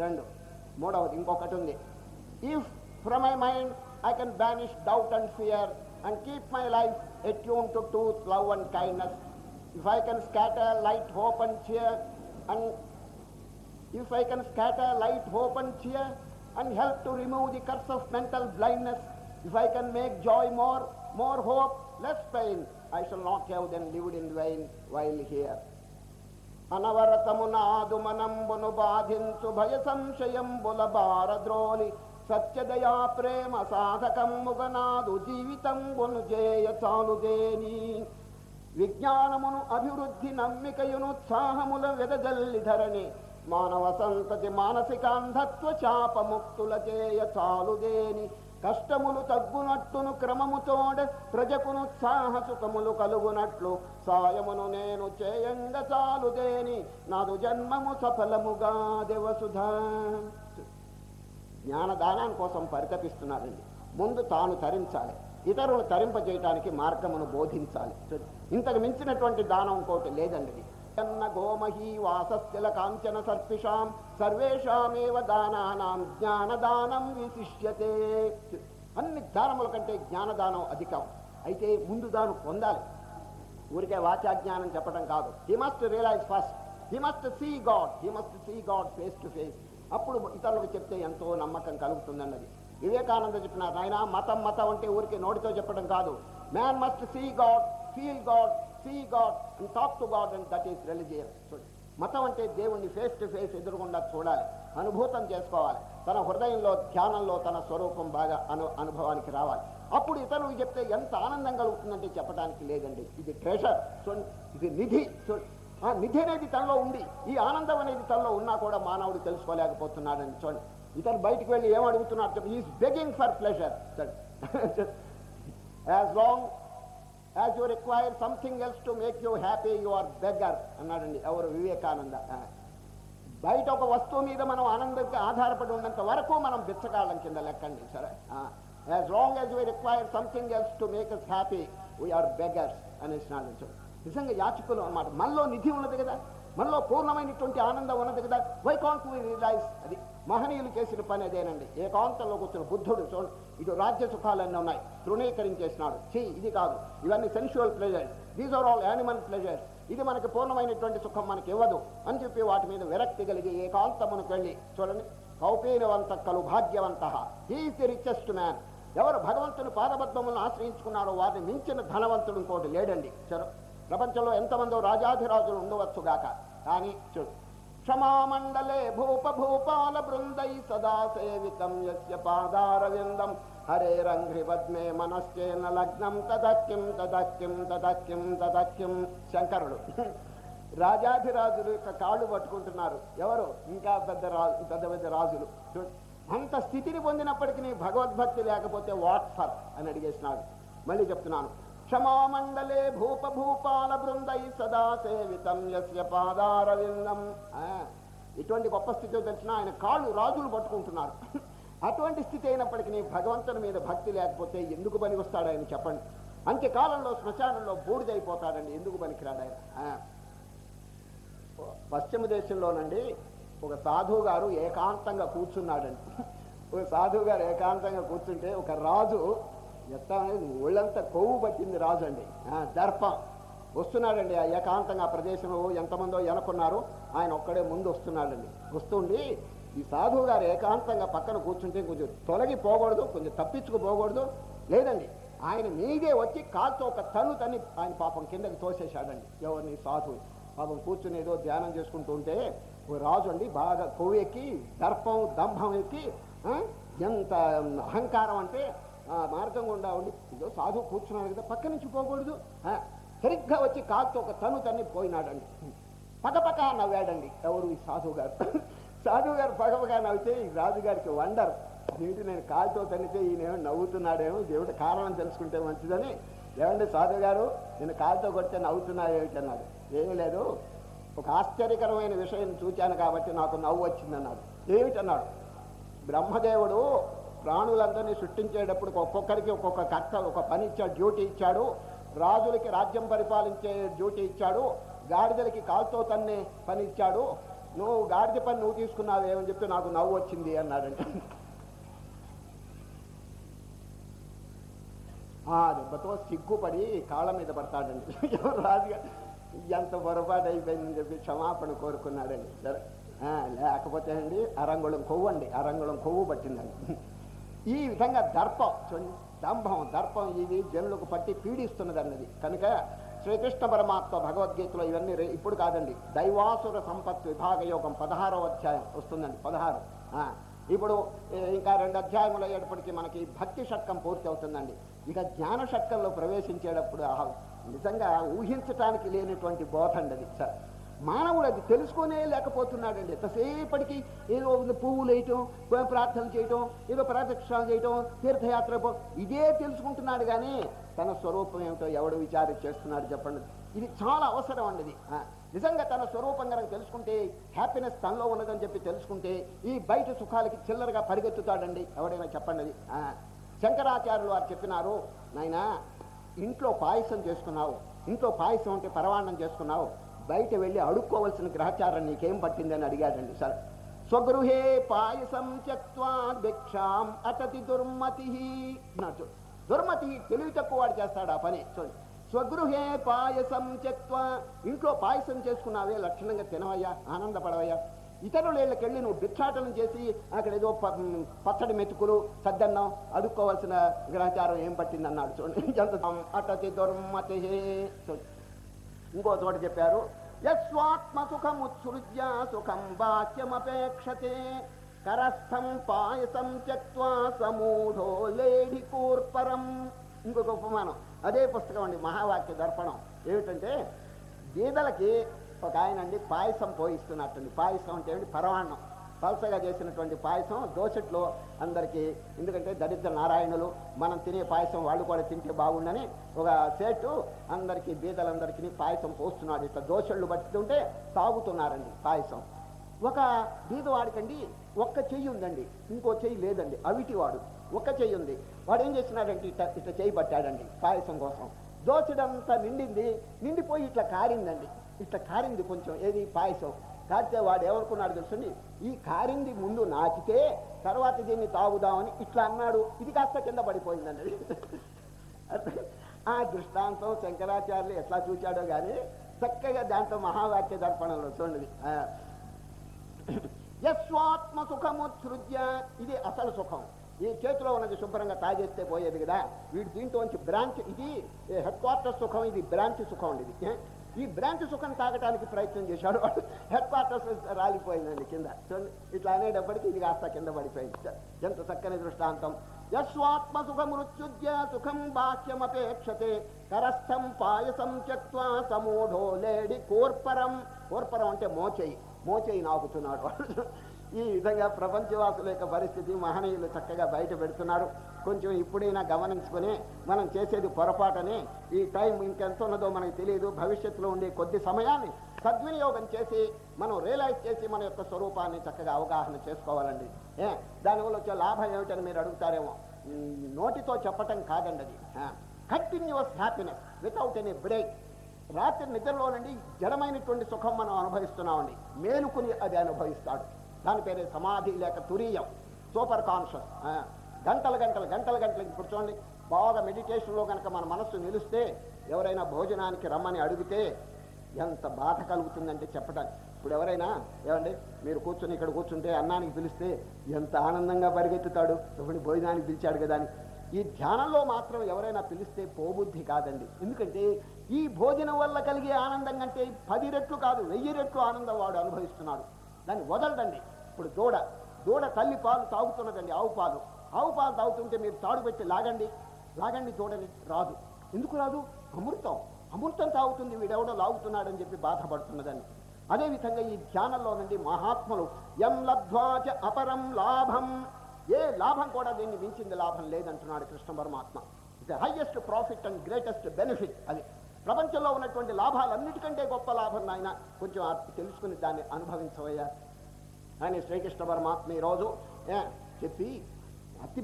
రెండు. మూడవది ఇంకొకటి ఉంది. If from my mind I can banish doubt and fear And keep my life attuned to truth, love and kindness, if I can scatter light, hope and cheer, and if I can scatter light, hope and cheer, and help to remove the curse of mental blindness, if I can make joy more, more hope, less pain, I shall not have then lived in vain while here. అనవరతమునాదు మనంబును బాధించు భయ సంశయంబుల బారద్రోలి సత్యదయా ప్రేమ సాధకమ్ముగనాదు జీవితంబును చేయ చాలుదేని విజ్ఞానమును అభివృద్ధి నమ్మికయునుత్సాహముల వెదజల్లి ధరణి. మానవ సంతతి మానసికాంధత్వ చాపముక్తుల చేయ చాలుదేని కష్టములు తగ్గునట్టును క్రమముతోడ ప్రజకును సాహసుకములు కలుగునట్లు సాయమును నేను చేయంగ చాలుదేని నాదు జన్మము సఫలముగా దేవసుధ. జ్ఞానదానాని కోసం పరితపిస్తున్నారండి ముందు తాను తరించాలి. ఇతరులు తరింపజేయటానికి మార్గమును బోధించాలి. ఇంతకు మించినటువంటి దానం ఇంకోటి లేదండి. కన్న అన్న గోమహీ వాసస్థిల కాంచన సర్పిషాం సర్వేషామేవ దానానాం జ్ఞానదానం విశిష్యతే. అన్ని దానముల కంటే జ్ఞానదానం అధికం. అయితే ముందు దానం పొందాలి. ఊరికే వాచాజ్ఞానం చెప్పడం కాదు. He must realize first he must see God he must see God face to face అప్పుడు ఇతరులకు చెప్తే ఎంతో నమ్మకం కలుగుతుందన్నది. వివేకానంద చెప్పిన ఆయన మతం మతం అంటే ఊరికే నోటితో చెప్పడం కాదు. Man must see God feel God see God and talk to God and that is religious చూడండి మతం అంటే దేవుణ్ణి ఫేస్ టు ఫేస్ ఎదురుగుండా చూడాలి అనుభూతం చేసుకోవాలి. తన హృదయంలో ధ్యానంలో తన స్వరూపం బాగా అను అనుభవానికి రావాలి. అప్పుడు ఇతరులకు చెప్తే ఎంత ఆనందం కలుగుతుందంటే చెప్పడానికి లేదండి. ఇది ట్రెషర్ చూడండి ఇది నిధి. చూడండి నిధి అనేది తనలో ఉంది. ఈ ఆనందం అనేది తనలో ఉన్నా కూడా మానవుడు తెలుసుకోలేకపోతున్నాడని చూడండి. ఇతను బయటికి వెళ్ళి ఏం అడుగుతున్నాడు చెప్పి. Is begging for pleasure as long as you require something else to make you happy you are beggar అన్నాడండి ఎవరు? వివేకానంద. బయట ఒక వస్తువు మీద మనం ఆనందంగా ఆధారపడి ఉన్నంత వరకు మనం బిచ్చగాళ్ళం కింద లెక్కండి. సరే? As long as we require something else to make us happy we are beggars అనేసినాడు. చూడు. నిజంగా యాచకులు అన్నమాట. మనలో నిధి ఉన్నది కదా. మనలో పూర్ణమైనటువంటి ఆనందం ఉన్నది కదా. వై కాంట్ వి రియలైజ్ అది మహనీయులు చేసిన పని అదేనండి. ఏకాంతంలో కూర్చున్న బుద్ధుడు చూడండి ఇటు రాజ్య సుఖాలన్నీ ఉన్నాయి. తృణీకరించేసినాడు. చీ ఇది కాదు. ఇవన్నీ sensual pleasures these are all animal pleasures ఇది మనకి పూర్ణమైనటువంటి సుఖం మనకి ఇవ్వదు అని చెప్పి వాటి మీద విరక్తి కలిగి ఏకాంతమునకు వెళ్ళి చూడండి. కౌపీనవంతక్కలు భాగ్యవంత. He is the richest man ఎవరు భగవంతుని పాదబద్ధములను ఆశ్రయించుకున్నారో వారిని మించిన ధనవంతుడు ఇంకోటి లేడండి. చలో ప్రపంచంలో ఎంతమందో రాజాధిరాజులు ఉండవచ్చుగాక కానీ చూడు. క్షమామండలే భూప భూపాల బృందై సదా సేవితం యస్య పాదారవిందం. హరేరంఘ్రి పద్మే మనశ్చేన లగ్నం తదక్యం తదక్యం తదక్యం తదక్యం శంకరుడు. రాజాధిరాజులు యొక్క కాళ్ళు పట్టుకుంటున్నారు. ఎవరు? ఇంకా పెద్ద రాజు పెద్ద పెద్ద రాజులు. అంత స్థితిని పొందినప్పటికీ భగవద్భక్తి లేకపోతే వాట్ ఫర్? అని అడిగేసినాడు. మళ్ళీ చెప్తున్నాను. క్షమామండలే భూప భూపాల బృందై సదా సేవితం యస్య పాదారవిందం. ఇటువంటి గొప్ప స్థితిలో తెలిసిన ఆయన కాళ్ళు రాజులు పట్టుకుంటున్నారు. అటువంటి స్థితి అయినప్పటికీ భగవంతుని మీద భక్తి లేకపోతే ఎందుకు పని వస్తాడు ఆయన చెప్పండి. అంత్యకాలంలో శ్మశానంలో బూడిదైపోతాడండి. ఎందుకు పనికిరాడు ఆయన? పశ్చిమ దేశంలోనండి ఒక సాధువు గారు ఏకాంతంగా కూర్చున్నాడండి. ఒక సాధువు గారు ఏకాంతంగా కూర్చుంటే ఒక రాజు ఎత్త అనేది ఒళ్ళంతా కొవ్వు పట్టింది రాజు అండి దర్పం. వస్తున్నాడండి ఆ ఏకాంతంగా ఆ ప్రదేశంలో ఎంతమందో ఎనుకున్నారు ఆయన ఒక్కడే ముందు వస్తున్నాడండి. వస్తుండి ఈ సాధువు గారు ఏకాంతంగా పక్కన కూర్చుంటే కొంచెం తొలగిపోకూడదు కొంచెం తప్పించుకుపోకూడదు లేదండి ఆయన మీదే వచ్చి కాల్తో ఒక తన్ను తన్ని ఆయన పాపం కిందకి తోసేశాడండి. ఎవరిని? సాధువు. పాపం కూర్చుని ఏదో ధ్యానం చేసుకుంటూ ఉంటే ఓ రాజు అండి బాగా కొవ్వు ఎక్కి దర్పం దంభం ఎక్కి ఎంత అహంకారం అంటే ఆ మార్గం గుండా ఉండి ఇదో సాధువు కూర్చున్నాడు కదా పక్క నుంచి పోకూడదు. సరిగ్గా వచ్చి కాలుతో ఒక తను తన్ని పోయినాడండి. పకపక నవ్వాడండి. ఎవరు ఈ సాధువు గారు? సాధువు గారు పకపక నవ్వితే ఈ రాజుగారికి వండర్. ఏమిటి నేను కాలుతో తన్నితే ఈయనేమో నవ్వుతున్నాడేమో దేవుడి కారణం తెలుసుకుంటే మంచిదని. ఏమండి సాధువు గారు నేను కాలుతో కొడితే నవ్వుతున్నా ఏమిటి అన్నాడు ఏమీ లేదు. ఒక ఆశ్చర్యకరమైన విషయం చూచాను కాబట్టి నాకు నవ్వు వచ్చిందన్నాడు. ఏమిటన్నాడు? బ్రహ్మదేవుడు ప్రాణులందరినీ సృష్టించేటప్పుడు ఒక్కొక్కరికి ఒక్కొక్క కర్త ఒక పని ఇచ్చాడు డ్యూటీ ఇచ్చాడు. రాజులకి రాజ్యం పరిపాలించే డ్యూటీ ఇచ్చాడు. గాడిదలకి కాలుతో తన్నే పని ఇచ్చాడు. నువ్వు గాడిద పని నువ్వు తీసుకున్నావేమని చెప్పి నాకు నవ్వు వచ్చింది అన్నాడంటే ఆ దెబ్బతో సిగ్గుపడి కాళ్ళ మీద పడతాడండి. రాజుగా? ఎంత పొరపాటు అయిపోయిందని చెప్పి క్షమాపణ కోరుకున్నాడండి. సరే. లేకపోతే అండి అరంగుళం కొవ్వు అండి అరంగుళం కొవ్వు పట్టిందండి. ఈ విధంగా దర్పం చూడండి దంభం దర్పం ఇది జనులకు పట్టి పీడిస్తున్నది అన్నది కనుక శ్రీకృష్ణ పరమాత్మ భగవద్గీతలో ఇవన్నీ ఇప్పుడు కాదండి. దైవాసుర సంపత్ విభాగ యోగం పదహారో అధ్యాయం వస్తుందండి పదహారు. ఆ, ఇప్పుడు ఇంకా రెండు అధ్యాయములు అయ్యేటప్పటికీ మనకి భక్తి షట్కం పూర్తి అవుతుందండి. ఇక జ్ఞాన షట్కంలో ప్రవేశించేటప్పుడు నిజంగా ఊహించటానికి లేనటువంటి బోధండి అది సార్. మానవుడు అది తెలుసుకునే లేకపోతున్నాడండి. ఎంతసేపటికి ఏదో పువ్వులు వేయటం ప్రార్థనలు ప్రార్థన చేయటం ఏదో ప్రదక్షిణాలు చేయటం తీర్థయాత్ర ఇదే తెలుసుకుంటున్నాడు కానీ తన స్వరూపం ఏమిటో ఎవడు విచారం చేస్తున్నాడు చెప్పండి. ఇది చాలా అవసరం అండి ఇది. నిజంగా తన స్వరూపం కనుక తెలుసుకుంటే హ్యాపీనెస్ తనలో ఉన్నదని చెప్పి తెలుసుకుంటే ఈ బయట సుఖాలకి చిల్లరగా పరిగెత్తుతాడండి ఎవడైనా చెప్పండి శంకరాచార్యులు వారు చెప్పినారు నాయన ఇంట్లో పాయసం చేసుకున్నావు ఇంట్లో పాయసం అంటే పరవాణం చేసుకున్నావు బయట వెళ్ళి అడుక్కోవలసిన గ్రహచారం నీకేం పట్టిందని అడిగాడండి సరే. స్వగృహే పాయసం త్యక్వా భిక్షాం అతతి దుర్మతి. దుర్మతి తెలివి తక్కువ వాడు చేస్తాడు ఆ పని. చూడండి స్వగృహే పాయసం చెత్వ ఇంట్లో పాయసం చేసుకున్నావే లక్షణంగా తినవయ్యా ఆనందపడవయ్యా. ఇతరుల ఇళ్ళకెళ్ళి నువ్వు భిక్షాటనం చేసి అక్కడ ఏదో ప- పచ్చడి మెతుకులు సద్దన్నం అడుక్కోవాల్సిన గ్రహచారం ఏం పట్టిందన్నాడు చూడండి. అటతి దుర్మతి. చూడండి. ఇంకో చోట చెప్పారు యస్వాత్మ సుఖముత్సృజ్య సుఖం వాక్యమపేక్షతే కరస్థం పాయసం త్యక్వా సమూఢో లేడి కూర్పరం. ఇంకొక ఉపమానం అదే పుస్తకం అండి మహావాక్య దర్పణం. ఏమిటంటే బీదలకి ఒక ఆయన అండి పాయసం పోయిస్తున్నట్టండి పాయసం అంటే ఏమిటి? పరమాన్నం. పలసగా చేసినటువంటి పాయసం దోసెట్లో అందరికీ. ఎందుకంటే దరిద్ర నారాయణులు మనం తినే పాయసం వాళ్ళు కూడా తింటే బాగుండని ఒక సేటు అందరికీ బీదలందరికీ పాయసం పోస్తున్నాడు. ఇట్లా దోషళ్ళు పట్టుతుంటే తాగుతున్నారండి పాయసం. ఒక బీదవాడికండి ఒక్క చెయ్యి ఉందండి ఇంకో చెయ్యి లేదండి అవిటి వాడు ఒక్క చెయ్యి ఉంది. వాడు ఏం చేస్తున్నాడంటే ఇట్లా ఇట్లా చేయి పట్టాడండి పాయసం కోసం. దోచడంతా నిండింది నిండిపోయి ఇట్లా కారిందండి. ఇట్లా కారింది కొంచెం ఏది? పాయసం. కారితే వాడు ఏమనుకున్నాడు తెలుసుని ఈ కారింది ముందు నాచితే తర్వాత దీన్ని తాగుదామని ఇట్లా అన్నాడు. ఇది కాస్త కింద పడిపోయిందండి. ఆ దృష్టాంతం శంకరాచార్యులు ఎట్లా చూచాడో కానీ చక్కగా దాంట్లో మహావాక్య దర్పణంలో చూడండి. యస్వాత్మ యస్వాత్మ సుఖముత్సృజ్య ఇది అసలు సుఖం. ఈ చేతిలో ఉన్నది శుభ్రంగా తాగేస్తే పోయేది కదా. వీడు దీంట్లోంచి బ్రాంచ్ ఇది హెడ్ క్వార్టర్ సుఖం ఇది బ్రాంచ్ సుఖం ఇది ఈ బ్రాంచ్ సుఖం తాగటానికి ప్రయత్నం చేశాడు వాడు. హెడ్ క్వార్టర్స్ రాలిపోయిందండి కింద. చూడండి ఇట్లా అనేటప్పటికీ ఇది కాస్త కింద పడిపోయింది. ఎంత చక్కని దృష్టాంతం. యస్వాత్మ సుఖమృత్యుజ్య సుఖం బాహ్యమపేక్షతే. కరస్థం పాయసం త్యక్వా సమూఢో లేడి కోర్పరం. కోర్పరం అంటే మోచేయి మోచేయి నాకుతున్నాడు ఈ విధంగా ప్రపంచవాసుల యొక్క పరిస్థితి మహనీయులు చక్కగా బయట పెడుతున్నారు. కొంచెం ఇప్పుడైనా గమనించుకొని మనం చేసేది పొరపాటని. ఈ టైం ఇంకెంత ఉన్నదో మనకు తెలియదు. భవిష్యత్తులో ఉండే కొద్ది సమయాన్ని సద్వినియోగం చేసి మనం రియలైజ్ చేసి మన యొక్క స్వరూపాన్ని చక్కగా అవగాహన చేసుకోవాలండి. ఏ దానివల్ల వచ్చే లాభం ఏమిటని మీరు అడుగుతారేమో. నోటితో చెప్పటం కాదండి అది. Continuous happiness without any break రాత్రి నిద్రలోనండి జడమైనటువంటి సుఖం మనం అనుభవిస్తున్నామండి. మేలుకుని అది అనుభవిస్తాడు. దాని పేరే సమాధి లేక తురీయం. సూపర్ కాన్షియస్ గంటలు గంటలు గంటలు గంటలు ఇప్పుడు చూడండి బాగా మెడిటేషన్లో కనుక మన మనస్సు నిలిస్తే ఎవరైనా భోజనానికి రమ్మని అడిగితే ఎంత బాధ కలుగుతుందంటే చెప్పడానికి. ఇప్పుడు ఎవరైనా ఏమండి మీరు కూర్చొని ఇక్కడ కూర్చుంటే అన్నానికి పిలిస్తే ఎంత ఆనందంగా పరిగెత్తుతాడు? ఇప్పుడు భోజనానికి పిలిచాడు కదా అని. ఈ ధ్యానంలో మాత్రం ఎవరైనా పిలిస్తే పోబుద్ధి కాదండి. ఎందుకంటే ఈ భోజనం వల్ల కలిగే ఆనందం కంటే పది రెట్లు కాదు వెయ్యి రెట్లు ఆనందం వాడు అనుభవిస్తున్నాడు. దాన్ని వదలదండి ఇప్పుడు దూడ దూడ తల్లి పాలు తాగుతున్నదండి ఆవు పాలు. ఆవు పాలు తాగుతుంటే మీరు తాడు పెట్టి లాగండి. లాగండి చూడండి. రాదు. ఎందుకు రాదు? అమృతం. అమృతం తాగుతుంది. వీడెవడో లాగుతున్నాడని చెప్పి బాధపడుతున్నదని. అదేవిధంగా ఈ ధ్యానంలో నుండి మహాత్ములు ఎం లబ్ధ్వాచ అపరం లాభం. ఏ లాభం కూడా దీన్ని మించింది లాభం లేదంటున్నాడు కృష్ణ పరమాత్మ. The highest profit and greatest benefit అది ప్రపంచంలో ఉన్నటువంటి లాభాలన్నిటికంటే గొప్ప లాభం నాయన. కొంచెం తెలుసుకుని దాన్ని అనుభవించవయ్యా. అని శ్రీకృష్ణ పరమాత్మ ఈరోజు ఏ, చెప్పి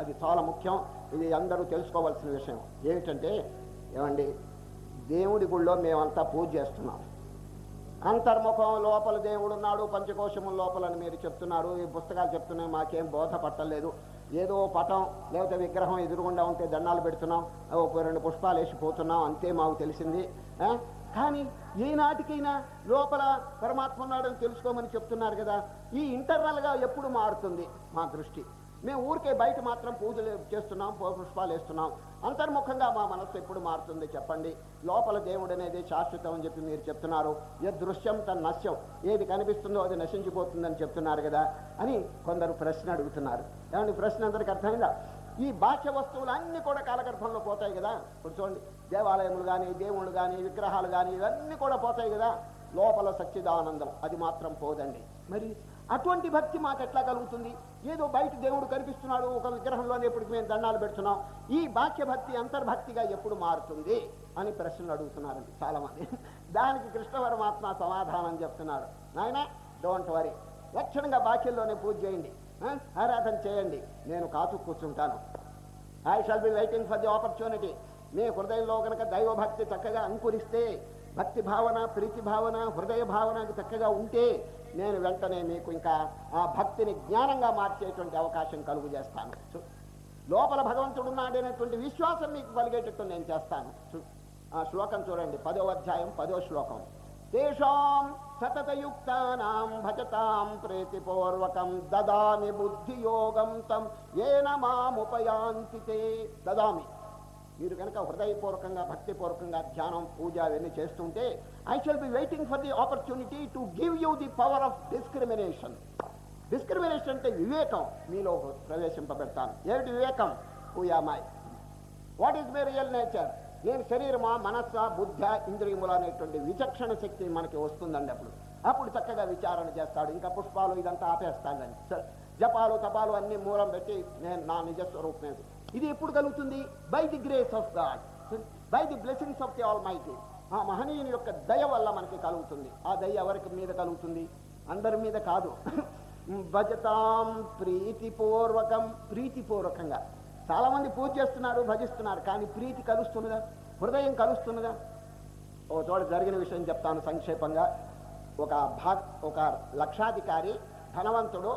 అది చాలా ముఖ్యం. ఇది అందరూ తెలుసుకోవాల్సిన విషయం. ఏమిటంటే ఏమండి దేవుడి గుళ్ళో మేమంతా పూజ చేస్తున్నాం. అంతర్ముఖం లోపల దేవుడు ఉన్నాడు పంచకోశము లోపలని మీరు చెప్తున్నారు. ఈ పుస్తకాలు చెప్తున్నాయి మాకేం బోధ పట్టలేదు. ఏదో పటం లేకపోతే విగ్రహం ఎదురుగుండా ఉంటే దండాలు పెడుతున్నాం ఒక రెండు పుష్పాలు వేసి పోతున్నాం అంతే మాకు తెలిసింది. కానీ ఏనాటికైనా లోపల పరమాత్మ ఉన్నాడని తెలుసుకోమని చెప్తున్నారు కదా. ఈ ఇంటర్నల్గా ఎప్పుడు మారుతుంది మా దృష్టి? మేము ఊరికే బయట మాత్రం పూజలు చేస్తున్నాం పూ- పుష్పాలు వేస్తున్నాం. అంతర్ముఖంగా మా మనస్సు ఎప్పుడు మారుతుంది చెప్పండి? లోపల దేవుడు అనేది శాశ్వతం అని చెప్పి మీరు చెప్తున్నారు. ఏ దృశ్యం తన నశ్యం. ఏది కనిపిస్తుందో అది నశించిపోతుందని చెప్తున్నారు కదా అని కొందరు ప్రశ్న అడుగుతున్నారు. ఏమండి ప్రశ్న అందరికి అర్థమైందా? ఈ బాహ్య వస్తువులు అన్నీ కూడా కాలగర్భంలో పోతాయి కదా? ఇప్పుడు చూడండి దేవాలయములు కానీ దేవుళ్ళు కానీ విగ్రహాలు కానీ ఇవన్నీ కూడా పోతాయి కదా? లోపల సచ్చిదానందం. అది మాత్రం పోదండి. మరి అటువంటి భక్తి మాకు ఎట్లా కలుగుతుంది? ఏదో బయట దేవుడు కనిపిస్తున్నాడు ఒక విగ్రహంలోనే ఎప్పుడు మేము దండాలు పెడుతున్నాం. ఈ బాహ్యభక్తి అంతర్భక్తిగా ఎప్పుడు మారుతుంది అని ప్రశ్నలు అడుగుతున్నారండి చాలామంది. దానికి కృష్ణ పరమాత్మ సమాధానం చెప్తున్నారు. నాయన డోంట్ వరీ లక్షణంగా బాహ్యంలోనే పూజ చేయండి. ఆరాధన చేయండి. నేను కాచు కూర్చుంటాను. I shall be waiting for the opportunity మీ హృదయంలో కనుక దైవభక్తి చక్కగా అంకురిస్తే భక్తి భావన ప్రీతి భావన హృదయ భావనకు చక్కగా ఉంటే నేను వెంటనే మీకు ఇంకా ఆ భక్తిని జ్ఞానంగా మార్చేటువంటి అవకాశం కలుగు చేస్తాను లోపల భగవంతుడు ఉన్నాడనేటువంటి విశ్వాసం మీకు కలిగేటట్టు నేను చేస్తాను. ఆ శ్లోకం చూడండి. పదో అధ్యాయం పదో శ్లోకం. తేషాం సతతయుక్తానాం భజతాం ప్రీతిపూర్వకం దదామి బుద్ధియోగం తం ఏన మాముపయాంతితే. దదామి. మీరు కనుక హృదయపూర్వకంగా భక్తిపూర్వకంగా ధ్యానం పూజ అవన్నీ చేస్తుంటే I shall be waiting for the opportunity to give you the power of discrimination discrimination అంటే వివేకం. మీలో ప్రవేశింపబెడతాను. ఏమిటి వివేకం? Who am I what is my real nature నేను శరీరమా మనస్స బుద్ధ ఇంద్రియములు అనేటువంటి విచక్షణ శక్తి మనకి వస్తుందండి అప్పుడు. అప్పుడు చక్కగా విచారణ చేస్తాడు. ఇంకా పుష్పాలు ఇదంతా ఆపేస్తాడండి. సరే. జపాలు తపాలు అన్ని మూలం పెట్టి నేను నా నిజస్వరూపమేది ఇది ఎప్పుడు కలుగుతుంది? By the grace of God by the blessings of the almighty ఆ మహనీయుని యొక్క దయ వల్ల మనకి కలుగుతుంది. ఆ దయ ఎవరికి మీద కలుగుతుంది? అందరి మీద కాదు. భజతాం ప్రీతిపూర్వకం ప్రీతిపూర్వకంగా. చాలామంది పూజ చేస్తున్నారు భజిస్తున్నారు కానీ ప్రీతి కలుస్తున్నదా హృదయం కలుస్తున్నదా ఓ చోట జరిగిన విషయం చెప్తాను సంక్షేపంగా. ఒక భా ఒక లక్షాధికారి ధనవంతుడు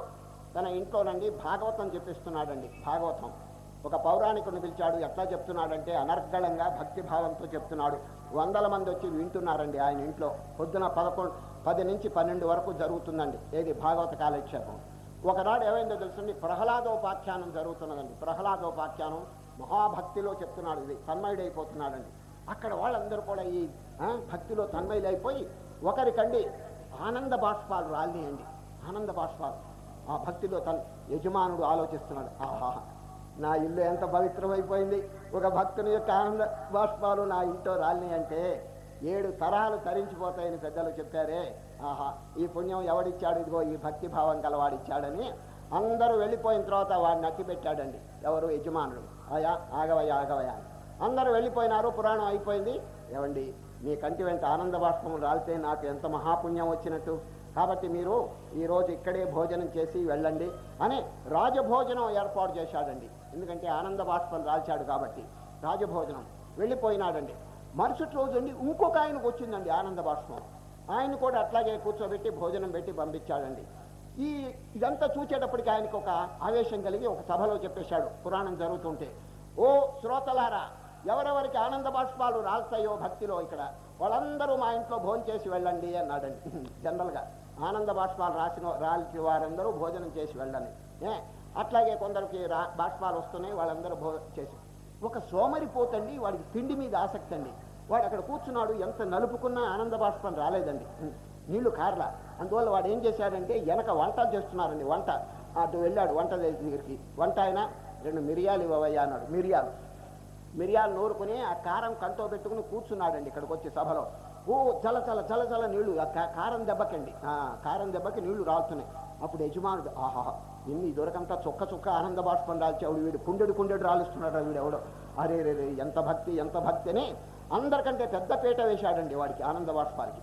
తన ఇంట్లోనండి భాగవతం చెప్పిస్తున్నాడండి. భాగవతం. ఒక పౌరాణికుని పిలిచాడు ఎట్లా చెప్తున్నాడంటే అనర్గళంగా భక్తిభావంతో చెప్తున్నాడు. వందల మంది వచ్చి వింటున్నారండి ఆయన ఇంట్లో. పొద్దున పదకొండు పది నుంచి పన్నెండు వరకు జరుగుతుందండి ఏది భాగవత కాలక్షేపం. ఒకనాడు ఏమైందో తెలుసండి? ప్రహ్లాదోపాఖ్యానం జరుగుతున్నదండి. ప్రహ్లాదోపాఖ్యానం మహాభక్తిలో చెప్తున్నాడు ఇది తన్మయుడైపోతున్నాడండి. అక్కడ వాళ్ళందరూ కూడా ఈ భక్తిలో తన్మయులైపోయి ఒకరికండి ఆనంద బాష్పాలు రాలినాయండి. ఆనంద బాష్పాలు. ఆ భక్తిలో తన యజమానుడు ఆలోచిస్తున్నాడు ఆహా నా ఇల్లు ఎంత పవిత్రమైపోయింది. ఒక భక్తుని యొక్క ఆనంద బాష్పాలు నా ఇంట్లో రాలినాయంటే ఏడు తరాలు తరించిపోతాయని పెద్దలు చెప్పారే. ఆహా ఈ పుణ్యం ఎవడిచ్చాడు? ఇదిగో ఈ భక్తి భావం గలవాడిచ్చాడని అందరూ వెళ్ళిపోయిన తర్వాత వాడిని అట్టి పెట్టాడండి. ఎవరు? యజమానుడు. అయా ఆగవయ్యా ఆగవయ్యా. అందరూ వెళ్ళిపోయినారు పురాణం అయిపోయింది. ఏమండి మీ కంటి వెంట ఆనంద బాష్పం రాలితే నాకు ఎంత మహాపుణ్యం వచ్చినట్టు? కాబట్టి మీరు ఈరోజు ఇక్కడే భోజనం చేసి వెళ్ళండి అని రాజభోజనం ఏర్పాటు చేశాడండి. ఎందుకంటే ఆనంద బాష్పం రాల్చాడు కాబట్టి. రాజభోజనం. వెళ్ళిపోయినాడండి. మరుసటి రోజుండి ఇంకొక ఆయనకు వచ్చిందండి ఆనంద బాష్పం. ఆయన కూడా అట్లాగే కూర్చోబెట్టి భోజనం పెట్టి పంపించాడండి. ఈ ఇదంతా చూచేటప్పటికి ఆయనకు ఒక ఆవేశం కలిగి ఒక సభలో చెప్పేశాడు పురాణం జరుగుతుంటే. ఓ శ్రోతలారా ఎవరెవరికి ఆనంద బాష్పాలు రాల్తాయో భక్తిలో ఇక్కడ వాళ్ళందరూ మా ఇంట్లో భోజనం చేసి వెళ్ళండి అన్నాడండి. జనరల్గా ఆనంద బాష్పాలు రాసిన రాల్చి వారందరూ భోజనం చేసి వెళ్ళండి. ఏ? అట్లాగే కొందరికి రా బాష్పాలు వస్తున్నాయి వాళ్ళందరూ భో చేసి ఒక సోమరిపోతండి వాడికి తిండి మీద ఆసక్తి అండి. వాడు అక్కడ కూర్చున్నాడు ఎంత నలుపుకున్నా ఆనంద బాష్పం రాలేదండి. నీళ్ళు కార్ల. అందువల్ల వాడు ఏం చేశాడంటే వెనక వంటలు చేస్తున్నారండి వంట. అటు వెళ్ళాడు వంట దగ్గరికి. వంట ఆయన రెండు మిరియాలు ఇవ్వవయ్యా అన్నాడు. మిరియాలు. మిరియాలు నూరుకుని ఆ కారం కంటో పెట్టుకుని కూర్చున్నాడండి ఇక్కడికి వచ్చి సభలో. ఓ చల చల చల చల నీళ్ళు. కారం దెబ్బకండి. ఆ కారం దెబ్బకి నీళ్ళు రాలుతున్నాయి. అప్పుడు యజమానుడు ఆహా ఇన్ని ఇదివరకంతా చుక్క చుక్క ఆనంద బాష్పం రాల్చాడు వీడు కుండెడు కుండెడు రాలుస్తున్నాడు వీడు ఎవడో. అరే రే రే ఎంత భక్తి ఎంత భక్తి అని అందరికంటే పెద్ద పీట వేశాడండి వాడికి ఆనంద బాష్పాలకి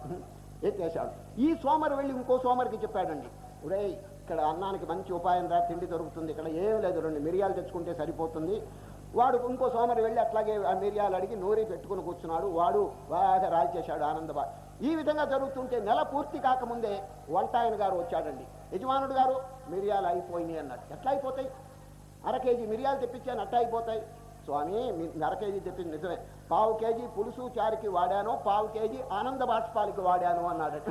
ఎత్తేశాడు ఈ సోమరు వెళ్ళి ఇంకో సోమరికి చెప్పాడండి. ఒరేయ్ ఇక్కడ అన్నానికి మంచి ఉపాయం రా తిండి దొరుకుతుంది. ఇక్కడ ఏం లేదు రెండు మిరియాలు తెచ్చుకుంటే సరిపోతుంది. వాడు ఇంకో సోమరి వెళ్ళి అట్లాగే ఆ మిరియాలు అడిగి నూరి పెట్టుకుని కూర్చున్నాడు. వాడు బాగా రాల్చేశాడు ఆనందబా ఈ విధంగా జరుగుతుంటే నెల పూర్తి కాకముందే వంటాయన గారు వచ్చాడండి. యజమానుడు గారు మిరియాలు అయిపోయినాయి అన్నాడు ఎట్లా అయిపోతాయి అర కేజీ మిరియాలు తెప్పించాను అట్ట అయిపోతాయి స్వామి అర కేజీ తెప్పింది నిజమే. పావు కేజీ పులుసు చారుకి వాడాను పావు కేజీ ఆనంద బాష్పాలకి వాడాను అన్నాడట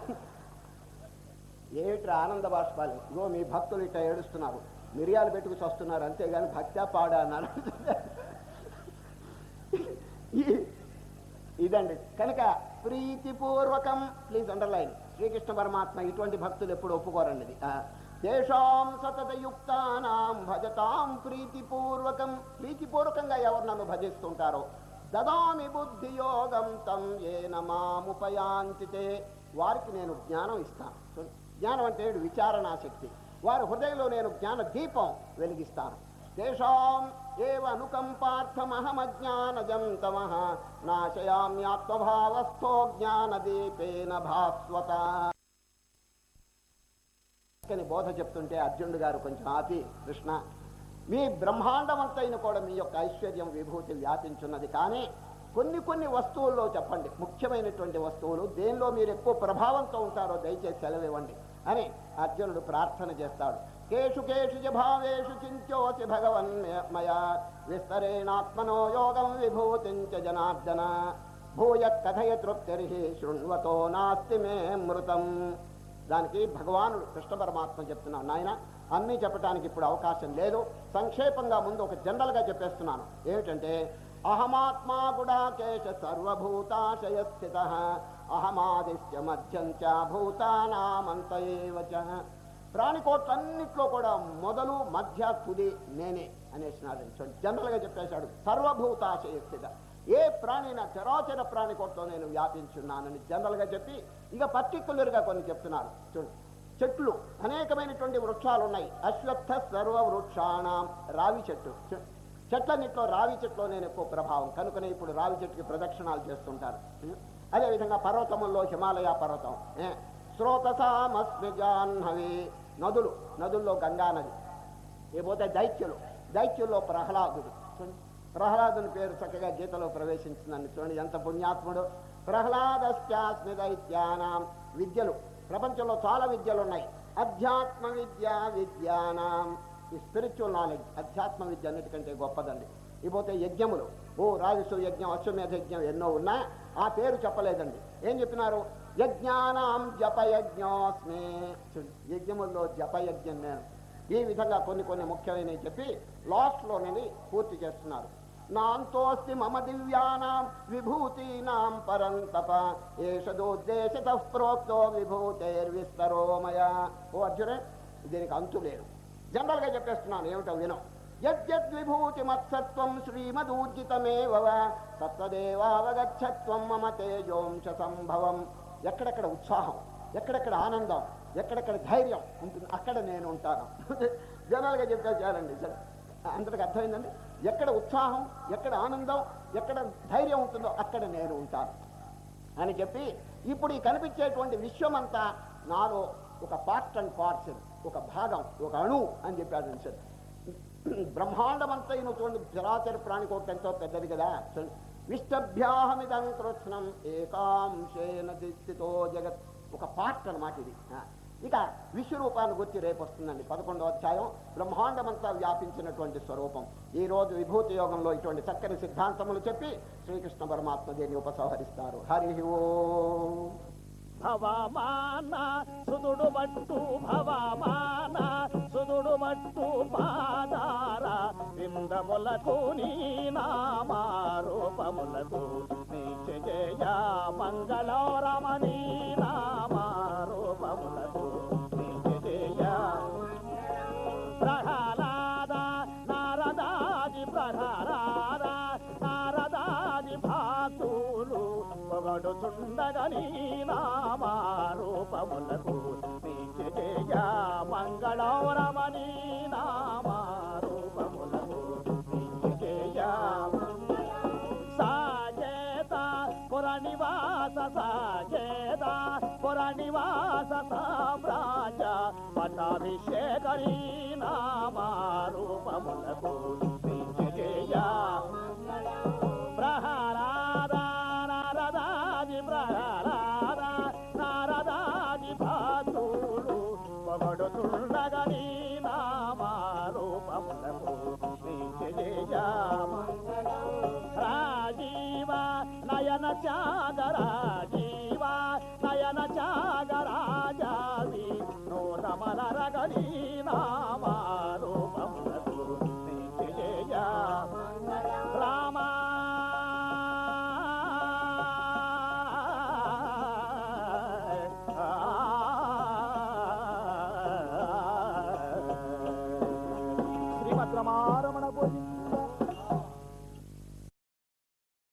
ఏమిట్రా ఆనంద బాష్పాలు? ఇగో మీ భక్తులు ఇట్లా ఏడుస్తున్నారు. మిరియాలు పెట్టుకు వస్తున్నారు అంతేగాని భక్త్యా పాడా అన్నారు ఇదండి. కనుక ప్రీతిపూర్వకం ప్లీజ్ అండర్లైన్ శ్రీకృష్ణ పరమాత్మ ఇటువంటి భక్తులు ఎప్పుడు ఒప్పుకోరండి. ఇది. తేషాం సతతయుక్తానాం భజతాం ప్రీతిపూర్వకం ప్రీతిపూర్వకంగా ఎవరు నన్ను భజిస్తుంటారో? దదామి బుద్ధి యోగం తం ఏన మాముపయాంతితే. వారికి నేను జ్ఞానం ఇస్తాను. జ్ఞానం అంటే విచారణాశక్తి వారి హృదయంలో నేను జ్ఞాన దీపం వెలిగిస్తాను. తేషాం ఏవ అనుకంపార్థమహమజ్ఞానజం తమః. నాశయామ్యాత్మభావస్థో జ్ఞానదీపేన భాస్వత. అని బోధ చెప్తుంటే అర్జునుడు గారు కొంచెం ఆపి కృష్ణ మీ బ్రహ్మాండమంతైన కూడా మీ యొక్క ఐశ్వర్యం విభూతి వ్యాపించున్నది. కానీ కొన్ని కొన్ని వస్తువుల్లో చెప్పండి ముఖ్యమైనటువంటి వస్తువులు దేనిలో మీరు ఎక్కువ ప్రభావంతో ఉంటారో దయచేసి సెలవివ్వండి అని అర్జునుడు ప్రార్థన చేస్తాడు. కేషు కేషు భావేషు చింత్యోసి భగవన్ మయా విస్తరేణాత్మనో యోగం విభూతించ జనార్దన. భూయ కథయ తృప్తిర్హి శృణ్వతో నాస్తి మే మృతం. దానికి భగవానుడు కృష్ణ పరమాత్మ చెప్తున్నాను నాయన అన్నీ చెప్పడానికి ఇప్పుడు అవకాశం లేదు. సంక్షేపంగా ముందు ఒక జనరల్గా చెప్పేస్తున్నాను. ఏమిటంటే అహమాత్మా గుడాకేశ సర్వభూతాశయ స్థిత అహమాదిశ్య మధ్యం చ భూతానామంత ఏవ ప్రాణికోట్లన్నిట్లో కూడా మొదలు మధ్య తుది నేనే అనేసినాడు జనరల్గా చెప్పేశాడు. సర్వభూతాశయ స్థిత. ఏ ప్రాణినా చరాచర ప్రాణికోట్లో నేను వ్యాపించున్నానని జనరల్గా చెప్పి ఇక పర్టికులర్గా కొన్ని చెప్తున్నారు. చూడండి చెట్లు అనేకమైనటువంటి వృక్షాలు ఉన్నాయి అశ్వత్థ సర్వ వృక్షాణం రావి చెట్టు. చెట్లన్నింటిలో రావి చెట్లో నేను ఎక్కువ ప్రభావం. కనుకనే ఇప్పుడు రావి చెట్టుకి ప్రదక్షిణాలు చేస్తుంటారు. అదేవిధంగా పర్వతముల్లో హిమాలయ పర్వతం. ఏ, నదులు నదుల్లో గంగా నది. ఇకపోతే దైత్యులు. దైత్యుల్లో ప్రహ్లాదుడు. ప్రహ్లాదుని పేరు చక్కగా గీతలో ప్రవేశించిందని చూడండి ఎంత పుణ్యాత్ముడు. ప్రహ్లాదశ్చాస్మి దైత్యానాం విద్యలు ప్రపంచంలో చాలా విద్యలు ఉన్నాయి. అధ్యాత్మ విద్య విద్యానాం. ఈ స్పిరిచువల్ నాలెడ్జ్ అధ్యాత్మ విద్య అన్నిటికంటే గొప్పదండి. ఇకపోతే యజ్ఞములు ఓ రాజసు యజ్ఞం అశ్వమేధ యజ్ఞం ఎన్నో ఉన్నా ఆ పేరు చెప్పలేదండి. ఏం చెప్పినారు? యజ్ఞానం జపయజ్ఞోస్మి. యజ్ఞముల్లో జపయజ్ఞం నేను. ఈ విధంగా కొన్ని కొన్ని ముఖ్యమైనవి చెప్పి లాస్ట్లోనేది పూర్తి చేస్తున్నారు. నాంతోస్తి మమ దివ్యానాం విభూతీనాం పరంతప ఏషదోద్దేశత ప్రోక్తో విభూతేర్విస్తరోమయ ఓ అర్జునే దీనికి అంతు లేదు. జనరల్గా చెప్పేస్తున్నాను ఏమిటో వినం. యద్విభూతి మత్సత్వం శ్రీమదూర్జితమేవ తత్తదేవావగచ్చత్వం మమ తేజోంశ సంభవం. ఎక్కడెక్కడ ఉత్సాహం ఎక్కడెక్కడ ఆనందం ఎక్కడెక్కడ ధైర్యం ఉంటుంది అక్కడ నేను ఉంటాను. జనరల్గా చెప్పేసారండి సరే. అందరికి అర్థమైందండి? ఎక్కడ ఉత్సాహం ఎక్కడ ఆనందం ఎక్కడ ధైర్యం ఉంటుందో అక్కడ నేను ఉంటాను. అని చెప్పి ఇప్పుడు ఈ కనిపించేటువంటి విశ్వమంతా నాలో ఒక పార్ట్ అండ్ పార్సల్ ఒక భాగం ఒక అణు అని చెప్పాడు సార్ బ్రహ్మాండమంతా అయినటువంటి చూడండి చరాచర ప్రాణికోటి ఎంతో పెద్దది కదా. విష్టభ్యాహమిదం కృష్ణం ఏకాంశేన స్థితో జగత్. ఒక పార్ట్ అనమాట ఇది. ఇక విశ్వరూపాన్ని గుర్తి రేపు వస్తుందండి. పదకొండవ అధ్యాయం. బ్రహ్మాండమంతా వ్యాపించినటువంటి స్వరూపం. ఈ రోజు విభూతి యోగంలో ఇటువంటి చక్కని సిద్ధాంతములు చెప్పి శ్రీకృష్ణ పరమాత్మ దీన్ని ఉపసంహరిస్తారు. హరి ఓ. భవమాన సుదుడు మట్టు భవమాన సుదుడు మట్టు పాదార విందములకు నీ నామారూపములకు నీ జయ మంగళోరమణి పొగడుచుండగని నామారూపములకు నీచ జయ మంగళవరమణి నామారూపములకు నీచ జయ పురనివాస సాకేత పురనివాస సామ్రాజ పటాభిషేకరీ నామారూపములకు चादरा